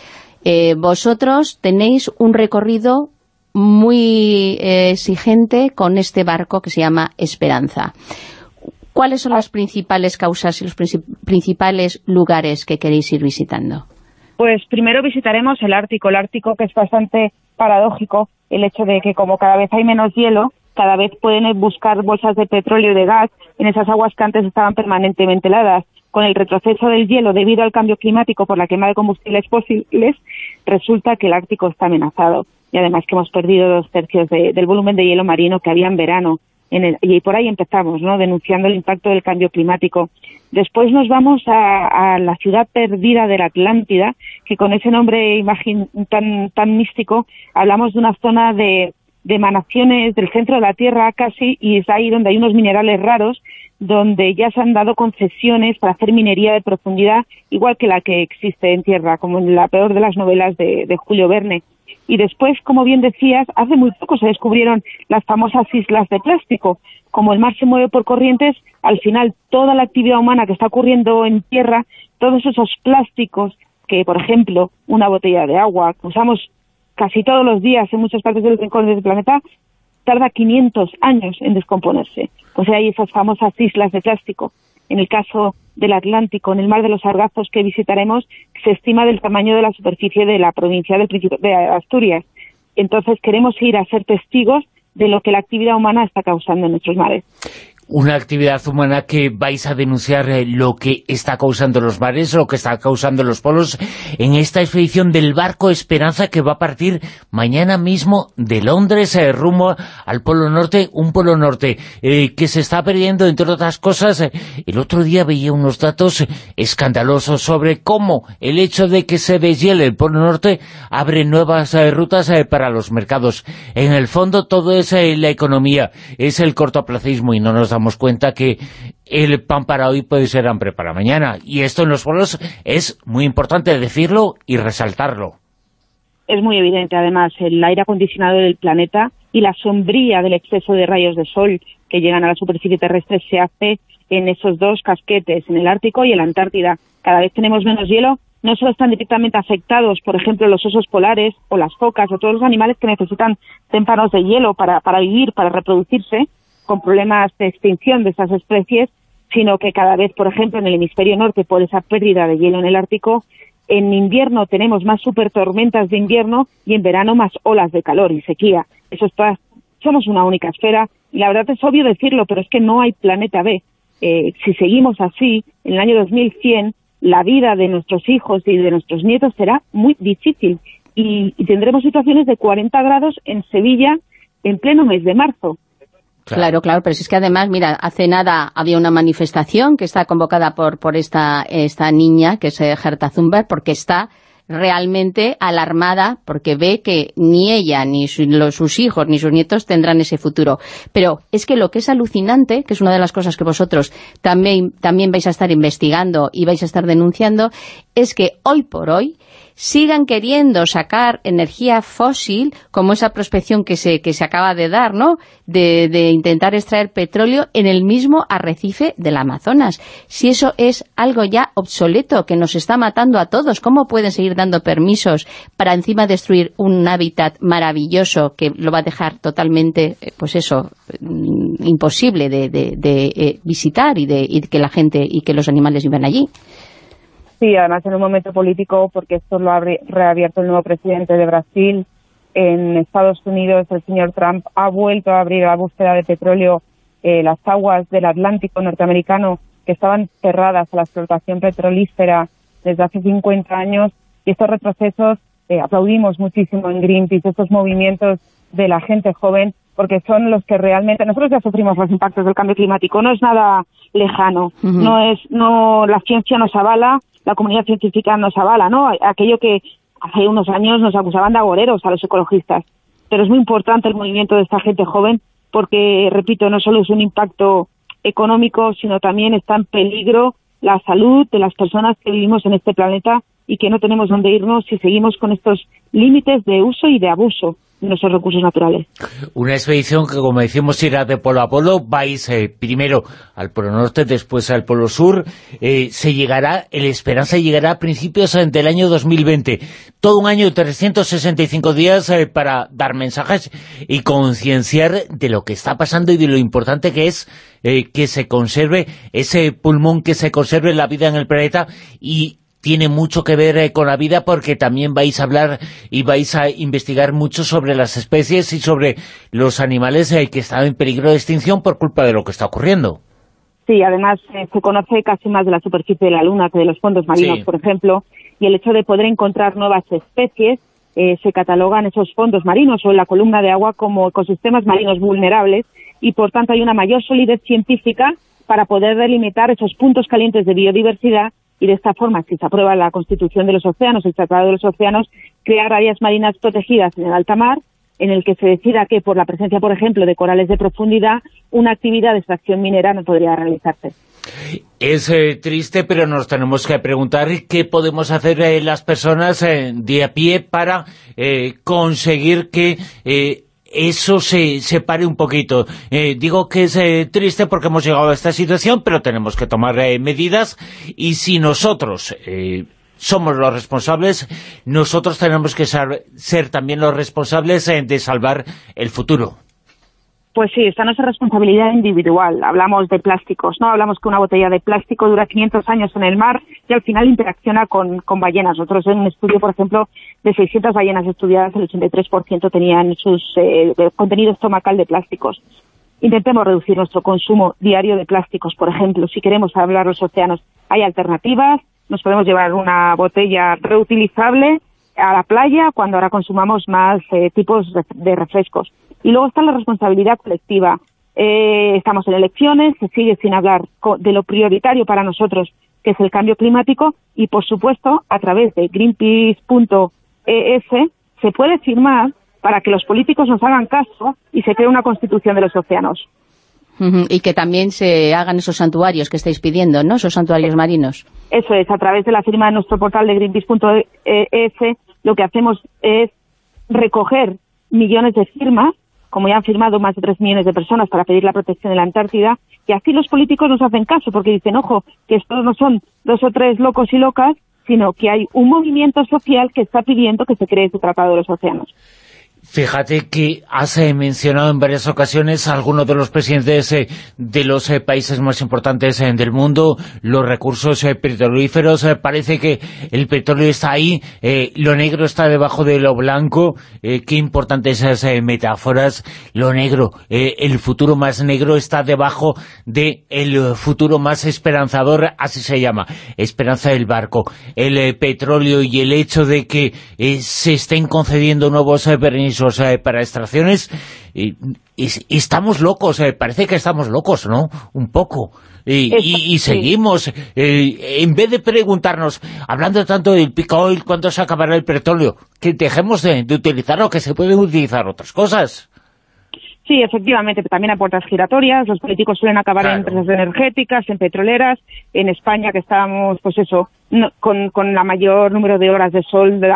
vosotros tenéis un recorrido muy eh, exigente con este barco que se llama Esperanza. ¿Cuáles son las principales causas y los principales lugares que queréis ir visitando? Pues primero visitaremos el Ártico, el Ártico que es bastante paradójico, el hecho de que como cada vez hay menos hielo, cada vez pueden buscar bolsas de petróleo y de gas en esas aguas que antes estaban permanentemente heladas. Con el retroceso del hielo debido al cambio climático por la quema de combustibles fósiles, resulta que el Ártico está amenazado y además que hemos perdido dos tercios del volumen de hielo marino que había en verano. y por ahí empezamos, ¿no? denunciando el impacto del cambio climático. Después nos vamos a, la ciudad perdida de la Atlántida, que con ese nombre tan, tan místico hablamos de una zona de, de emanaciones del centro de la Tierra casi, y es ahí donde hay unos minerales raros, donde ya se han dado concesiones para hacer minería de profundidad, igual que la que existe en tierra, como en la peor de las novelas de Julio Verne y después, como bien decías, hace muy poco se descubrieron las famosas islas de plástico. Como el mar se mueve por corrientes, al final toda la actividad humana que está ocurriendo en tierra, todos esos plásticos que, por ejemplo, una botella de agua que usamos casi todos los días en muchas partes del rincones del planeta, tarda 500 años en descomponerse. O sea, hay esas famosas islas de plástico. En el caso del Atlántico, en el mar de los Sargazos que visitaremos, se estima del tamaño de la superficie de la provincia del de Asturias. Entonces queremos ir a ser testigos de lo que la actividad humana está causando en nuestros mares. Una actividad humana que vais a denunciar eh, lo que está causando los mares, lo que está causando los polos, en esta expedición del barco Esperanza que va a partir mañana mismo de Londres eh, rumbo al Polo Norte, un Polo Norte eh, que se está perdiendo, entre otras cosas, el otro día veía unos datos escandalosos sobre cómo el hecho de que se deshiele el Polo Norte abre nuevas rutas para los mercados. En el fondo todo es la economía, es el cortoplacismo y no nos damos cuenta que el pan para hoy puede ser hambre para mañana. Y esto en los pueblos es muy importante decirlo y resaltarlo. Es muy evidente, además, el aire acondicionado del planeta y la sombría del exceso de rayos de sol que llegan a la superficie terrestre se hace en esos dos casquetes, en el Ártico y en la Antártida. Cada vez tenemos menos hielo, no solo están directamente afectados, por ejemplo, los osos polares o las focas o todos los animales que necesitan témpanos de hielo para, para vivir, para reproducirse, con problemas de extinción de estas especies, sino que cada vez, por ejemplo, en el hemisferio norte, por esa pérdida de hielo en el Ártico, en invierno tenemos más supertormentas de invierno y en verano más olas de calor y sequía. Eso está, somos una única esfera y la verdad es obvio decirlo, pero es que no hay planeta B. Eh, si seguimos así, en el año 2100, la vida de nuestros hijos y de nuestros nietos será muy difícil y tendremos situaciones de 40 grados en Sevilla en pleno mes de marzo. Claro. claro, pero es que además, mira, hace nada había una manifestación que está convocada por, por esta, esta niña, que es eh, Gerta Zumber, porque está realmente alarmada porque ve que ni ella, ni sus hijos, ni sus nietos tendrán ese futuro. Pero es que lo que es alucinante, que es una de las cosas que vosotros también, también vais a estar investigando y vais a estar denunciando, es que hoy por hoy sigan queriendo sacar energía fósil, como esa prospección que se, que se acaba de dar, ¿no?, de, intentar extraer petróleo en el mismo arrecife del Amazonas. Si eso es algo ya obsoleto, que nos está matando a todos, ¿cómo pueden seguir dando permisos para encima destruir un hábitat maravilloso que lo va a dejar totalmente, eh, pues eso, mm, imposible de eh, visitar y de y que la gente y que los animales vivan allí? Sí, además en un momento político, porque esto lo ha reabierto el nuevo presidente de Brasil. En Estados Unidos, el señor Trump ha vuelto a abrir la búsqueda de petróleo eh, las aguas del Atlántico norteamericano que estaban cerradas a la explotación petrolífera desde hace 50 años. Y estos retrocesos eh, aplaudimos muchísimo en Greenpeace, estos movimientos de la gente joven, porque son los que realmente nosotros ya sufrimos los impactos del cambio climático, no es nada lejano, no es no la ciencia nos avala, la comunidad científica nos avala, ¿no? Aquello que hace unos años nos acusaban de agoreros a los ecologistas. Pero es muy importante el movimiento de esta gente joven porque, repito, no solo es un impacto económico, sino también está en peligro la salud de las personas que vivimos en este planeta y que no tenemos dónde irnos si seguimos con estos límites de uso y de abuso nuestros recursos naturales. Una expedición que, como decimos, irá de polo a polo, vais eh, primero al polo norte, después al polo sur, eh, se llegará, el Esperanza llegará a principios eh, del año 2020. Todo un año, 365 días para dar mensajes y concienciar de lo que está pasando y de lo importante que es que se conserve ese pulmón, que se conserve la vida en el planeta y tiene mucho que ver eh, con la vida porque también vais a hablar y vais a investigar mucho sobre las especies y sobre los animales eh, que están en peligro de extinción por culpa de lo que está ocurriendo. Sí, además eh, se conoce casi más de la superficie de la Luna que de los fondos marinos, por ejemplo, y el hecho de poder encontrar nuevas especies se catalogan esos fondos marinos o en la columna de agua como ecosistemas marinos vulnerables y por tanto hay una mayor solidez científica para poder delimitar esos puntos calientes de biodiversidad y de esta forma, si se aprueba la Constitución de los Océanos, el Tratado de los Océanos, crear áreas marinas protegidas en el alta mar, en el que se decida que por la presencia, por ejemplo, de corales de profundidad, una actividad de extracción minera no podría realizarse. Es eh, triste, pero nos tenemos que preguntar qué podemos hacer eh, las personas eh, de a pie para conseguir que eso se, se pare un poquito. Eh, digo que es eh, triste porque hemos llegado a esta situación, pero tenemos que tomar eh, medidas y si nosotros somos los responsables, nosotros tenemos que ser también los responsables de salvar el futuro. Pues sí, esta no es responsabilidad individual. Hablamos de plásticos, ¿no? Hablamos que una botella de plástico dura 500 años en el mar y al final interacciona con, con ballenas. Nosotros en un estudio, por ejemplo, de 600 ballenas estudiadas, el 83% tenían sus eh, contenido estomacal de plásticos. intentemos reducir nuestro consumo diario de plásticos, por ejemplo, si queremos hablar los océanos. Hay alternativas, nos podemos llevar una botella reutilizable a la playa cuando ahora consumamos más eh, tipos de refrescos. Y luego está la responsabilidad colectiva. Eh, estamos en elecciones, se sigue sin hablar de lo prioritario para nosotros, que es el cambio climático, y por supuesto, a través de greenpeace.es se puede firmar para que los políticos nos hagan caso y se cree una constitución de los océanos. Y que también se hagan esos santuarios que estáis pidiendo, ¿no? Esos santuarios marinos. Eso es, a través de la firma de nuestro portal de greenpeace.es lo que hacemos es recoger millones de firmas como ya han firmado más de tres millones de personas para pedir la protección de la Antártida, y así los políticos nos hacen caso, porque dicen, ojo, que estos no son dos o tres locos y locas, sino que hay un movimiento social que está pidiendo que se cree ese Tratado de los Océanos. Fíjate que has eh, mencionado en varias ocasiones a algunos de los presidentes eh, de los eh, países más importantes del mundo, los recursos petrolíferos, parece que el petróleo está ahí, lo negro está debajo de lo blanco, qué importantes esas metáforas, lo negro, el futuro más negro está debajo del el futuro más esperanzador, así se llama, esperanza del barco, el petróleo y el hecho de que se estén concediendo nuevos permisos eh, para extracciones, y, estamos locos, eh, parece que estamos locos, ¿no? Un poco. Y, seguimos, eh, en vez de preguntarnos, hablando tanto del pico oil, ¿cuándo se acabará el petróleo? Que dejemos de, utilizarlo, que se pueden utilizar otras cosas. Sí, efectivamente, también a puertas giratorias. Los políticos suelen acabar en empresas energéticas, en petroleras. En España, que estábamos, pues eso, con, con la mayor número de horas de sol de,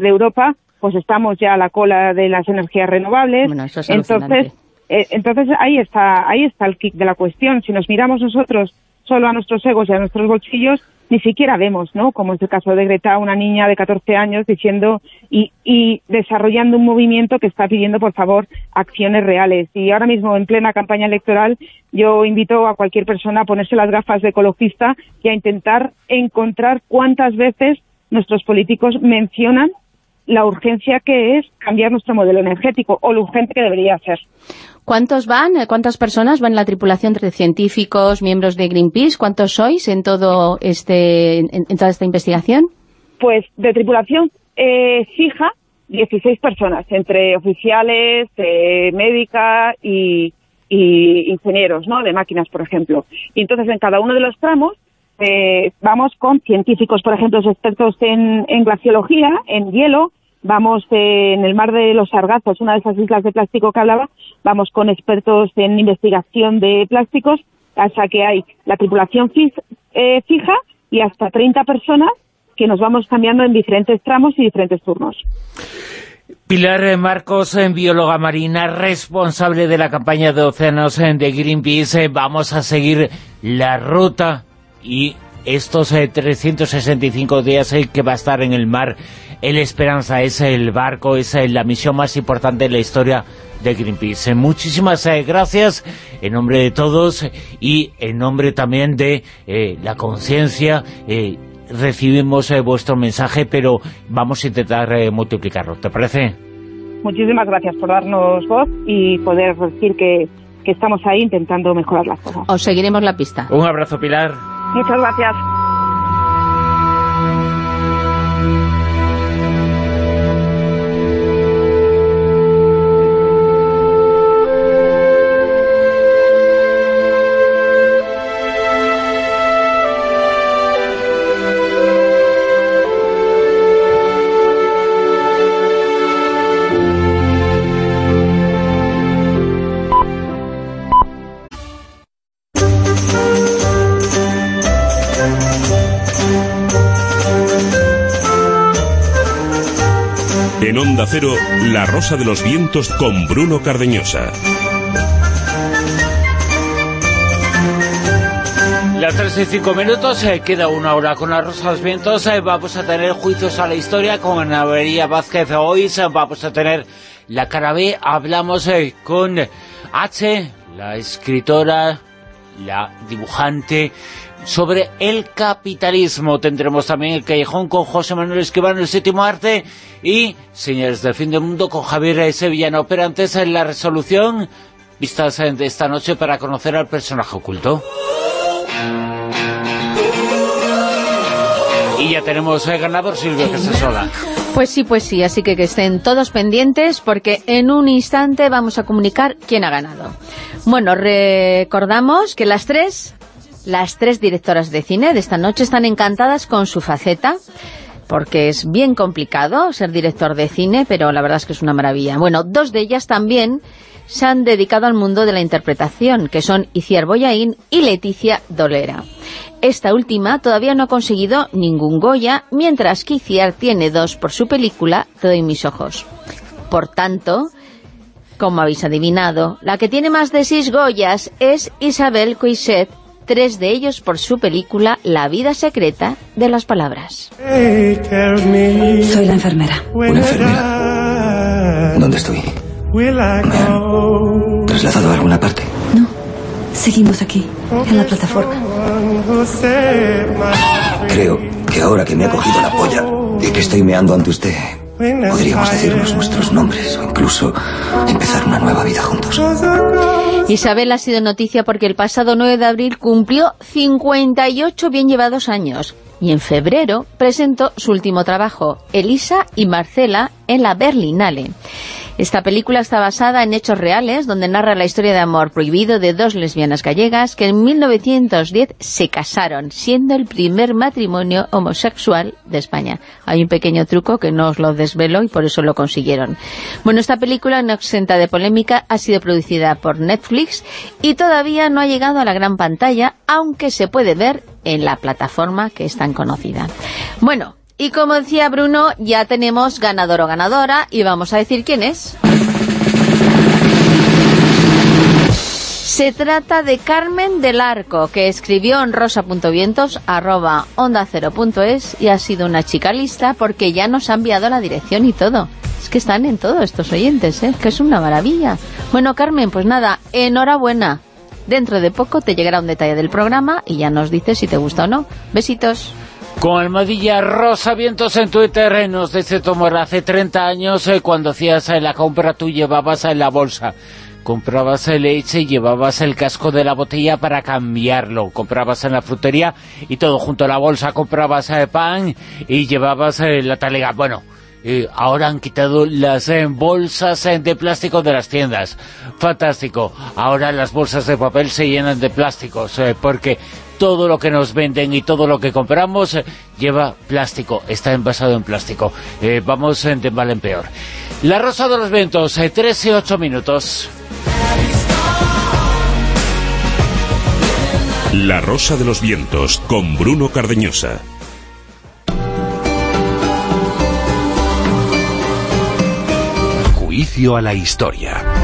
de Europa, pues estamos ya a la cola de las energías renovables. entonces, eh, entonces ahí está, ahí está el kick de la cuestión. Si nos miramos nosotros solo a nuestros egos y a nuestros bolsillos, ni siquiera vemos, ¿no? Como es el caso de Greta, una niña de 14 años diciendo y, y desarrollando un movimiento que está pidiendo, por favor, acciones reales. Y ahora mismo, en plena campaña electoral, yo invito a cualquier persona a ponerse las gafas de ecologista y a intentar encontrar cuántas veces nuestros políticos mencionan la urgencia que es cambiar nuestro modelo energético, o lo urgente que debería ser. ¿Cuántos van? ¿Cuántas personas van en la tripulación de científicos, miembros de Greenpeace? ¿Cuántos sois en todo este en, toda esta investigación? Pues de tripulación eh, fija, 16 personas, entre oficiales, eh, médicas y, ingenieros, ¿no?, de máquinas, por ejemplo. Y entonces en cada uno de los tramos eh, vamos con científicos, por ejemplo, expertos en, glaciología, en hielo, vamos en el mar de los Sargazos, una de esas islas de plástico que hablaba, vamos con expertos en investigación de plásticos, hasta que hay la tripulación eh, fija y hasta 30 personas que nos vamos cambiando en diferentes tramos y diferentes turnos. Pilar Marcos, bióloga marina, responsable de la campaña de océanos de Greenpeace. Vamos a seguir la ruta y estos 365 eh, días eh, que va a estar en el mar, el Esperanza es el barco, es eh, la misión más importante de la historia de Greenpeace. Muchísimas gracias en nombre de todos y en nombre también de la conciencia. recibimos vuestro mensaje, pero vamos a intentar multiplicarlo. ¿Te parece? Muchísimas gracias por darnos voz y poder decir que, que estamos ahí intentando mejorar las cosas. Os seguiremos la pista. Un abrazo, Pilar. Muchas gracias. Cero, La Rosa de los Vientos con Bruno Cardeñosa. Las 3 y 5 minutos, eh, queda una hora con la Rosa de los Vientos, eh, vamos a tener juicios a la historia con Ana María Vázquez hoy, vamos a tener la cara B, hablamos eh, con H, la escritora, la dibujante, sobre el capitalismo. Tendremos también el Callejón con José Manuel Esquivano, el séptimo arte, y Señores del Fin del Mundo con Javier Sevillano. Pero antes, en la resolución vistas esta noche para conocer al personaje oculto. Y ya tenemos el ganador, Silvia Casasola. Pues sí, pues sí, así que que estén todos pendientes porque en un instante vamos a comunicar quién ha ganado. Bueno, recordamos que las tres, las tres directoras de cine de esta noche están encantadas con su faceta porque es bien complicado ser director de cine, pero la verdad es que es una maravilla. Bueno, dos de ellas también se han dedicado al mundo de la interpretación, que son Iciar Boyaín y Leticia Dolera. Esta última todavía no ha conseguido ningún Goya, mientras que Iciar tiene dos por su película Todo en mis ojos. Por tanto, como habéis adivinado, la que tiene más de seis Goyas es Isabel Coixet, tres de ellos por su película La vida secreta de las palabras. Soy la enfermera. ¿Una enfermera? ¿Dónde estoy? ¿Me han trasladado a alguna parte? No, seguimos aquí, en la plataforma. Creo que ahora que me ha cogido la polla y que estoy meando ante usted, podríamos decirnos nuestros nombres o incluso empezar una nueva vida juntos. Isabel ha sido noticia porque el pasado 9 de abril cumplió 58 bien llevados años y en febrero presentó su último trabajo, Elisa y Marcela, en la Berlinale. Esta película está basada en hechos reales, donde narra la historia de amor prohibido de dos lesbianas gallegas que en 1910 se casaron, siendo el primer matrimonio homosexual de España. Hay un pequeño truco que no os lo desvelo y por eso lo consiguieron. Bueno, esta película, no exenta de polémica, ha sido producida por Netflix y todavía no ha llegado a la gran pantalla, aunque se puede ver en la plataforma que es tan conocida. Bueno, y como decía Bruno, ya tenemos ganador o ganadora y vamos a decir quién es. Se trata de Carmen del Arco, que escribió en rosa.vientos arroba onda y ha sido una chica lista porque ya nos ha enviado la dirección y todo. Es que están en todo estos oyentes, ¿eh? que es una maravilla. Bueno, Carmen, pues nada, enhorabuena. Dentro de poco te llegará un detalle del programa y ya nos dices si te gusta o no. Besitos. Con Almadilla Rosa Vientos en Twitter nos dice Tomor, hace 30 años eh, cuando hacías eh, la compra tú llevabas en la bolsa comprabas leche y llevabas el casco de la botella para cambiarlo, comprabas en la frutería y todo junto a la bolsa, comprabas el pan y llevabas la talega. Bueno, ahora han quitado las bolsas de plástico de las tiendas. Fantástico. Ahora las bolsas de papel se llenan de plásticos porque todo lo que nos venden y todo lo que compramos eh, lleva plástico, está envasado en plástico. Eh, vamos de mal en peor. La Rosa de los Vientos, 13 y 8 minutos. La Rosa de los Vientos, con Bruno Cardeñosa. Juicio a la historia.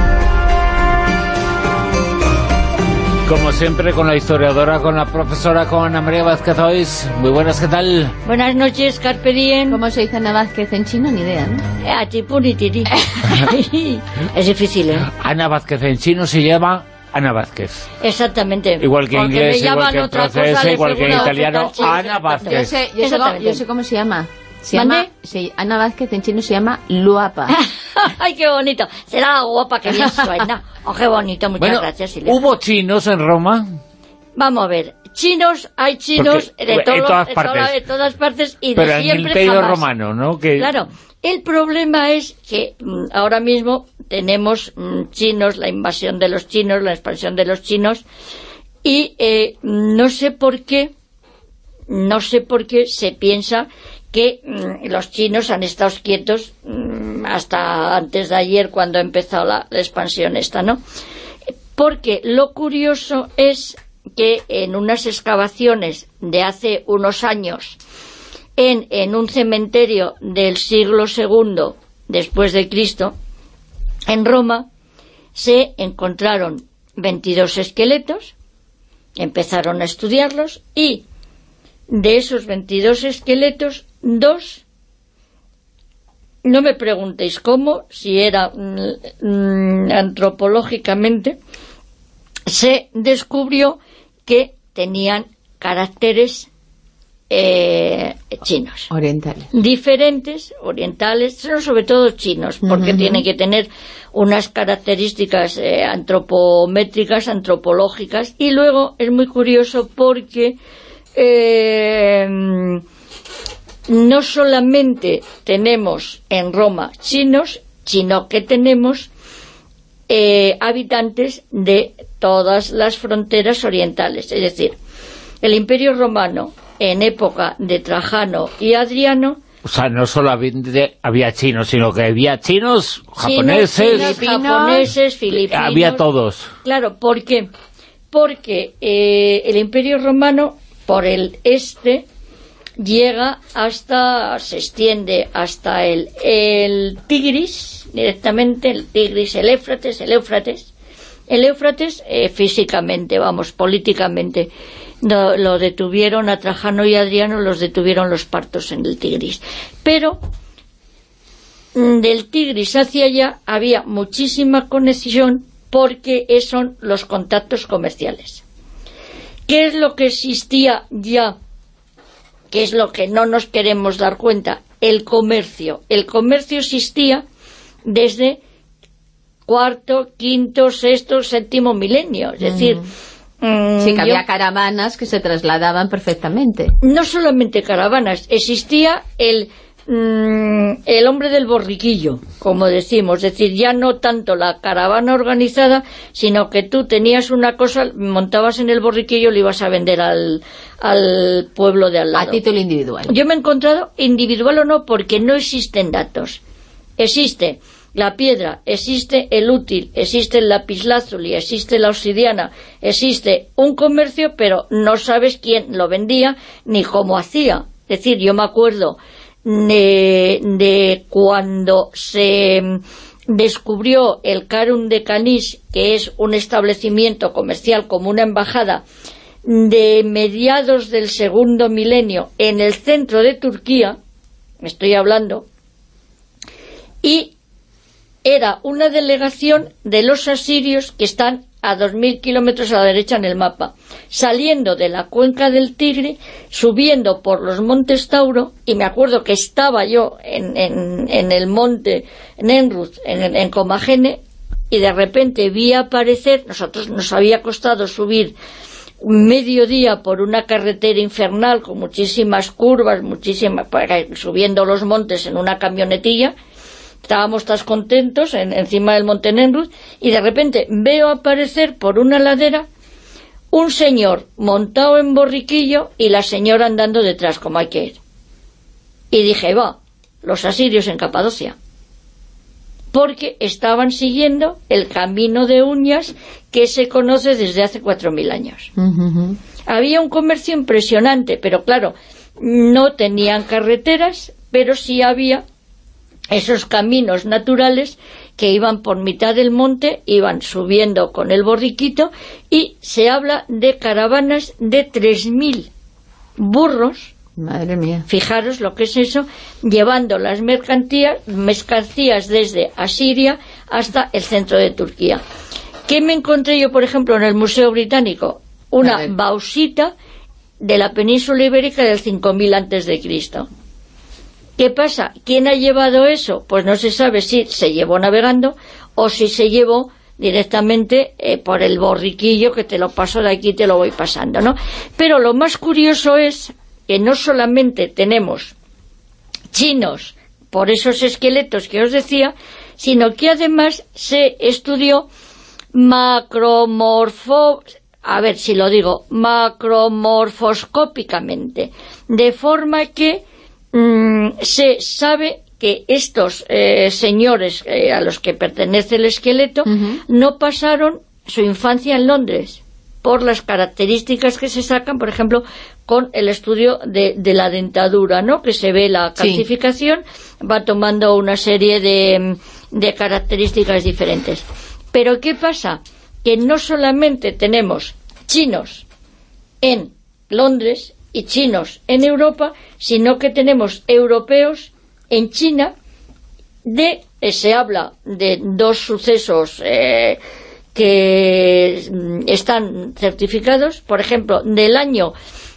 Como siempre, con la historiadora, con la profesora, con Ana María Vázquez Ois. Muy buenas, ¿qué tal? Buenas noches, Carpe Diem. ¿Cómo se dice Ana Vázquez en chino? Ni idea, ¿no? Eh, es difícil, ¿eh? Ana Vázquez en chino se llama Ana Vázquez. Exactamente. Igual que en inglés, igual que en francés, igual que en italiano, Ana Vázquez. Yo sé, yo, sé cómo, yo sé cómo se llama. Se llama, Ana Vázquez en chino se llama Luapa. ¡Ay, qué bonito! Será guapa que bien suena. ¡Oh, qué bonito! Muchas gracias, Silvia. ¿Hubo chinos en Roma? Vamos a ver. Chinos, hay chinos de, en todas partes. de todas partes y Pero de siempre en el imperio romano, ¿no? Que... Claro. El problema es que mm, ahora mismo tenemos mm, chinos, la invasión de los chinos, la expansión de los chinos, y eh, no sé por qué, no sé por qué se piensa que mm, los chinos han estado quietos mm, hasta antes de ayer cuando empezó la, la, expansión esta, ¿no? Porque lo curioso es que en unas excavaciones de hace unos años en, en un cementerio del siglo II después de Cristo, en Roma, se encontraron 22 esqueletos, empezaron a estudiarlos y de esos 22 esqueletos Dos, no me preguntéis cómo, si era mm, mm, antropológicamente, se descubrió que tenían caracteres eh, chinos. Orientales. Diferentes, orientales, sobre todo chinos, porque tienen que tener unas características eh, antropométricas, antropológicas, y luego es muy curioso porque eh, no solamente tenemos en Roma chinos, sino que tenemos eh, habitantes de todas las fronteras orientales. Es decir, el Imperio Romano, en época de Trajano y Adriano, O sea, no solo había, chinos, sino que había chinos, japoneses, chinos, japoneses, filipinos... había todos. Claro, ¿por qué? Porque eh, el Imperio Romano, por el este, llega hasta, se extiende hasta el, el Tigris, directamente, el Tigris, el Éufrates, el Éufrates. El Éufrates, eh, físicamente, vamos, políticamente, no- lo detuvieron a Trajano y Adriano, los detuvieron los partos en el Tigris. Pero mm, del Tigris hacia allá había muchísima conexión porque son los contactos comerciales. ¿Qué es lo que existía ya? ¿Qué es lo que no nos queremos dar cuenta? El comercio. El comercio existía desde cuarto, quinto, sexto, séptimo milenio. Es decir, mm, Sí, que había yo- caravanas que se trasladaban perfectamente. no solamente caravanas, existía el, mm, el hombre del borriquillo, como decimos, es decir, ya no tanto la caravana organizada, sino que tú tenías una cosa, montabas en el borriquillo y lo ibas a vender al, al pueblo de al lado. A título individual. Yo me he encontrado, individual o no, porque no existen datos. Existe la piedra, existe el útil, existe el lapislázuli, existe la obsidiana, existe un comercio, pero no sabes quién lo vendía ni cómo hacía. Es decir, yo me acuerdo de, cuando se mm, descubrió el Carum de Canis, que es un establecimiento comercial como una embajada, de mediados del segundo milenio en el centro de Turquía, me estoy hablando, y era una delegación de los asirios que están a 2.000 kilómetros a la derecha en el mapa, saliendo de la cuenca del Tigre, subiendo por los montes Tauro, y me acuerdo que estaba yo en, en- el monte Nenruz, en, en Comagene, y de repente vi aparecer, nosotros nos había costado subir medio día por una carretera infernal con muchísimas curvas, muchísimas, subiendo los montes en una camionetilla, estábamos tan contentos en- encima del monte Nenruz, y de repente veo aparecer por una ladera un señor montado en borriquillo y la señora andando detrás, como hay que ir. Y dije, va, los asirios en Capadocia. Porque estaban siguiendo el camino de uñas que se conoce desde hace cuatro mil años. Había un comercio impresionante, pero claro, no tenían carreteras, pero sí había esos caminos naturales que iban por mitad del monte, iban subiendo con el borriquito y se habla de caravanas de 3.000 burros Madre mía. Fijaros lo que es eso, llevando las mercancías, mercancías desde Asiria hasta el centro de Turquía. ¿Qué me encontré yo, por ejemplo, en el Museo Británico? Una bausita de la península ibérica del 5000 antes de Cristo. ¿Qué pasa? ¿Quién ha llevado eso? Pues no se sabe si se llevó navegando o si se llevó directamente eh, por el borriquillo que te lo paso de aquí y te lo voy pasando, ¿no? Pero lo más curioso es que no solamente tenemos chinos por esos esqueletos que os decía, sino que además se estudió macromorfo a ver si lo digo, macromorfoscópicamente, de forma que mm, se sabe que estos eh, señores eh, a los que pertenece el esqueleto no pasaron su infancia en Londres por las características que se sacan, por ejemplo, con el estudio de, de la dentadura, ¿no? Que se ve la Sí. calcificación, va tomando una serie de, de características diferentes. Pero ¿qué pasa? Que no solamente tenemos chinos en Londres y chinos en Europa, sino que tenemos europeos en China. De eh, se habla de dos sucesos eh, que mm, están certificados, por ejemplo, del año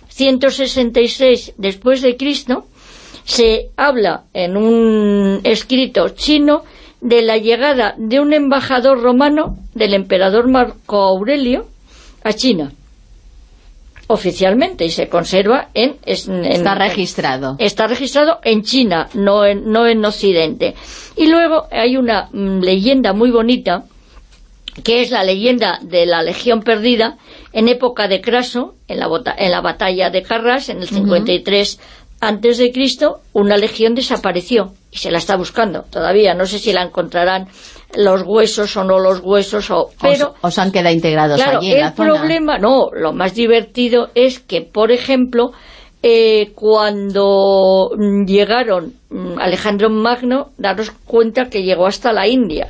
166 después de Cristo, se habla en un escrito chino de la llegada de un embajador romano del emperador Marco Aurelio a China oficialmente y se conserva en, está registrado. Está registrado en China no en, no en Occidente. Y luego hay una mm, leyenda muy bonita que es la leyenda de la Legión Perdida en época de Craso, en la, en la batalla de Carras, en el 53 antes de Cristo, una legión desapareció y se la está buscando todavía. No sé si la encontrarán los huesos o no los huesos, o, pero... O, se han quedado integrados allí en el problema, no, lo más divertido es que, por ejemplo, eh, cuando llegaron mm, Alejandro Magno, daros cuenta que llegó hasta la India.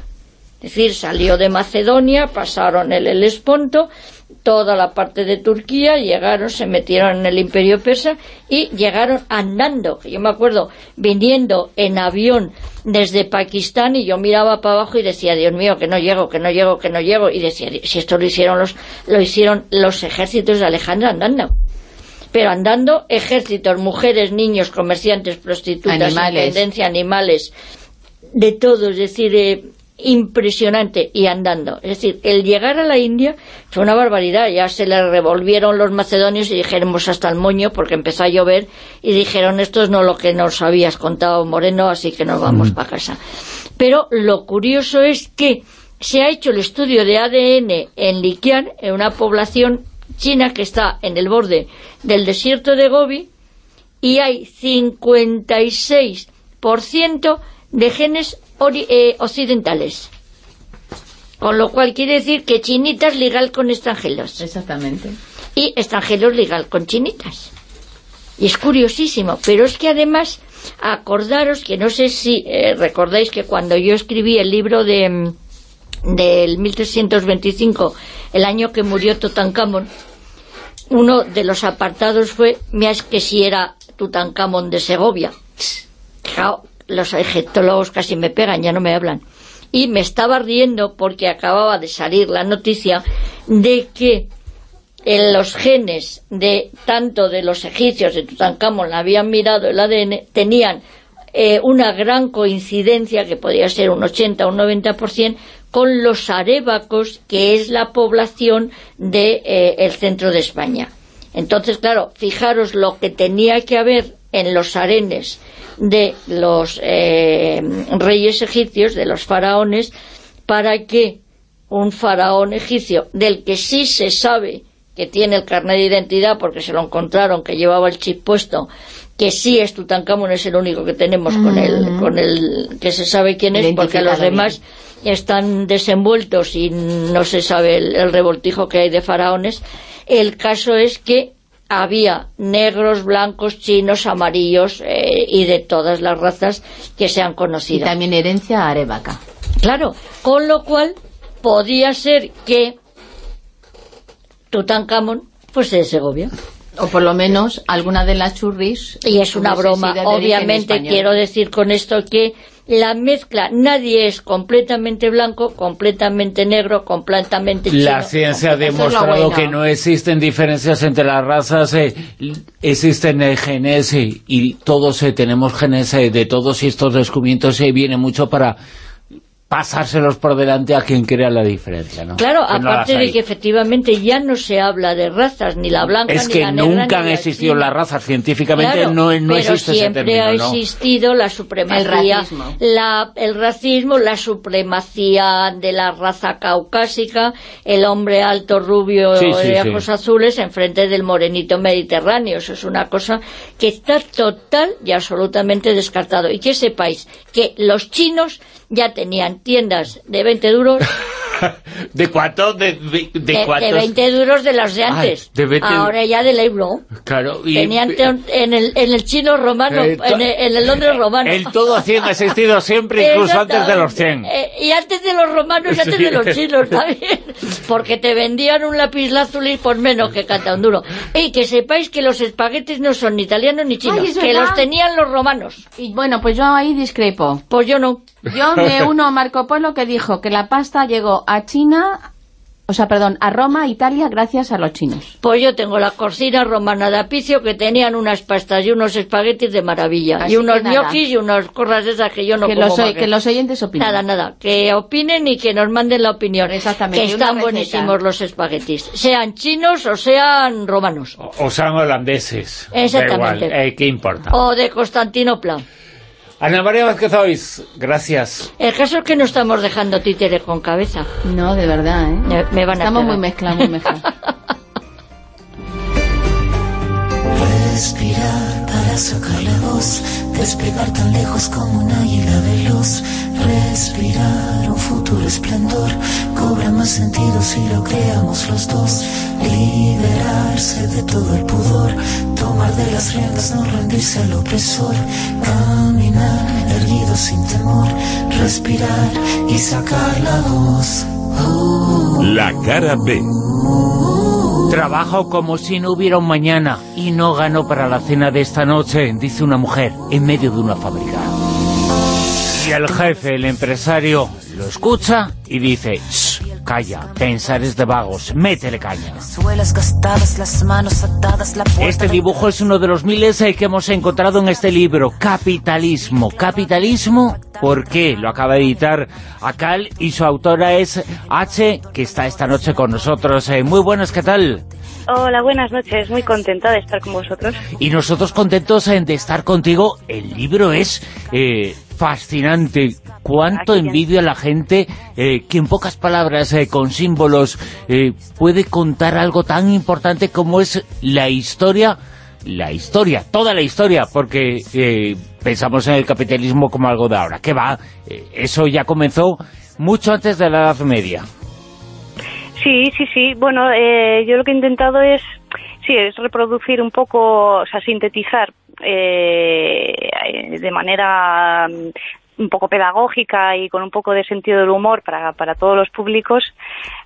Es decir, salió de Macedonia, pasaron el Helesponto, toda la parte de Turquía, llegaron, se metieron en el imperio persa y llegaron andando. Yo me acuerdo viniendo en avión desde Pakistán y yo miraba para abajo y decía, Dios mío, que no llego, que no llego, que no llego. Y decía, si esto lo hicieron los, lo hicieron los ejércitos de Alejandro andando. Pero andando, ejércitos, mujeres, niños, comerciantes, prostitutas, animales. animales, de todo, es decir, eh, impresionante y andando. Es decir, el llegar a la India fue una barbaridad. Ya se le revolvieron los macedonios y dijeron hasta el moño porque empezó a llover y dijeron esto es no lo que nos habías contado Moreno, así que nos vamos para casa. Pero lo curioso es que se ha hecho el estudio de ADN en Liquian, en una población china que está en el borde del desierto de Gobi y hay 56% de genes eh, occidentales. Con lo cual quiere decir que chinitas legal con extranjeros. Exactamente. Y extranjeros legal con chinitas. Y es curiosísimo, pero es que además, acordaros que no sé si eh, recordáis que cuando yo escribí el libro de mm, del 1325, el año que murió Tutankamón, uno de los apartados fue, mira, es que si era Tutankamón de Segovia los egiptólogos casi me pegan, ya no me hablan. Y me estaba riendo porque acababa de salir la noticia de que en los genes de tanto de los egipcios de Tutankamón habían mirado el ADN, tenían eh, una gran coincidencia, que podía ser un 80 o un 90%, con los arébacos, que es la población del de, eh, el centro de España. Entonces, claro, fijaros lo que tenía que haber en los arenes de los eh, reyes egipcios, de los faraones, para que un faraón egipcio, del que sí se sabe que tiene el carnet de identidad porque se lo encontraron, que llevaba el chip puesto, que sí es Tutankamón, es el único que tenemos con el, con el que se sabe quién es, porque los demás están desenvueltos y no se sabe el revoltijo que hay de faraones. El caso es que había negros, blancos, chinos, amarillos eh, y de todas las razas que se han conocido. Y también herencia arevaca. Claro, con lo cual podía ser que Tutankamón fuese de Segovia. O por lo menos alguna de las churris. Y es una broma. Obviamente quiero decir con esto que la mezcla, nadie es completamente blanco, completamente negro, completamente chino. La ciencia ha demostrado que no existen diferencias entre las razas, eh, existen eh, genes eh, y todos tenemos genes de todos y estos descubrimientos viene mucho para pasárselos por delante a quien crea la diferencia, ¿no? Claro, aparte de que efectivamente ya no se habla de razas, ni la blanca, es ni la negra, nunca han existido las razas, científicamente no, no existe ese término, siempre ha existido la supremacía, el racismo. La, el racismo, la supremacía de la raza caucásica, el hombre alto, rubio, de ojos azules, enfrente del morenito mediterráneo, eso es una cosa que está total y absolutamente descartado, y que sepáis que los chinos ya tenían tiendas de 20 duros. ¿De cuánto? ¿De, de, de, 20 duros de los de antes. Ahora ya del euro. Claro. Tenían en el, en el chino romano, eh, en, el, Londres romano. El todo 100 ha existido siempre, incluso antes de los 100. Eh, y antes de los romanos y antes de los chinos también. Porque te vendían un lápiz lazuli por menos que canta un duro. Y que sepáis que los espaguetis no son ni italianos ni chinos, que los tenían los romanos. Y bueno, pues yo ahí discrepo. Pues yo no. Yo me uno a Marco Polo que dijo que la pasta llegó a China O sea, perdón, a Roma, Italia, gracias a los chinos. Pues yo tengo la cocina romana de Apicio que tenían unas pastas y unos espaguetis de maravilla. Así y unos ñoquis y unas cosas esas que yo no que, como los, que los oyentes opinen. Nada, nada. Que opinen y que nos manden la opinión. Exactamente, Que están buenísimos los espaguetis. Sean chinos o sean romanos. O sean holandeses. Exactamente. Da igual, eh, ¿Qué importa? O de Constantinopla. Ana María Vázquez Ois, gracias. El caso es que no estamos dejando títere con cabeza. No, de verdad, ¿eh? Me, me van a Estamos pegar. muy mezclados, muy mezclados. Respirar para sacar la voz, despegar tan lejos como un águila veloz. Respirar un futuro esplendor, más sentido si lo creamos los dos. Liberarse de todo el pudor, tomar de las riendas, no rendirse al opresor. Caminar erguido sin temor, respirar y sacar la voz. La cara B. Trabajo como si no hubiera un mañana y no gano para la cena de esta noche, dice una mujer en medio de una fábrica. Y el jefe, el empresario, lo escucha y dice, "Shh, calla, pensar es de vagos, métele caña. Este dibujo es uno de los miles eh, que hemos encontrado en este libro, Capitalismo. ¿Capitalismo? ¿Por qué? Lo acaba de editar Acal y su autora es H, que está esta noche con nosotros. Eh, muy buenas, ¿qué tal? Hola, buenas noches. Muy contenta de estar con vosotros. Y nosotros contentos eh, de estar contigo. El libro es eh, fascinante. Cuánto envidio a la gente eh, que en pocas palabras, eh, con símbolos, eh, puede contar algo tan importante como es la historia, la historia, toda la historia, porque eh, pensamos en el capitalismo como algo de ahora. ¿Qué va? Eso ya comenzó mucho antes de la Edad Media. Sí, sí, sí. Bueno, eh, yo lo que he intentado es, sí, es reproducir un poco, o sea, sintetizar eh, de manera un poco pedagógica y con un poco de sentido del humor para, para todos los públicos,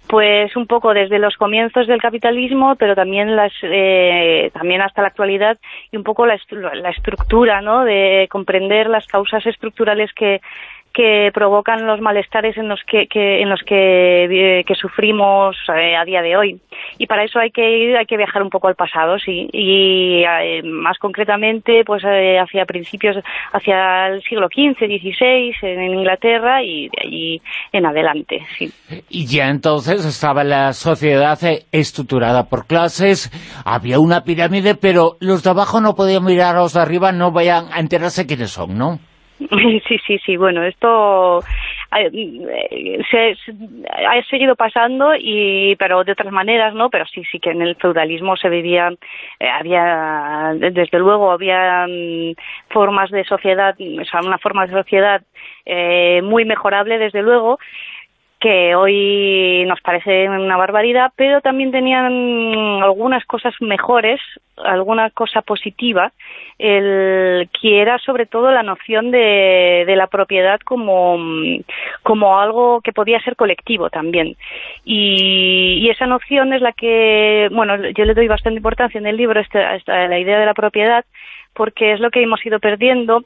pues un poco desde los comienzos del capitalismo, pero también las eh, también hasta la actualidad y un poco la, la estructura, ¿no? De comprender las causas estructurales que que provocan los malestares en los que, que- en los que, eh, sufrimos eh, a día de hoy. Y para eso hay que ir hay que viajar un poco al pasado sí. Y eh, más concretamente pues eh, hacia principios hacia el siglo XV XVI en Inglaterra y de allí en adelante sí. Y ya entonces estaba la sociedad estructurada por clases, había una pirámide, pero los de abajo no podían mirar a los de arriba, no vayan a enterarse quiénes son, ¿no? Sí, sí, sí. Bueno, esto eh, se, se- ha seguido pasando, y pero de otras maneras, ¿no? Pero sí, sí que en el feudalismo se vivía, eh, había, desde luego, había mm, formas de sociedad, o sea, una forma de sociedad eh, muy mejorable, desde luego, que hoy nos parece una barbaridad, pero también tenían algunas cosas mejores, alguna cosa positiva, el que era sobre todo la noción de, de la propiedad como, como algo que podía ser colectivo también. Y, y esa noción es la que, bueno, yo le doy bastante importancia en el libro, esta- la idea de la propiedad, porque es lo que hemos ido perdiendo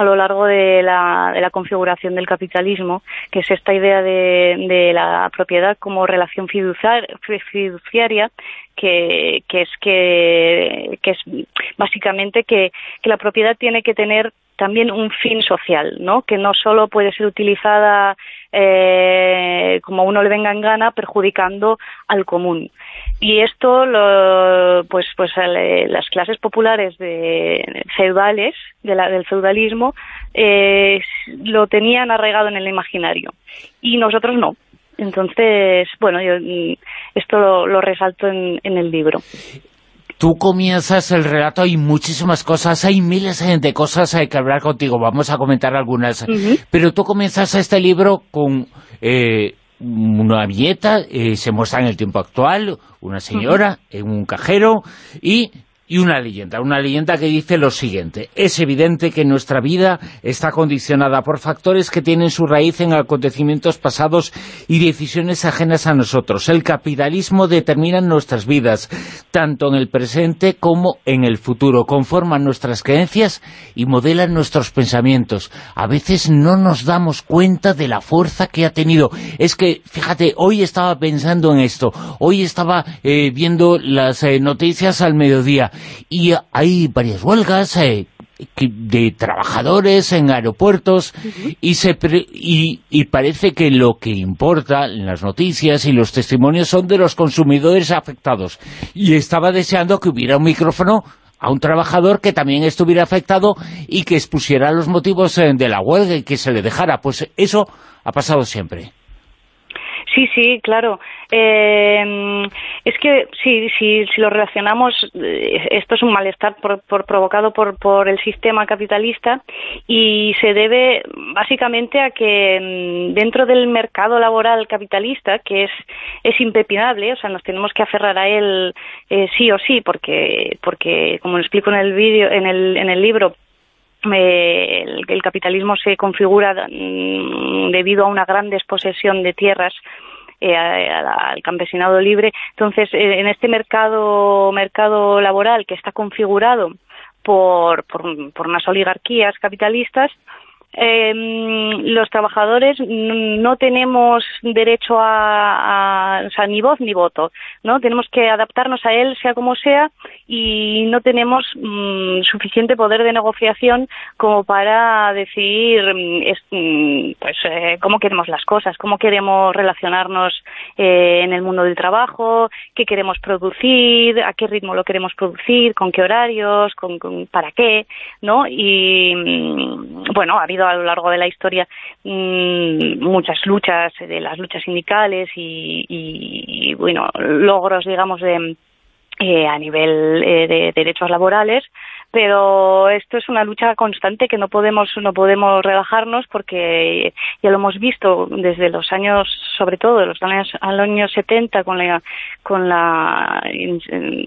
a lo largo de la, de la configuración del capitalismo, que es esta idea de, la propiedad como relación fiduciar- fiduciaria, que, que es que, que es básicamente que, que la propiedad tiene que tener también un fin social, ¿no? Que no solo puede ser utilizada eh, como a uno le venga en gana, perjudicando al común. Y esto, lo, pues, pues las clases populares de, feudales, de la- del feudalismo, eh, lo tenían arraigado en el imaginario. Y nosotros no. Entonces, bueno, yo mm, esto lo, lo resalto en, en el libro. Tú comienzas el relato, hay muchísimas cosas, hay miles de cosas eh, que hablar contigo, vamos a comentar algunas, pero tú comienzas este libro con eh, una viñeta, eh, se muestra en el tiempo actual, una señora en un cajero y y una leyenda, una leyenda que dice lo siguiente. Es evidente que nuestra vida está condicionada por factores que tienen su raíz en acontecimientos pasados y decisiones ajenas a nosotros. El capitalismo determina nuestras vidas, tanto en el presente como en el futuro. Conforman nuestras creencias y modelan nuestros pensamientos. A veces no nos damos cuenta de la fuerza que ha tenido. Es que, fíjate, hoy estaba pensando en esto. Hoy estaba eh, viendo las eh, noticias al mediodía y hay varias huelgas eh, de trabajadores en aeropuertos y, se y, y, parece que lo que importa en las noticias y los testimonios son de los consumidores afectados. Y estaba deseando que hubiera un micrófono a un trabajador que también estuviera afectado y que expusiera los motivos eh, de la huelga y que se le dejara. Pues eso ha pasado siempre. Sí, sí, claro. Eh, es que sí, sí, si lo relacionamos, eh, esto es un malestar por, provocado por, por el sistema capitalista y se debe básicamente a que mm, dentro del mercado laboral capitalista, que es, es impepinable, o sea, nos tenemos que aferrar a él eh, sí o sí, porque, porque como lo explico en el vídeo, en el, en el libro, el, capitalismo se configura mm, debido a una gran desposesión de tierras eh, al campesinado libre. Entonces, eh, en este mercado, mercado laboral que está configurado por, por, por unas oligarquías capitalistas, eh, los trabajadores no tenemos derecho a, o sea, ni voz ni voto, ¿no? Tenemos que adaptarnos a él, sea como sea, y no tenemos mm, suficiente poder de negociación como para decidir mm, mm, pues eh, cómo queremos las cosas, cómo queremos relacionarnos eh, en el mundo del trabajo, qué queremos producir, a qué ritmo lo queremos producir, con qué horarios, con, para qué, ¿no? Y bueno, ha habido a lo largo de la historia mm, muchas luchas, de las luchas sindicales y, bueno, logros, digamos, de, eh, a nivel eh, de derechos laborales pero esto es una lucha constante que no podemos no podemos relajarnos porque ya lo hemos visto desde los años sobre todo los años al año 70 con la con la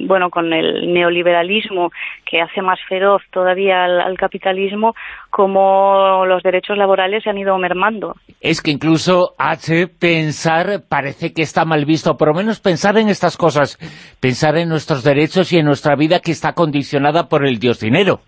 bueno con el neoliberalismo que hace más feroz todavía al, capitalismo como los derechos laborales se han ido mermando. Es que incluso H pensar parece que está mal visto, por lo menos pensar en estas cosas, pensar en nuestros derechos y en nuestra vida que está condicionada por el dios dinero.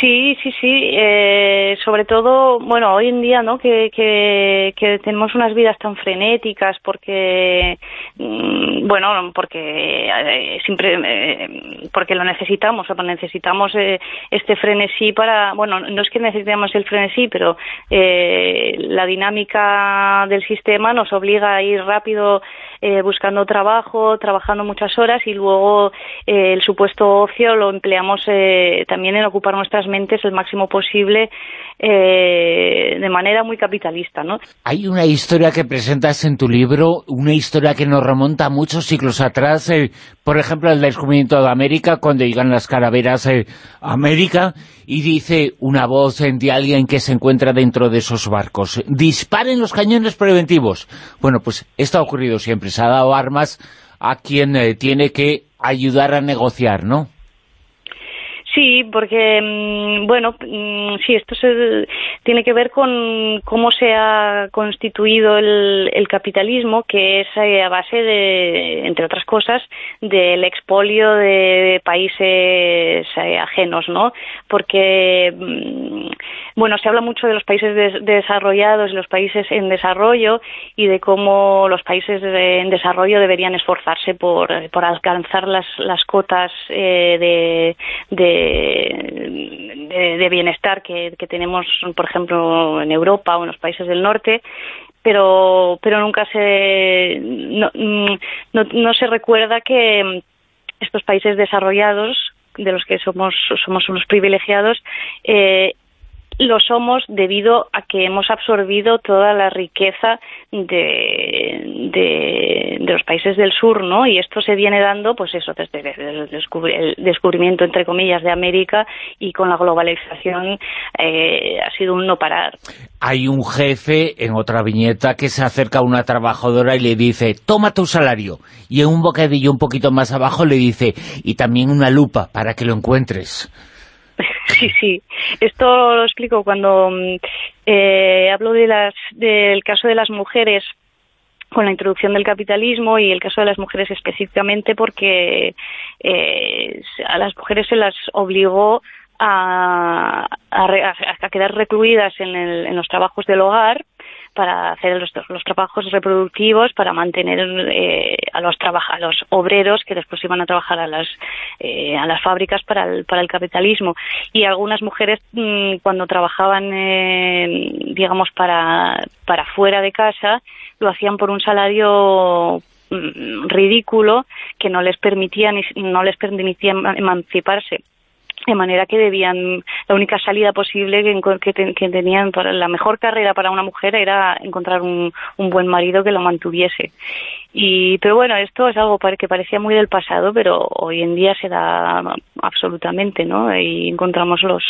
Sí, sí, sí. Eh, sobre todo, bueno, hoy en día, ¿no? Que, que, que tenemos unas vidas tan frenéticas porque, mm, bueno, porque eh, siempre, eh, porque lo necesitamos, o necesitamos eh, este frenesí para, bueno, no es que necesitemos el frenesí, pero eh, la dinámica del sistema nos obliga a ir rápido eh, buscando trabajo, trabajando muchas horas y luego eh, el supuesto ocio lo empleamos eh, también en ocupar nuestras mentes el máximo posible de manera muy capitalista. ¿no? Hay una historia que presentas en tu libro, una historia que nos remonta muchos siglos atrás, por ejemplo el descubrimiento de América, cuando llegan las calaveras a América y dice una voz de alguien que se encuentra dentro de esos barcos, disparen los cañones preventivos. Bueno, pues esto ha ocurrido siempre, se ha dado armas a quien eh, tiene que ayudar a negociar, ¿no? Sí, porque, mm, bueno, mm, sí, esto se, tiene que ver con cómo se ha constituido el, capitalismo, que es eh, a base de, entre otras cosas, del expolio de países eh, ajenos, ¿no? Porque, mm, bueno, se habla mucho de los países desarrollados y los países en desarrollo y de cómo los países en desarrollo deberían esforzarse por, alcanzar las, las cotas eh, de de, bienestar que, tenemos, por ejemplo, en Europa o en los países del norte, pero pero nunca se no, no, se recuerda que estos países desarrollados de los que somos somos unos privilegiados eh, lo somos debido a que hemos absorbido toda la riqueza de, los países del sur, ¿no? Y esto se viene dando, pues eso, desde el, descubrimiento, entre comillas, de América y con la globalización eh, ha sido un no parar. Hay un jefe en otra viñeta que se acerca a una trabajadora y le dice, toma tu salario. Y en un bocadillo un poquito más abajo le dice, y también una lupa para que lo encuentres. Sí, sí. Esto lo explico cuando mm, eh, hablo de las, del caso de las mujeres con la introducción del capitalismo y el caso de las mujeres específicamente porque eh, a las mujeres se las obligó a, a, quedar recluidas en, el, en los trabajos del hogar para hacer los, los trabajos reproductivos, para mantener eh, a los a los obreros que después iban a trabajar a las eh, a las fábricas para el, capitalismo. Y algunas mujeres mm, cuando trabajaban digamos para fuera de casa lo hacían por un salario mm, ridículo que no les permitía no les permitía emanciparse de manera que debían la única salida posible que, que, tenían para la mejor carrera para una mujer era encontrar un, un, buen marido que lo mantuviese. Y pero bueno esto es algo que parecía muy del pasado pero hoy en día se da absolutamente no y encontramos los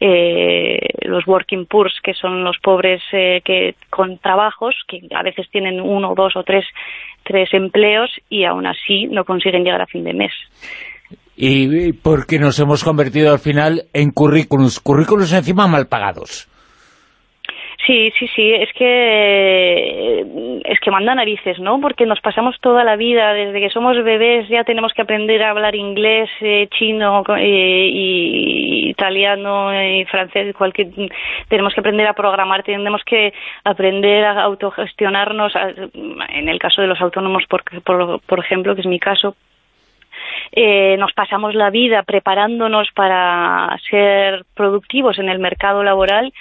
eh, los working poor que son los pobres eh, que con trabajos que a veces tienen uno dos o tres tres empleos y aún así no consiguen llegar a fin de mes y porque nos hemos convertido al final en currículums, currículums encima mal pagados. Sí, sí, sí, es que es que manda narices, ¿no? Porque nos pasamos toda la vida, desde que somos bebés ya tenemos que aprender a hablar inglés, eh, chino, eh, y italiano, y francés, cualquier tenemos que aprender a programar, tenemos que aprender a autogestionarnos, en el caso de los autónomos, por, por ejemplo, que es mi caso, eh, nos pasamos la vida preparándonos para ser productivos en el mercado laboral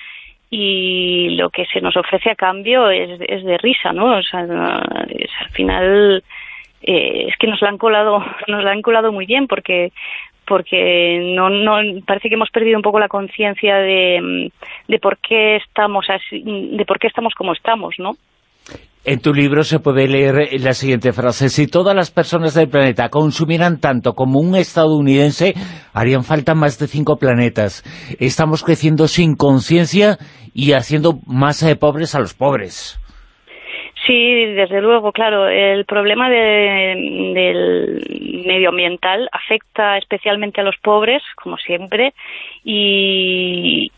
y lo que se nos ofrece a cambio es, de risa, ¿no? O sea, al final eh, es que nos la han colado, nos la han colado muy bien porque porque no, no parece que hemos perdido un poco la conciencia de, de por qué estamos así, de por qué estamos como estamos, ¿no? En tu libro se puede leer la siguiente frase. Si todas las personas del planeta consumieran tanto como un estadounidense, harían falta más de cinco planetas. Estamos creciendo sin conciencia y haciendo más eh, pobres a los pobres. Sí, desde luego, claro. El problema del medioambiental afecta especialmente a los pobres, como siempre, y,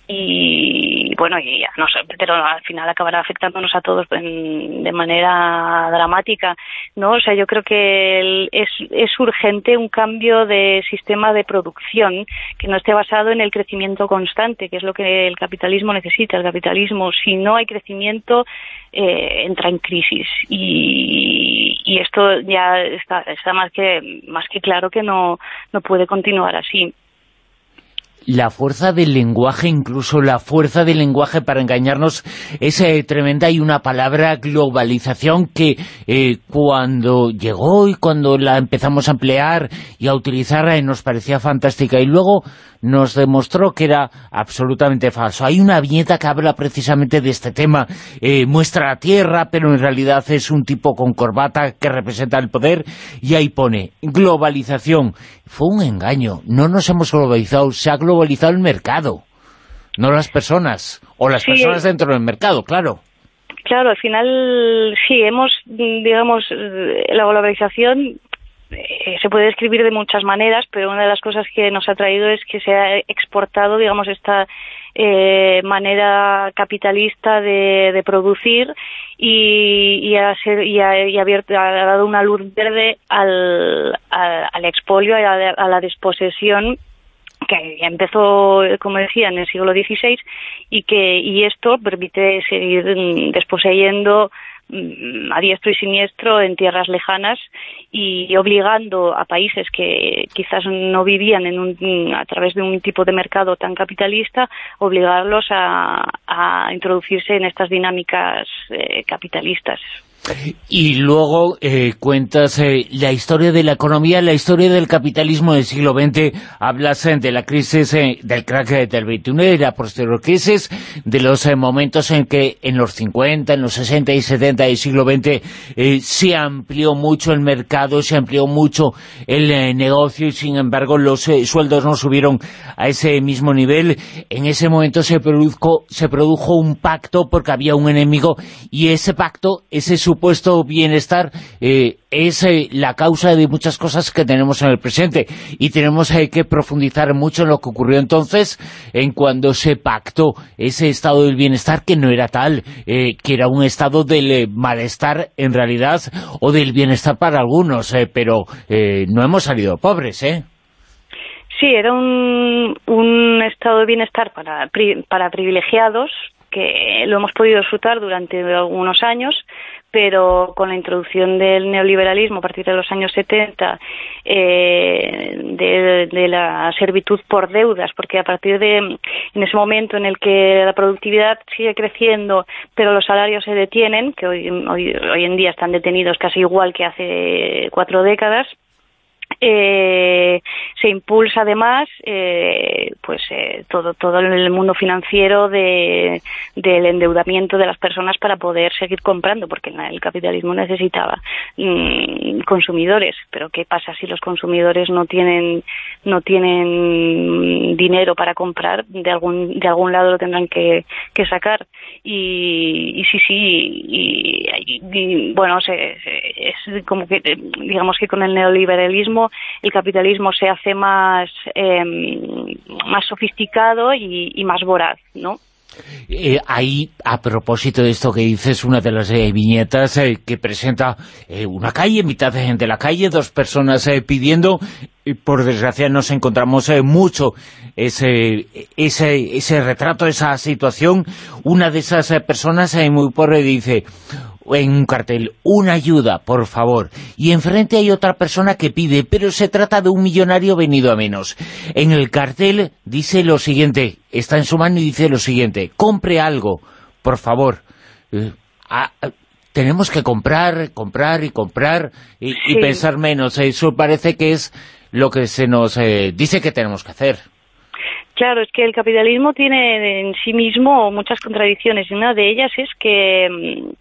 bueno, y no sé, pero al final acabará afectándonos a todos de manera dramática, ¿no? O sea, yo creo que es, es urgente un cambio de sistema de producción que no esté basado en el crecimiento constante, que es lo que el capitalismo necesita. El capitalismo, si no hay crecimiento, eh, entra en crisis y, y esto ya está, está más que más que claro que no, no puede continuar así la fuerza del lenguaje, incluso la fuerza del lenguaje para engañarnos es eh, tremenda. Hay una palabra, globalización, que eh, cuando llegó y cuando la empezamos a emplear y a utilizar eh, nos parecía fantástica. Y luego nos demostró que era absolutamente falso. Hay una viñeta que habla precisamente de este tema, muestra la Tierra, pero en realidad es un tipo con corbata que representa el poder, y ahí pone, globalización. Fue un engaño, no nos hemos globalizado, se ha globalizado el mercado, no las personas, o las personas dentro del mercado, claro. Claro, al final sí, hemos, digamos, la globalización eh, se puede describir de muchas maneras, pero una de las cosas que nos ha traído es que se ha exportado, digamos, esta eh, manera capitalista de, producir y, ha, abierto, ha dado una luz verde al, al, expolio, a la, a la desposesión que empezó, como decía, en el siglo XVI y que y esto permite seguir desposeyendo Mm, a diestro y siniestro en tierras lejanas y obligando a países que quizás no vivían en un, a través de un tipo de mercado tan capitalista, obligarlos a, introducirse en estas dinámicas eh, capitalistas. Y luego eh, cuentas eh, la historia de la economía, la historia del capitalismo del siglo XX, hablas eh, de la crisis del crack del 21 y de la posterior crisis, de los momentos en que en los 50, en los 60 y 70 del siglo XX se amplió mucho el mercado, se amplió mucho el negocio y sin embargo los sueldos no subieron a ese mismo nivel. En ese momento se produjo, se produjo un pacto porque había un enemigo y ese pacto, ese supuesto bienestar eh, es eh, la causa de muchas cosas que tenemos en el presente y tenemos eh, que profundizar mucho en lo que ocurrió entonces en cuando se pactó ese estado del bienestar que no era tal, que era un estado del malestar en realidad o del bienestar para algunos, pero no hemos salido pobres, ¿eh? Sí, era un, un estado de bienestar para, para privilegiados que lo hemos podido disfrutar durante algunos años, pero con la introducción del neoliberalismo a partir de los años 70, eh, de, la servitud por deudas, porque a partir de en ese momento en el que la productividad sigue creciendo, pero los salarios se detienen, que hoy, hoy en día están detenidos casi igual que hace cuatro décadas, eh, se impulsa además eh, pues eh, todo todo el mundo financiero de, del endeudamiento de las personas para poder seguir comprando porque el capitalismo necesitaba mm, consumidores. Pero qué pasa si los consumidores no tienen no tienen dinero para comprar de algún de algún lado lo tendrán que, sacar y, sí sí y, bueno es como que digamos que con el neoliberalismo el capitalismo se hace más, em, más sofisticado y, más voraz, ¿no? Eh, ahí, a propósito de esto que dices, una de las eh, viñetas eh, que presenta una calle, mitad de gente en la calle, dos personas pidiendo, y por desgracia nos encontramos mucho ese, ese, ese retrato, esa situación. Una de esas personas muy pobre dice, en un cartel, una ayuda, por favor. Y enfrente hay otra persona que pide, pero se trata de un millonario venido a menos. En el cartel dice lo siguiente, está en su mano y dice lo siguiente, compre algo, por favor. Eh, ah, ah, tenemos que comprar, comprar y comprar y, pensar menos. Eso parece que es lo que se nos eh, dice que tenemos que hacer. Claro, es que el capitalismo tiene en sí mismo muchas contradicciones y una de ellas es que,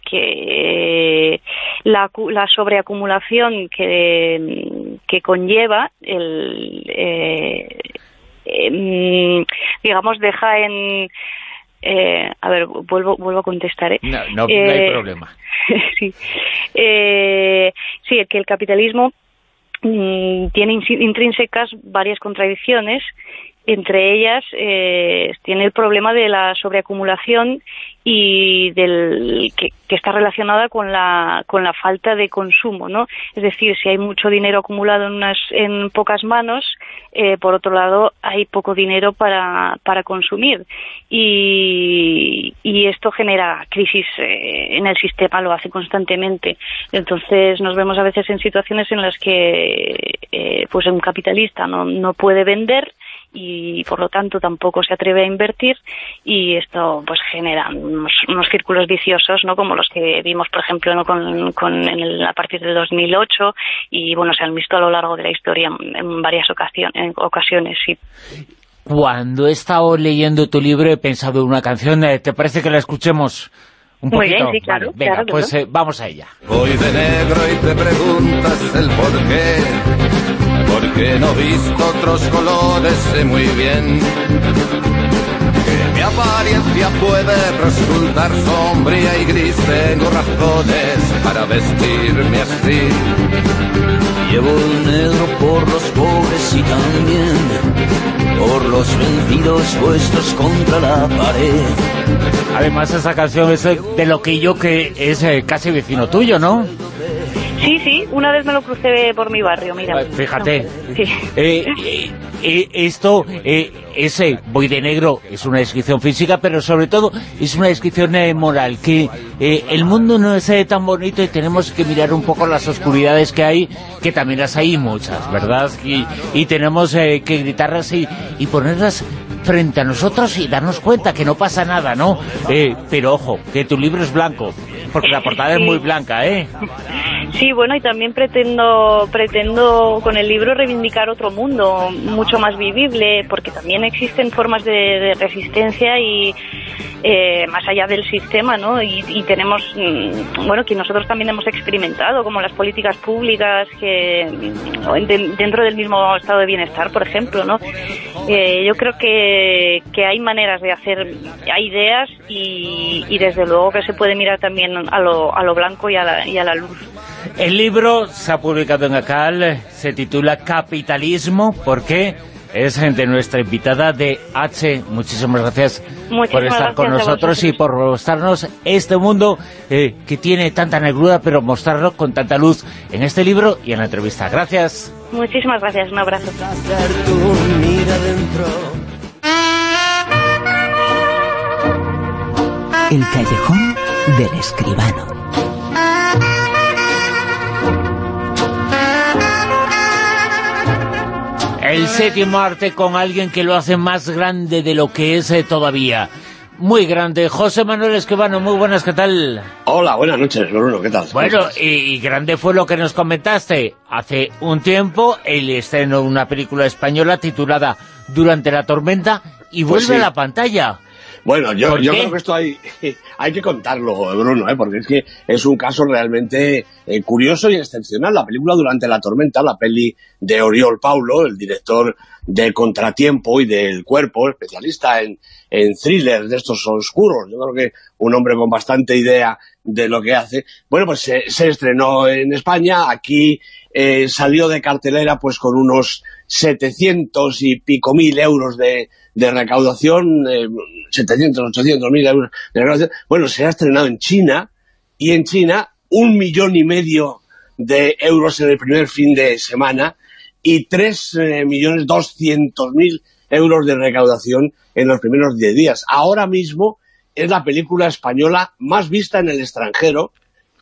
que la, la sobreacumulación que, que conlleva el, eh, em, digamos, deja en... Eh, a ver, vuelvo, vuelvo a contestar. ¿eh? No, no, hay eh, problema. sí. sí, que el capitalismo mm, tiene intrínsecas varias contradicciones entre ellas eh, tiene el problema de la sobreacumulación y del que, está relacionada con la con la falta de consumo no es decir si hay mucho dinero acumulado en unas en pocas manos eh, por otro lado hay poco dinero para para consumir. Y, y esto genera crisis eh, en el sistema lo hace constantemente. Entonces nos vemos a veces en situaciones en las que eh, pues un capitalista no no puede vender y por lo tanto tampoco se atreve a invertir y esto pues genera unos, círculos viciosos no como los que vimos por ejemplo con, con a partir del 2008 y bueno se han visto a lo largo de la historia en varias ocasiones, en ocasiones sí. Cuando he estado leyendo tu libro he pensado en una canción, eh, ¿te parece que la escuchemos? Un Muy bien, sí, claro. venga, pues eh, vamos a ella. Voy de negro y te preguntas el por qué porque no visto otros colores, sé muy bien que mi apariencia puede resultar sombría y gris. Tengo razones para vestirme así. Llevo el negro por los pobres y también por los vencidos puestos contra la pared. Además esa canción es de lo que yo que es eh, casi vecino tuyo, ¿no? Sí, sí, una vez me lo crucé por mi barrio, mira. Fíjate, eh, eh, eh, esto, ese Voy de Negro es una descripción física, pero sobre todo es una descripción moral, que el mundo no es tan bonito y tenemos que mirar un poco las oscuridades que hay, que también las hay muchas, ¿verdad? Y, tenemos que gritarlas y, y ponerlas frente a nosotros y darnos cuenta que no pasa nada, ¿no? pero ojo, que tu libro es blanco, porque la portada es muy blanca, ¿eh? Sí, bueno, y también pretendo, pretendo con el libro reivindicar otro mundo mucho más vivible, porque también existen formas de, de resistencia y eh, más allá del sistema, ¿no? Y, tenemos, mm, bueno, que nosotros también hemos experimentado, como las políticas públicas que mm, dentro del mismo estado de bienestar, por ejemplo, ¿no? Eh, yo creo que, que hay maneras de hacer, hay ideas y, y desde luego que se puede mirar también a lo, a lo blanco y a la luz. El libro se ha publicado en ACAL, se titula Capitalismo, porque es de nuestra invitada de H. Muchísimas gracias Muchísimas por estar con gracias nosotros y por mostrarnos este mundo eh, que tiene tanta negrura, pero mostrarlo con tanta luz en este libro y en la entrevista. Gracias. Muchísimas gracias, un abrazo. El callejón del escribano. El séptimo arte con alguien que lo hace más grande de lo que es eh, todavía. Muy grande. José Manuel Escribano, muy buenas, ¿qué tal? Hola, buenas noches, Bruno, ¿qué tal? Bueno, y, y grande fue lo que nos comentaste hace un tiempo, el estreno de una película española titulada Durante la tormenta y Pues vuelve sí. a la pantalla. Bueno, yo, ¿Por yo creo que esto hay, hay que contarlo, Bruno, ¿eh? porque es que es un caso realmente eh, curioso y excepcional. La película Durante la tormenta, la peli de Oriol Paulo, el director de Contratiempo y del Cuerpo, especialista en, en thrillers de estos oscuros. Yo creo que un hombre con bastante idea de lo que hace. Bueno, pues se, se estrenó en España, aquí eh, salió de cartelera pues con unos 700 y pico mil euros de, de recaudación, eh, 700, 800 mil euros de recaudación. Bueno, se ha estrenado en China y en China un millón y medio de euros en el primer fin de semana y 3 eh, millones 200 mil euros de recaudación en los primeros 10 días. Ahora mismo es la película española más vista en el extranjero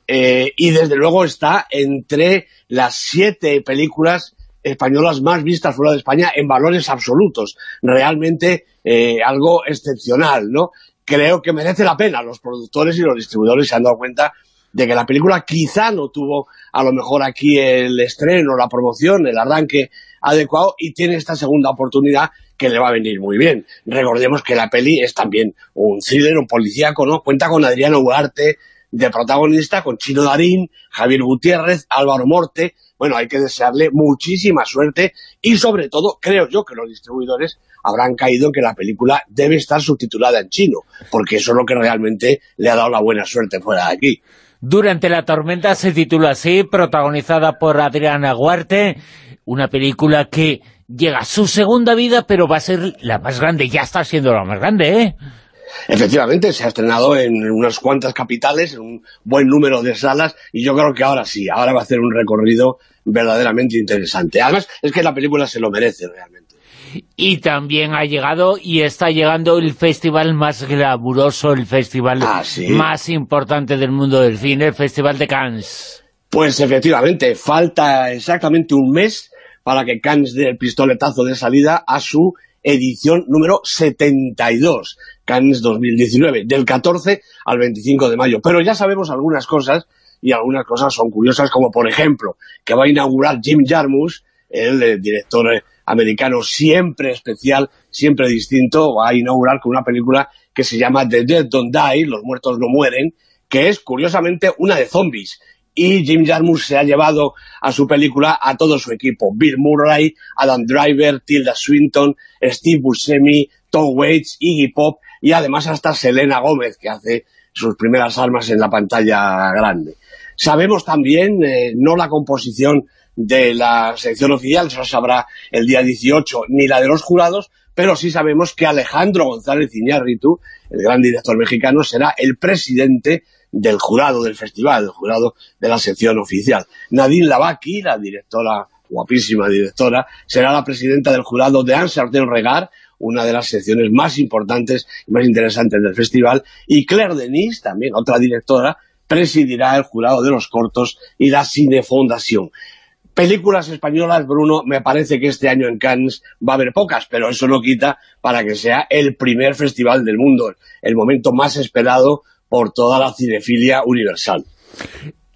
eh, y desde luego está entre las siete películas españolas más vistas fuera de España en valores absolutos. Realmente eh, algo excepcional, ¿no? Creo que merece la pena. Los productores y los distribuidores se han dado cuenta de que la película quizá no tuvo a lo mejor aquí el estreno, la promoción, el arranque adecuado y tiene esta segunda oportunidad que le va a venir muy bien. Recordemos que la peli es también un thriller, un policíaco, ¿no? Cuenta con Adriano Ugarte de protagonista, con Chino Darín, Javier Gutiérrez, Álvaro Morte. Bueno, hay que desearle muchísima suerte y sobre todo creo yo que los distribuidores habrán caído en que la película debe estar subtitulada en chino, porque eso es lo que realmente le ha dado la buena suerte fuera de aquí. Durante la tormenta se titula así, protagonizada por Adriana Huarte, una película que llega a su segunda vida, pero va a ser la más grande, ya está siendo la más grande, ¿eh? Efectivamente, se ha estrenado en unas cuantas capitales, en un buen número de salas, y yo creo que ahora sí, ahora va a hacer un recorrido verdaderamente interesante. Además, es que la película se lo merece realmente. Y también ha llegado y está llegando el festival más glamuroso, el festival ¿sí? más importante del mundo del cine, el Festival de Cannes. Pues efectivamente, falta exactamente un mes para que Cannes dé el pistoletazo de salida a su edición número 72, Cannes 2019, del 14 al 25 de mayo. Pero ya sabemos algunas cosas, y algunas cosas son curiosas, como por ejemplo, que va a inaugurar Jim Jarmusch, el, eh, director eh, americano siempre especial, siempre distinto, va a inaugurar con una película que se llama The Dead Don't Die, Los muertos no mueren, que es curiosamente una de zombies. Y Jim Jarmusch se ha llevado a su película a todo su equipo. Bill Murray, Adam Driver, Tilda Swinton, Steve Buscemi, Tom Waits, Iggy Pop y además hasta Selena Gómez, que hace sus primeras armas en la pantalla grande. Sabemos también, eh, no la composición de la sección oficial, eso sabrá el día 18, ni la de los jurados, pero sí sabemos que Alejandro González Iñárritu, el gran director mexicano, será el presidente del jurado del festival, del jurado de la sección oficial. Nadine Lavaki, la directora, guapísima directora, será la presidenta del jurado de Ansarten Regar, una de las secciones más importantes y más interesantes del festival, y Claire Denis, también otra directora, presidirá el jurado de los cortos y la Cinefondación. Películas españolas, Bruno, me parece que este año en Cannes va a haber pocas, pero eso no quita para que sea el primer festival del mundo, el momento más esperado por toda la cinefilia universal.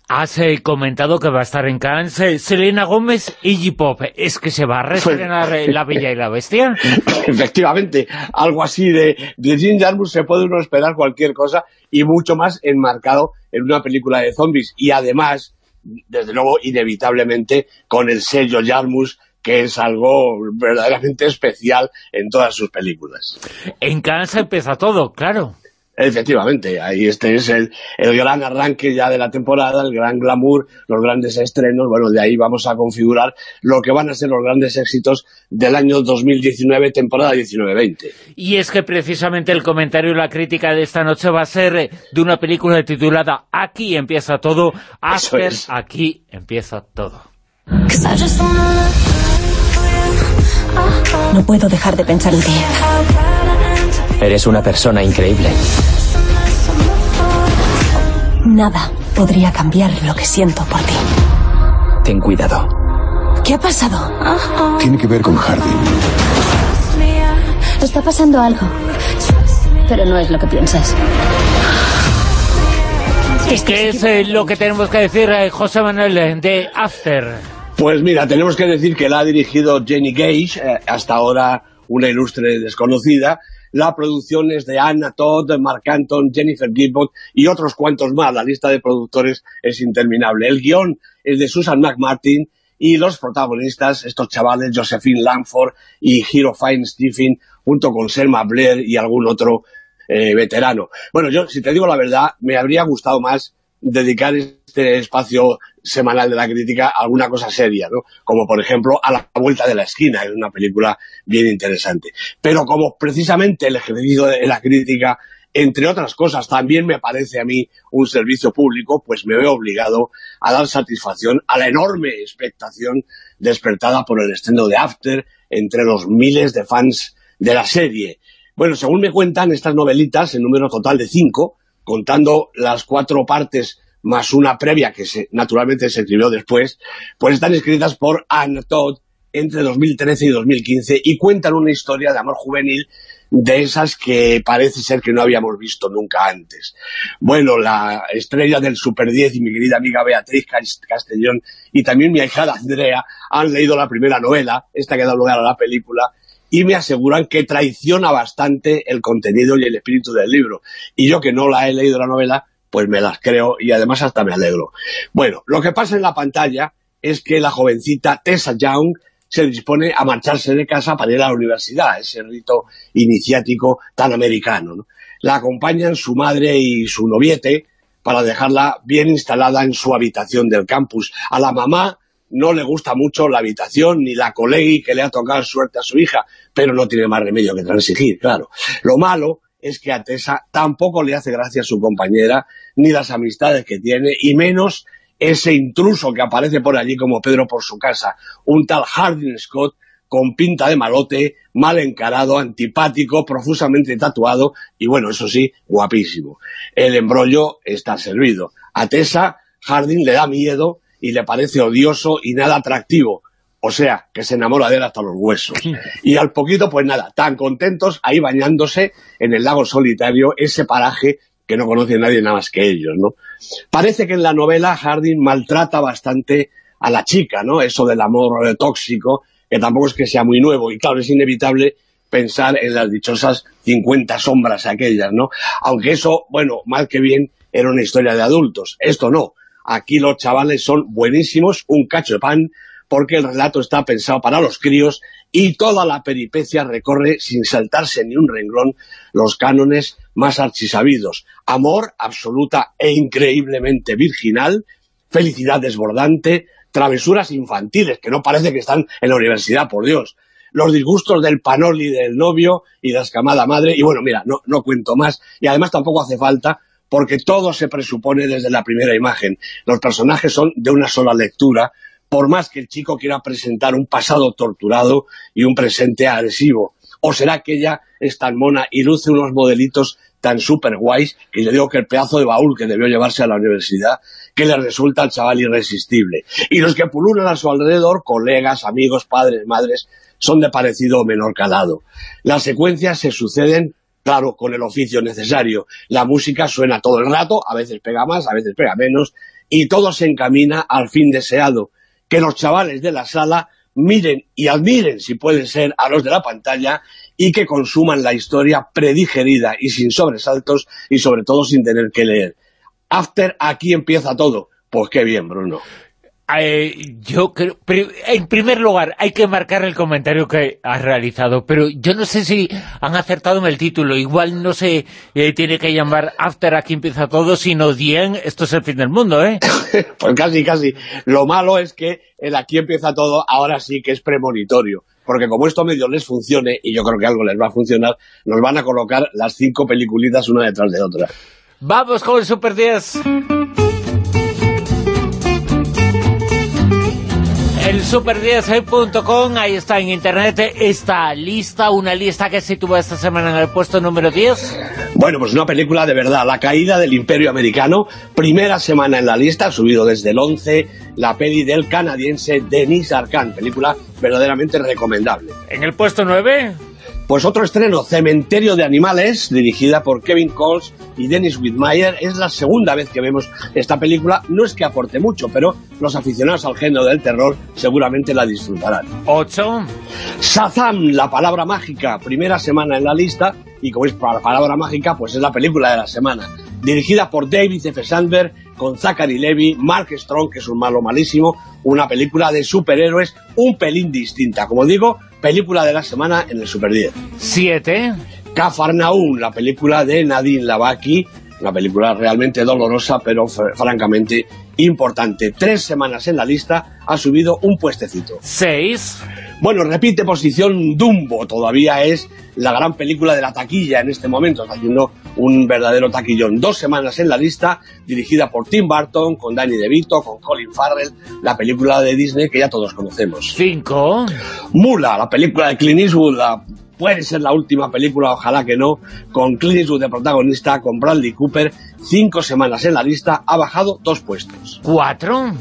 Has eh, comentado que va a estar en Cannes eh, Selena Gómez y Pop. ¿Es que se va a reestrenar eh, La Bella y la Bestia? Efectivamente, algo así de, de Jim Jarmusch se puede uno esperar cualquier cosa y mucho más enmarcado en una película de zombies. Y además, desde luego, inevitablemente, con el sello Jarmusch que es algo verdaderamente especial en todas sus películas. En Cannes empieza todo, claro. Efectivamente, ahí este es el, el, gran arranque ya de la temporada, el gran glamour, los grandes estrenos, bueno, de ahí vamos a configurar lo que van a ser los grandes éxitos del año 2019, temporada 19-20. Y es que precisamente el comentario y la crítica de esta noche va a ser eh, de una película titulada Aquí empieza todo, After, es. aquí empieza todo. No puedo dejar de pensar en ti. Eres una persona increíble. Nada podría cambiar lo que siento por ti. Ten cuidado. ¿Qué ha pasado? Tiene que ver con Hardy. Está pasando algo. Pero no es lo que piensas. ¿Y qué es eh, lo que tenemos que decir, eh, José Manuel, eh, de After? Pues mira, tenemos que decir que la ha dirigido Jenny Gage, eh, hasta ahora una ilustre desconocida, la producción es de Anna Todd, Mark Anton, Jennifer Gibbon y otros cuantos más. La lista de productores es interminable. El guion es de Susan McMartin y los protagonistas, estos chavales, Josephine Langford y Hero Fine Stephen, junto con Selma Blair y algún otro eh, veterano. Bueno, yo, si te digo la verdad, me habría gustado más dedicar este espacio semanal de la crítica alguna cosa seria, ¿no? Como por ejemplo A la vuelta de la esquina, es una película bien interesante. Pero como precisamente el ejercicio de la crítica, entre otras cosas, también me parece a mí un servicio público, pues me veo obligado a dar satisfacción a la enorme expectación despertada por el estreno de After entre los miles de fans de la serie. Bueno, según me cuentan estas novelitas, en número total de cinco, contando las cuatro partes más una previa que se, naturalmente se escribió después, pues están escritas por Anne Todd entre 2013 y 2015 y cuentan una historia de amor juvenil de esas que parece ser que no habíamos visto nunca antes. Bueno, la estrella del Super 10 y mi querida amiga Beatriz Castellón y también mi ahijada Andrea han leído la primera novela, esta que da lugar a la película, y me aseguran que traiciona bastante el contenido y el espíritu del libro. Y yo que no la he leído la novela, pues me las creo y además hasta me alegro. Bueno, lo que pasa en la pantalla es que la jovencita Tessa Young se dispone a marcharse de casa para ir a la universidad, ese rito iniciático tan americano. ¿no? La acompañan su madre y su noviete para dejarla bien instalada en su habitación del campus. A la mamá no le gusta mucho la habitación ni la colegui que le ha tocado suerte a su hija, pero no tiene más remedio que transigir, claro. Lo malo es que a Tessa tampoco le hace gracia a su compañera, ni las amistades que tiene, y menos ese intruso que aparece por allí como Pedro por su casa, un tal Hardin Scott con pinta de malote, mal encarado, antipático, profusamente tatuado y bueno, eso sí, guapísimo. El embrollo está servido. A Tessa, Hardin le da miedo y le parece odioso y nada atractivo, o sea, que se enamora de él hasta los huesos. Y al poquito, pues nada, tan contentos ahí bañándose en el lago solitario, ese paraje que no conoce nadie nada más que ellos, ¿no? Parece que en la novela Harding maltrata bastante a la chica, ¿no? Eso del amor tóxico, que tampoco es que sea muy nuevo, y claro, es inevitable pensar en las dichosas 50 sombras aquellas, ¿no? Aunque eso, bueno, mal que bien, era una historia de adultos. Esto no. Aquí los chavales son buenísimos, un cacho de pan, porque el relato está pensado para los críos y toda la peripecia recorre sin saltarse ni un renglón los cánones más archisabidos. Amor absoluta e increíblemente virginal, felicidad desbordante, travesuras infantiles, que no parece que están en la universidad, por Dios. Los disgustos del panoli del novio y la escamada madre, y bueno, mira, no, no cuento más, y además tampoco hace falta, porque todo se presupone desde la primera imagen. Los personajes son de una sola lectura, por más que el chico quiera presentar un pasado torturado y un presente agresivo. ¿O será que ella es tan mona y luce unos modelitos tan super guays que yo digo que el pedazo de baúl que debió llevarse a la universidad que le resulta al chaval irresistible? Y los que pululan a su alrededor, colegas, amigos, padres, madres, son de parecido o menor calado. Las secuencias se suceden claro, con el oficio necesario. La música suena todo el rato, a veces pega más, a veces pega menos, y todo se encamina al fin deseado, que los chavales de la sala miren y admiren, si puede ser, a los de la pantalla y que consuman la historia predigerida y sin sobresaltos y sobre todo sin tener que leer. After, aquí empieza todo. Pues qué bien, Bruno. Eh, yo creo, en primer lugar, hay que marcar el comentario que has realizado, pero yo no sé si han acertado en el título, igual no se eh, tiene que llamar After aquí empieza todo, sino Dien, esto es el fin del mundo, ¿eh? pues casi, casi. Lo malo es que el aquí empieza todo ahora sí que es premonitorio, porque como esto medio les funcione, y yo creo que algo les va a funcionar, nos van a colocar las cinco peliculitas una detrás de otra. Vamos con el Super 10. El super10.com, ahí está en internet esta lista, una lista que se tuvo esta semana en el puesto número 10. Bueno, pues una película de verdad, La caída del imperio americano, primera semana en la lista, ha subido desde el 11, la peli del canadiense Denis Arcand, película verdaderamente recomendable. En el puesto 9... Pues otro estreno, Cementerio de Animales, dirigida por Kevin Coles y Dennis Whitmire. Es la segunda vez que vemos esta película. No es que aporte mucho, pero los aficionados al género del terror seguramente la disfrutarán. Ocho. Shazam, la palabra mágica, primera semana en la lista. Y como es la palabra mágica, pues es la película de la semana. Dirigida por David F. Sandberg, con Zachary Levy, Mark Strong, que es un malo malísimo, una película de superhéroes un pelín distinta. Como digo, película de la semana en el Super 10. Siete. Cafarnaún, la película de Nadine Lavaki, una película realmente dolorosa, pero francamente importante. Tres semanas en la lista, ha subido un puestecito. Seis. Bueno, repite posición Dumbo, todavía es la gran película de la taquilla en este momento, está haciendo un verdadero taquillón. Dos semanas en la lista, dirigida por Tim Burton, con Danny DeVito, con Colin Farrell, la película de Disney que ya todos conocemos. Cinco. Mula, la película de Clint Eastwood, la puede ser la última película, ojalá que no, con Clint Eastwood de protagonista, con Bradley Cooper, cinco semanas en la lista, ha bajado dos puestos. ¿Cuatro?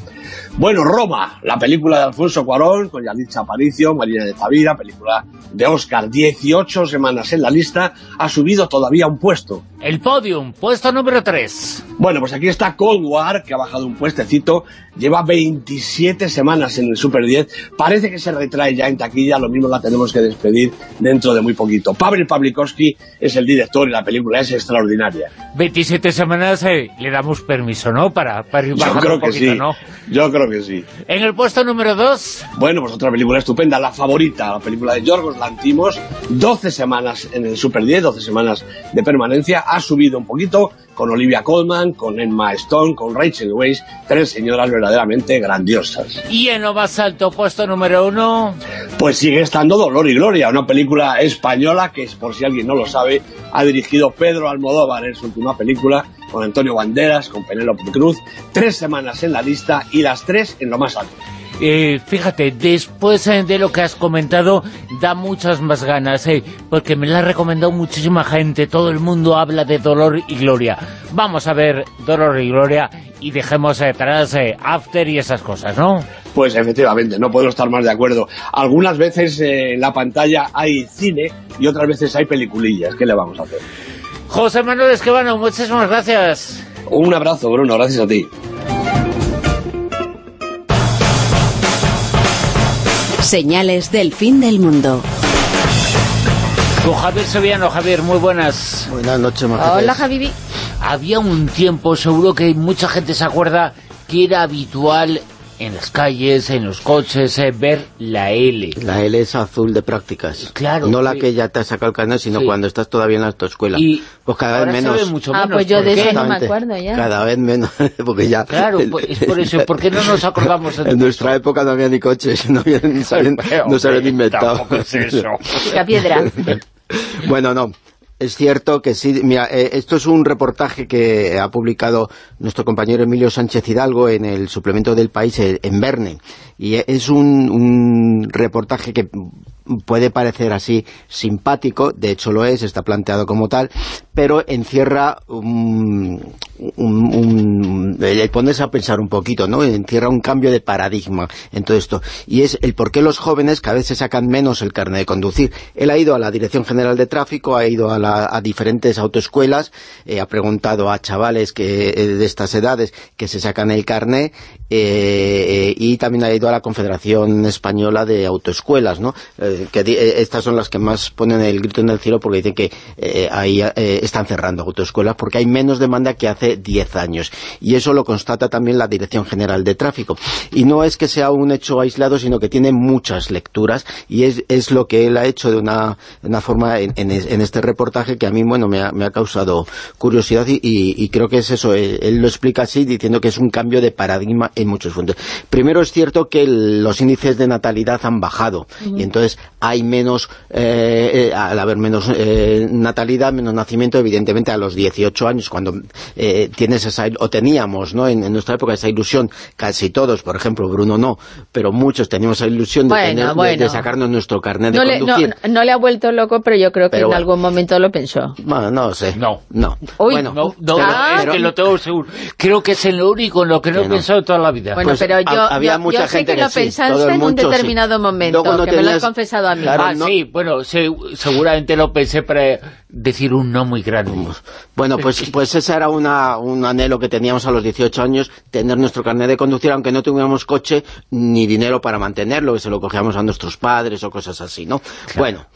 Bueno, Roma, la película de Alfonso Cuarón, con Yalitza Aparicio, Marina de Tavira, película de Oscar, 18 semanas en la lista, ha subido todavía un puesto. El podium, puesto número 3. Bueno, pues aquí está Cold War, que ha bajado un puestecito, lleva 27 semanas en el Super 10, parece que se retrae ya en taquilla, lo mismo la tenemos que despedir dentro de muy poquito. Pavel Pavlikovsky es el director y la película es extraordinaria. 27 semanas eh, le damos permiso, ¿no? Para, para ir Yo creo un que poquito, sí, ¿no? Yo creo que sí. En el puesto número 2... Bueno, pues otra película estupenda, La Favorita, la película de Yorgos Lantimos, 12 semanas en el Super 10, 12 semanas de permanencia, ha subido un poquito con Olivia Colman, con Emma Stone, con Rachel Weisz, tres señoras verdaderamente grandiosas. Y en lo más alto, puesto número 1... Pues sigue estando Dolor y Gloria, una película española que, por si alguien no lo sabe, ha dirigido Pedro Almodóvar en su última película, con Antonio Banderas, con Penélope Cruz, tres semanas en la lista y las tres en lo más alto. Eh, fíjate, después eh, de lo que has comentado, da muchas más ganas, eh, porque me la ha recomendado muchísima gente, todo el mundo habla de Dolor y Gloria. Vamos a ver Dolor y Gloria y dejemos atrás eh, After y esas cosas, ¿no? Pues efectivamente, no puedo estar más de acuerdo. Algunas veces eh, en la pantalla hay cine y otras veces hay peliculillas. ¿Qué le vamos a hacer? José Manuel Esquivano, muchísimas gracias. Un abrazo, Bruno. Gracias a ti. Señales del fin del mundo. Con Javier Sevillano. Javier, muy buenas. Buenas noches, Hola, Javibi. Había un tiempo, seguro que mucha gente se acuerda, que era habitual en las calles, en los coches, eh, ver la L. La L es azul de prácticas. Claro. No la sí. que ya te ha sacado el carnet, sino Sí. cuando estás todavía en la autoescuela. Y pues cada vez menos. mucho Ah, menos. pues yo ¿por de eso no me acuerdo ya. Cada vez menos, porque ya... Claro, pues, es por eso. ¿Por qué no nos acordamos de En nuestra época no había ni coches, no, había, ni sabían- no se habían inventado. Tampoco es eso. Pica piedra. bueno, no. Es cierto que sí, mira, eh, esto es un reportaje que ha publicado nuestro compañero Emilio Sánchez Hidalgo en el suplemento del país eh, en Verne. Y es un, un reportaje que puede parecer así simpático, de hecho lo es, está planteado como tal, pero encierra un, un, ponerse a pensar un poquito, ¿no? Encierra un cambio de paradigma en todo esto. Y es el por qué los jóvenes cada vez se sacan menos el carnet de conducir. Él ha ido a la Dirección General de Tráfico, ha ido a, la, a diferentes autoescuelas, eh, ha preguntado a chavales que eh, de estas edades que se sacan el carnet eh, y también ha ido a la Confederación Española de Autoescuelas, ¿no? Eh, que eh, estas son las que más ponen el grito en el cielo porque dicen que eh, ahí están cerrando autoescuelas porque hay menos demanda que hace 10 años. Y eso lo constata también la Dirección General de Tráfico. Y no es que sea un hecho aislado, sino que tiene muchas lecturas y es, es lo que él ha hecho de una, una forma en, en, en, este reportaje que a mí, bueno, me ha, me ha causado curiosidad y, y, y, creo que es eso, él, él, lo explica así diciendo que es un cambio de paradigma en muchos puntos. Primero es cierto que el, los índices de natalidad han bajado uh -huh. y entonces hay menos, eh, eh, al haber menos eh, natalidad, menos nacimiento, evidentemente a los 18 años, cuando eh, tienes esa, o teníamos, ¿no? En, en, nuestra época esa ilusión, casi todos, por ejemplo, Bruno no, pero muchos teníamos esa ilusión de, bueno, tener, bueno. de, de sacarnos nuestro carnet no de le, conducir. No, no, le ha vuelto loco, pero yo creo que pero en bueno. algún momento lo pensó. Bueno, no sé. No. No. Uy, bueno, no, no ah, es que lo tengo seguro. Creo que es en lo único en lo que no he pensado toda la vida. Bueno, pues, pero yo, había yo, mucha yo sé gente que, que lo sí, pensaste en un determinado sí. momento, no que tenías... me lo has confesado a mí. Claro, ah, no... sí, bueno, se, seguramente lo pensé para decir un no muy grande. Bueno, pues pues ese era una, un anhelo que teníamos a los 18 años, tener nuestro carnet de conducir, aunque no tuviéramos coche ni dinero para mantenerlo, que se lo cogíamos a nuestros padres o cosas así, ¿no? Claro, bueno,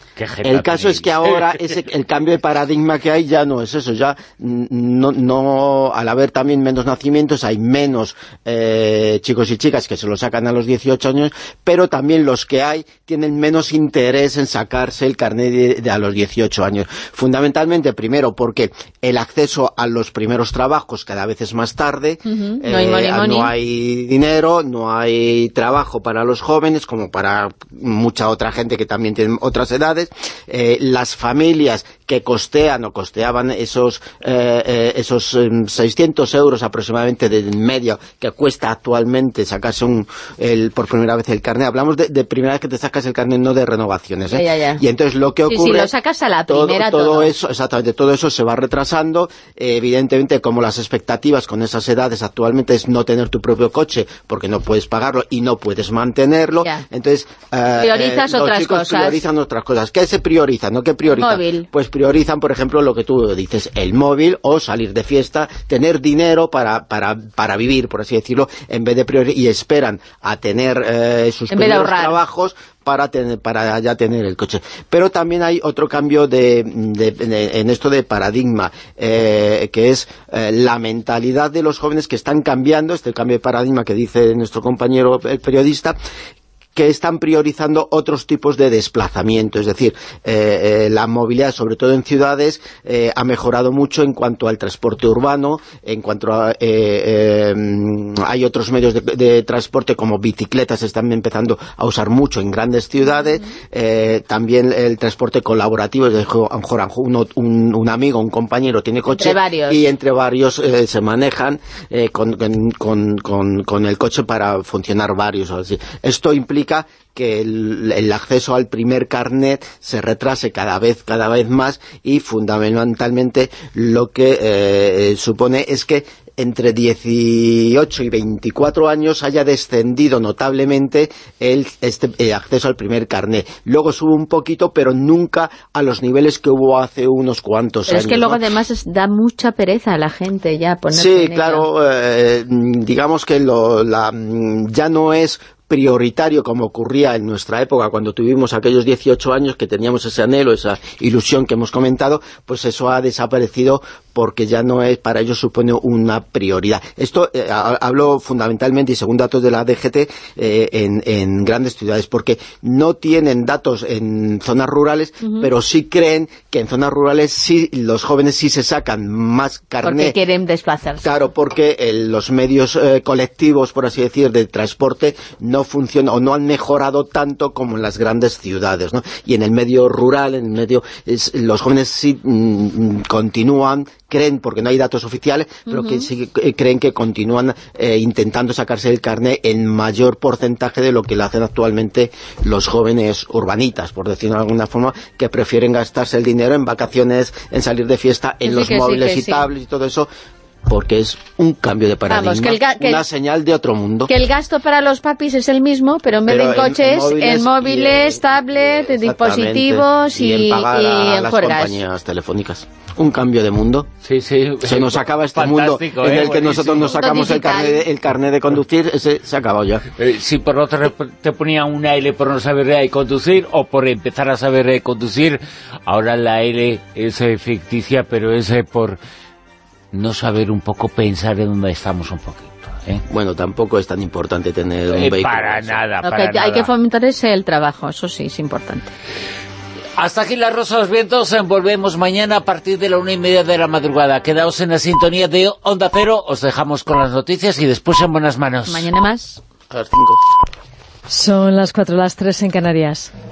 el caso es que ahora ese, el cambio de paradigma que hay ya no es eso, ya no, no al haber también menos nacimientos hay menos eh, chicos y chicas que se lo sacan a los 18 años, pero también los que hay tienen menos interés en sacarse el carnet de, de a los 18 años. Fundamentalmente, primero, porque el acceso a los primeros trabajos cada vez es más tarde, uh -huh. eh, no, hay money, money. no, hay dinero, no hay trabajo para los jóvenes, como para mucha otra gente que también tiene otras edades, eh, las familias que costean o costeaban esos, eh, esos 600 euros aproximadamente de medio que cuesta actualmente sacarse un, el, por primera vez el carnet. Hablamos de, de, primera vez que te sacas el carnet, no de renovaciones. ¿eh? Ya, ya, ya. Y entonces lo que ocurre... Sí, sí, lo sacas a la primera todo, todo, todo. eso, exactamente, todo eso se va retrasando. Eh, evidentemente, como las expectativas con esas edades actualmente es no tener tu propio coche porque no puedes pagarlo y no puedes mantenerlo. Ya. Entonces, priorizas los otras chicos cosas. priorizan otras cosas. ¿Qué se prioriza? ¿No? ¿Qué priorizan? Móvil. Pues priorizan, por ejemplo, lo que tú dices, el móvil o salir de fiesta, tener dinero para, para, para vivir, por así decirlo, en vez de priorizar, y esperan a tener eh, sus primeros trabajos para tener, para ya tener el coche. Pero también hay otro cambio de, en esto de paradigma, eh, que es eh, la mentalidad de los jóvenes que están cambiando, este cambio de paradigma que dice nuestro compañero el periodista, que están priorizando otros tipos de desplazamiento, es decir, eh, eh, la movilidad, sobre todo en ciudades, eh, ha mejorado mucho en cuanto al transporte urbano, en cuanto a... hay otros medios de, de, transporte como bicicletas, están empezando a usar mucho en grandes ciudades, uh -huh. también el transporte colaborativo, es decir, uno, un, un, amigo, un compañero tiene coche entre y entre varios se manejan con, con, con, con, el coche para funcionar varios. Así. Esto implica que el, el, acceso al primer carnet se retrase cada vez cada vez más y fundamentalmente lo que eh, supone es que entre 18 y 24 años haya descendido notablemente el, este, el acceso al primer carnet. Luego sube un poquito, pero nunca a los niveles que hubo hace unos cuantos pero años. es que luego ¿no? además es, da mucha pereza a la gente ya ponerse Sí, en claro, eh, digamos que lo, la, ya no es prioritario como ocurría en nuestra época cuando tuvimos aquellos 18 años que teníamos ese anhelo, esa ilusión que hemos comentado, pues eso ha desaparecido porque ya no es para ellos supone una prioridad. Esto eh, hablo fundamentalmente y según datos de la DGT eh, en, en, grandes ciudades porque no tienen datos en zonas rurales, uh -huh. pero sí creen que en zonas rurales sí los jóvenes sí se sacan más carnet. Porque quieren desplazarse. Claro, porque eh, los medios colectivos, por así decir, de transporte no no funciona o no han mejorado tanto como en las grandes ciudades, ¿no? Y en el medio rural, en el medio... es- los jóvenes sí mm, continúan, creen, porque no hay datos oficiales, pero que sí eh, creen que continúan eh, intentando sacarse el carnet en mayor porcentaje de lo que lo hacen actualmente los jóvenes urbanitas, por decirlo de alguna forma, que prefieren gastarse el dinero en vacaciones, en salir de fiesta, en sí, los sí, móviles y tablets y todo eso, porque es un cambio de paradigma, Vamos, que el que una señal de otro mundo. Que el gasto para los papis es el mismo, pero en vez Pero de en coches, móviles en móviles, tablets, en Exactamente. dispositivos y, en pagar y a en las juergas. compañías telefónicas. Un cambio de mundo. Sí, sí. Se nos acaba este mundo en ¿eh? el que nosotros nos sacamos el carnet, de, el carnet de conducir, ese se ha acabado ya. Eh, si por otra te ponían una L por no saber conducir o por empezar a saber conducir, ahora la L es eh, ficticia, pero es eh, por no saber un poco pensar en dónde estamos un poquito. ¿eh? Bueno, tampoco es tan importante tener un Eh, vehículo. para nada, Lo para que hay nada. que fomentar es el trabajo, eso sí, es importante. Hasta aquí la Rosa de los Vientos, volvemos mañana a partir de la una y media de la madrugada. Quedaos en la sintonía de Onda Cero, os dejamos con las noticias y después en buenas manos. Mañana más. A las cinco. Son las 4 las 3 en Canarias.